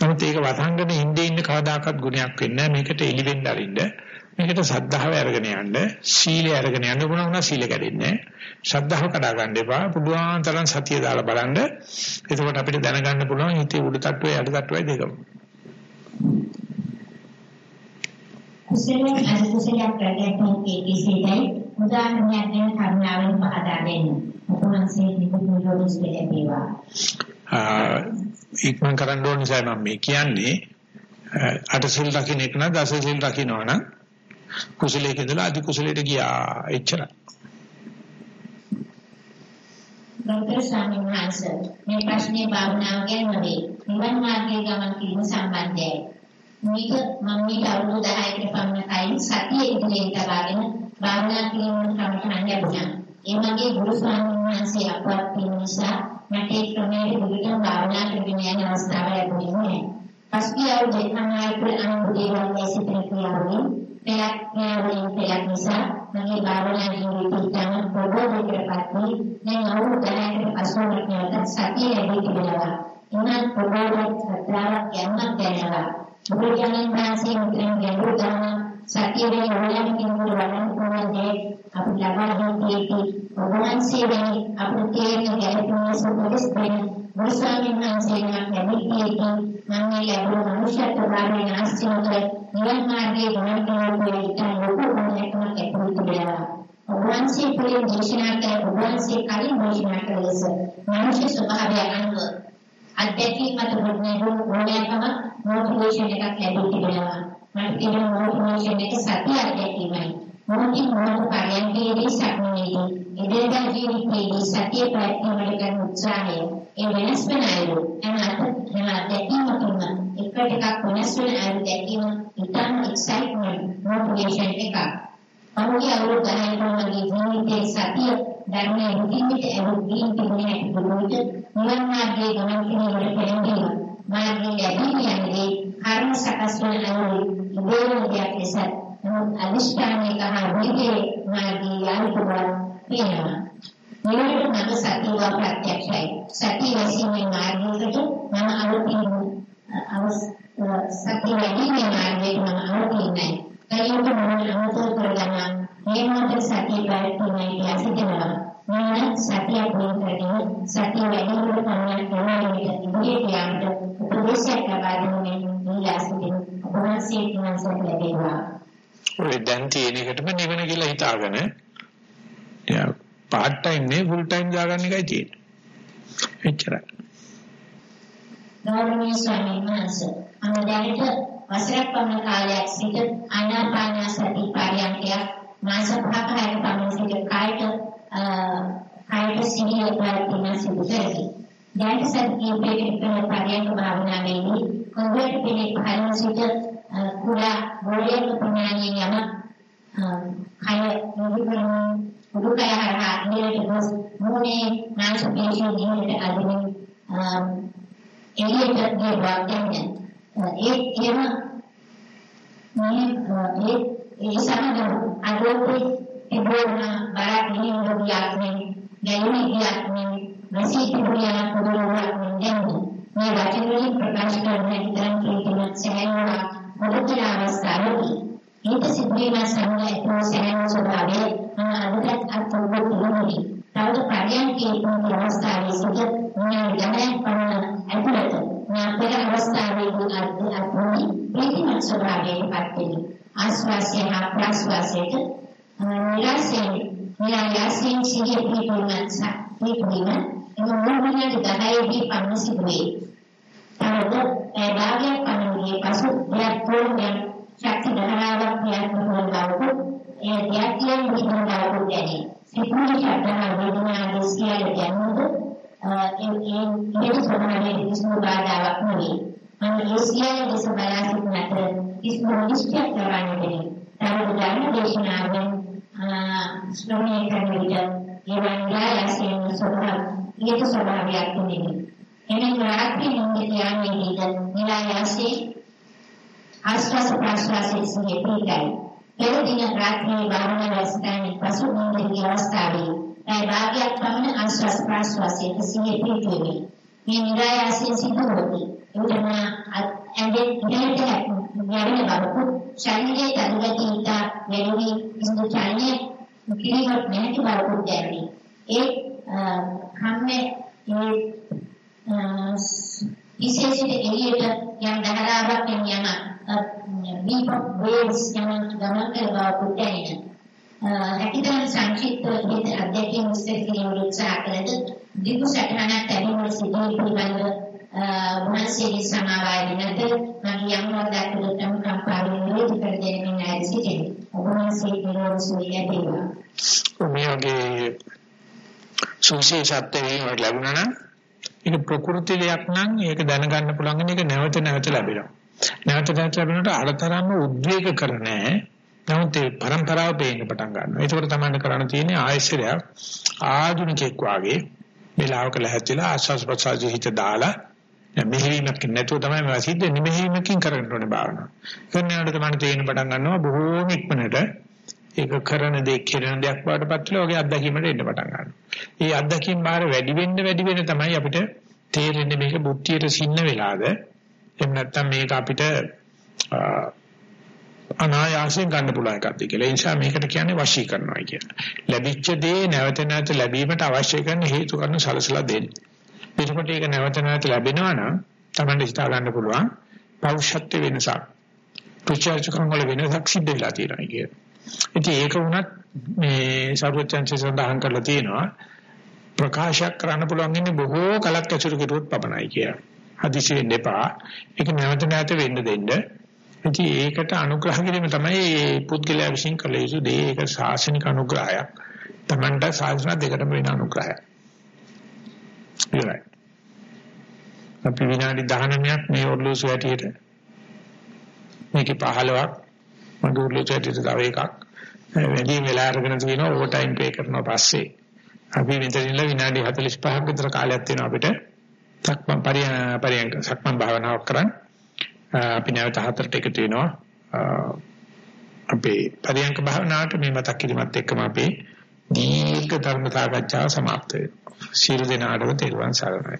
නමුත් ඒක වසංගන ඉන්නේ ඉන්න කවදාකවත් ගුණයක් වෙන්නේ නැහැ. මේකට එලි වෙන්න අරින්න. මේකට සද්ධාව අරගෙන යන්න, සීලය අරගෙන යන්න ඕන වුණා සීල කැඩෙන්නේ නැහැ. ශ්‍රද්ධාව කඩා ගන්න එපා. පුළුවන් තරම් සතිය දාලා බලන්න. එතකොට අපිට දැනගන්න පුළුවන් හිතේ උඩ තට්ටුවේ යට තට්ටුවේ දෙකම. කුසලයෙන් අකුසලයක් ප්‍රගතියේ කෙසේදයි උදාහරණයක් ගැන කරුණාවෙන් පහදා දෙන්න. උපවංශයේ නිකුත් ලැබේවා. ඉක්මන් කරන්න ඕන නිසා මම මේ කියන්නේ අටසිල් රකින්න එක නම් දසසිල් රකින්නවා නම් කුසලයේ ඉඳලා අධි කුසලයට ගියා එච්චරයි. ගෞතම ස්වාමීන් වහන්සේ මේ ප්‍රශ්නේ භාවනාව ගැන නෙවෙයි නිවන් මාර්ගයේ ගමන් කිරීම සම්බන්ධයි. මේක මම මේ අවුරුදු 10කට පමණ කලින් සතිය ඉදිරියෙන් තබාගෙන භාවනා කිරීම කමටහන් ලැබුණා. ඒ වගේ ගුරු ස්වාමීන් වහන්සේ අපවත් වීම නිසා මට ඒ ක්‍රමයට දිගටම භාවනා කරගෙන යන අවස්ථාව ලැබුණේ නැහැ. පස්සේ අවුරුදු දෙකමාරකට අනුබුදේවල් සිටින ක්‍රියාවලින් පෙරක් ක්‍රියාවලින් පෙරක් නිසා මගේ භාවනා ජීවිතය තම බොහෝ දෙයකටපත් වී දැන් අවුරුදු 10කට පසු මට සතිය ලැබී තිබෙනවා. උනත් බොහෝ සත්‍යාවක් යන්නක් දැනෙනවා. බුදුජානක වහන්සේ මුලින් ගැඹුරු ධර්ම සත්‍යයේ ඕනෑම කෙනෙකුට වඩන්න පුළුවන් දේ අපි ලබා දෙන්නේ ඔබවන්සේ වෙනි අපේ තේරෙන ගැළපෙන සුදුසු දෙන බුදුසාමීන් වහන්සේලා ලැබෙන්නේ මම මේ ලැබුණු මනුෂ්‍යත්ව භාවයේ ආශ්‍රයය නිවන් මාර්ගයේ ගමන් කරන ඉතින් ලොකු මොහොතක් ඇතුළත වෙනවා ඔබවන්සේ පුලින් දේශනා කළ ඔබවන්සේ කලින් දේශනා කළ ලෙස මනුෂ්‍ය ස්වභාවය අනුව අධ්‍යක්ෂික මත බුද්ධ ඕනෑකම මොටිවේෂන් එකක් ලැබී තිබෙනවා. මට තියෙන මොටිවේෂන් එක සතිය අධ්‍යක්ෂිකමයි. මොහොතින් මොහොත පරයන්කේදී සක්මනේදී එදිනදා ජීවිතයේදී සතිය ප්‍රයත්නවල කරන උත්සාහය ඒ වෙනස් වෙන අයුරු එම එම දැකීමකින්ම එකට එකක් වෙනස් වෙන අයුරු දැකීම ඉතාම එක්සයිට්මන්ට් මොටිවේෂන් එකක්. පහුගිය අවුරුදු ගණනක මගේ ජීවිතයේ සතිය ධර්මයේ රුධිරයට ඇවිත් තිබුණේ නැති දුරුවිට නිවන් මාර්ගයේ ගමන් කිරීමට පෙළඹීම මාර්ගයේ ලැබී යන්නේ කර්ම සකස් වන අයුරු ඉබේම දෙයක් ලෙස නමුත් අදිෂ්ඨානයේ කහ විදේ මාර්ගයේ යාලුක බව පේනවා. නිවනට මඟ සතිය ප්‍රත්‍යක්ෂයි. සතිය වශයෙන් මාර්ගයකට මම අවතීන අවස් සතිය වැඩිමේ මාර්ගයට මම අවතීනයි. කලියට මම අමතක කරගන්න මේ මොහොතේ සතිය ප්‍රයත්නයි කියලා සිතනවා. මම සතිය ප්‍රයත්නකදී සතිය වැඩිමකට පමණක් කරනවා ඉදිරියට යන්න උපදේශයක් ලබා දෙන්නේ නීලා සිටින ඔබවහන්සේ කිව්වා ලැබේවා. ඔය දැන් තියෙන එකටම නිවන කියලා හිතාගෙන යා part time නේ full time දාගන්න එකයි තියෙන්නේ. එච්චරයි. ගෞරවනීය ස්වාමීන් වහන්සේ මම දැනට වසරක් පමණ කාලයක් සිට ආනාපාන සති පරියන්කයක් මාස පහක හැර පමණ සිට කායට කායට සිහිය ප්‍රතින සිදු කරමි. දැන් සතියේ පිළිපෙළ පරියන්ක භාවනාවේදී කොන්දේට පිළි පහළ සිට කුඩා බෝලයක ප්‍රමාණයෙන් යම කය නිවිකරන උඩුකය හරහා ඉදිරියට ගොස් මොනේ නාශ පේශී ඉදිරියට අදින එළියට ගිය වාක්‍යයෙන් ඒ එම මේ ඒ ඒ සමගම අරෝපේ තිබුණ බරක් නියුදියාත්මේ ගැයුණියාත්මේ රසීතිබුලියන පොදුරුවාත්මේ දෙන්නේ මේ වචන වලින් ප්‍රකාශ කරන ඉදන් කියන සෑයුවා මොකද අවස්ථාවේදී ඒක සිදුවීම සමග ප්‍රෝසෙන ස්වභාවය අනුගත අත්පොත් පිළිගනි. තවද පරියන්කේ පොත් අවස්ථාවේ සිට මේ ගමන පමණ ඇතුළත මේ පෙර අවස්ථාවේදී අර්ථ අත්පොත් ප්‍රතිමත් ස්වභාවයට පත් වෙයි. ආස්වාසය හා ප්‍රාස්වාසයට නිරාසයෙන් නිරාසයෙන් සිහිය පිටුමත් පිටුවීම එම මොහොතේ දහයේදී පමණ සිදුවේ. තවද ඒ භාගයක් පමණගේ පසු දෙයක් තෝරන ශක්ති ධාරාවක් ක්‍රියාත්මක වන බවකුත් ඒ ධ්‍යානයෙන් විඳින බවකුත් දැනේ. සිතුවිලි ශබ්දනා වේදනා සියල්ල දැනුනොත් ඒ ඒ ඒ ස්වභාවයේ කිසිම බාධාවක් නෙවෙයි. මම ඒ සියල්ල දෙස බලා සිටිනට කිසිම නිශ්චය කරන්නේ නැහැ. තවද ධර්ම දේශනාවෙන් ශ්‍රවණය කරන විට ඒ වන්දායසයෙන් ස්වභාව ඊට ස්වභාවයක් නෙවෙයි. එනම් රාත්‍රී නිින්ද යන්නේද නිරායසයෙන් ආශ්වාස ප්‍රශ්වාසයේ සිහිය පිටයි. පෙර දින රාත්‍රියේ භාවනා වැඩසටහනේ පසු නිින්දේ අවස්ථාවේ ඒ භාගයක් පමණ ආශ්වාස ප්‍රශ්වාසයේ සිහිය පිටුවේ. මේ නිරායසයෙන් සිදු වෙන්නේ. එවිටම ඇඳේ ඉහළට යන බවකුත් ශරීරයේ තදගතිය ඉතා වැඩි ඉස්තු චලනයේ කිරිමත් නැති බවකුත් දැනේ. ඒ කම්මේ ඒ විශේෂිත එළියට යම් දහඩාවක් යන beep of waves යන ගමන් කරනවා පුතේන. හැකියතන සංක්ෂිප්ත විදිහට අධ්‍යක්ෂක විස්තර කිරීම උත්සාහ කළද දීපු සටහනක් ලැබීම සිදුවී පිළිබඳව වහන්සේගේ සමාවාදිනත මගේ යම් වදකටම කම්පාවෙන් නිරෝධ කර දෙමින් ආයේ සිටින ඔබ වහන්සේ නිරෝධ සුවය දේවා. මේගේ සුසී සත්‍ය වීමට ලැබුණා නම් ඒක ප්‍රകൃති දෙයක් නම් ඒක දැනගන්න පුළුවන් එක නැවත නැවත ලැබෙනවා. නැවත නැවත ලැබෙනට අරතරම්ම උද්වේග කරන්නේ නමුත් ඒ પરම්පරාව පේන්න පටන් ගන්නවා. ඒකෝර තමයි කරන්න තියෙන්නේ ආයශ්‍රය ආධුනිකෙක් වාගේ වෙලාවක ලැහැතිලා ආශාස් ප්‍රසාජී හිත දාලා මෙහෙවීමක් නැතුව තමයි මේ සිද්ධ නිමෙහෙවීමකින් කරන්න ඕනේ භාවනාව. කරනකොට තමයි තේරෙන පටන් ගන්නවා බොහෝම ඉක්මනට ඒක කරන දේ කරන දෙයක් වඩපත් වෙලා ඔගේ අත්දැකීමට එන්න පටන් ගන්නවා. ඒ අත්දැකීම් බාර වැඩි වෙන්න වැඩි වෙන තමයි අපිට තේරෙන්නේ මේක බුද්ධියට සින්න වෙලාද එහෙම නැත්නම් මේක අපිට අනායාසයෙන් ගන්න පුළුවන් එකක්ද කියලා. ඒ නිසා මේකට කියන්නේ වශී කරනවා කියලා. ලැබිච්ච දේ නැවත නැවත ලැබීමට අවශ්‍ය කරන හේතු කාරණා සලසලා දෙන්න. එතකොට ඒක නැවත නැවත ලැබෙනවා නම් Tamande හිතා ගන්න පුළුවන් පෞෂත්ව වෙනසක්. ප්‍රචාරකම් වල වෙනසක් සිද්ධ වෙලා තියෙනවා කියලා. ඉතින් ඒක වුණත් මේ සර්වචන්සේ සඳහන් කරලා තියෙනවා ප්‍රකාශයක් කරන්න පුළුවන් ඉන්නේ බොහෝ කලක් ඇසුරු කරුවොත් පමණයි කියලා. හදිසි වෙන්න එපා. ඒක නැවත නැවත වෙන්න දෙන්න. ඉතින් ඒකට අනුග්‍රහ කිරීම තමයි පුද්ගලයා විසින් කළ යුතු දේ. ඒක ශාසනික අනුග්‍රහයක්. Tamanta ශාසන දෙකටම වෙන අනුග්‍රහයක්. ඉවරයි. අපි විනාඩි 19ක් මේ ඔර්ලෝසු ඇටියට මේකේ 15ක් මගේ ඔර්ලෝසු ඇටියට තව එකක්. වැඩි වෙලා අරගෙන තියෙනවා ඕවර් ටයිම් පේ කරනවා පස්සේ. අපි මෙතනින්ලා විනාඩි 45ක් විතර කාලයක් තියෙනවා අපිට. සක්මන් පරියන්ක සක්මන් භාවනාවක් කරන්න අපි නැවත හතරට එකතු වෙනවා. අපේ පරියන්ක භාවනාවට මේ මතක් කිරීමත් එක්කම අපේ දීර්ඝ ධර්ම සාකච්ඡාව સમાપ્ત වෙනවා. සියලු දෙනාටම තෙරුවන් සරණයි.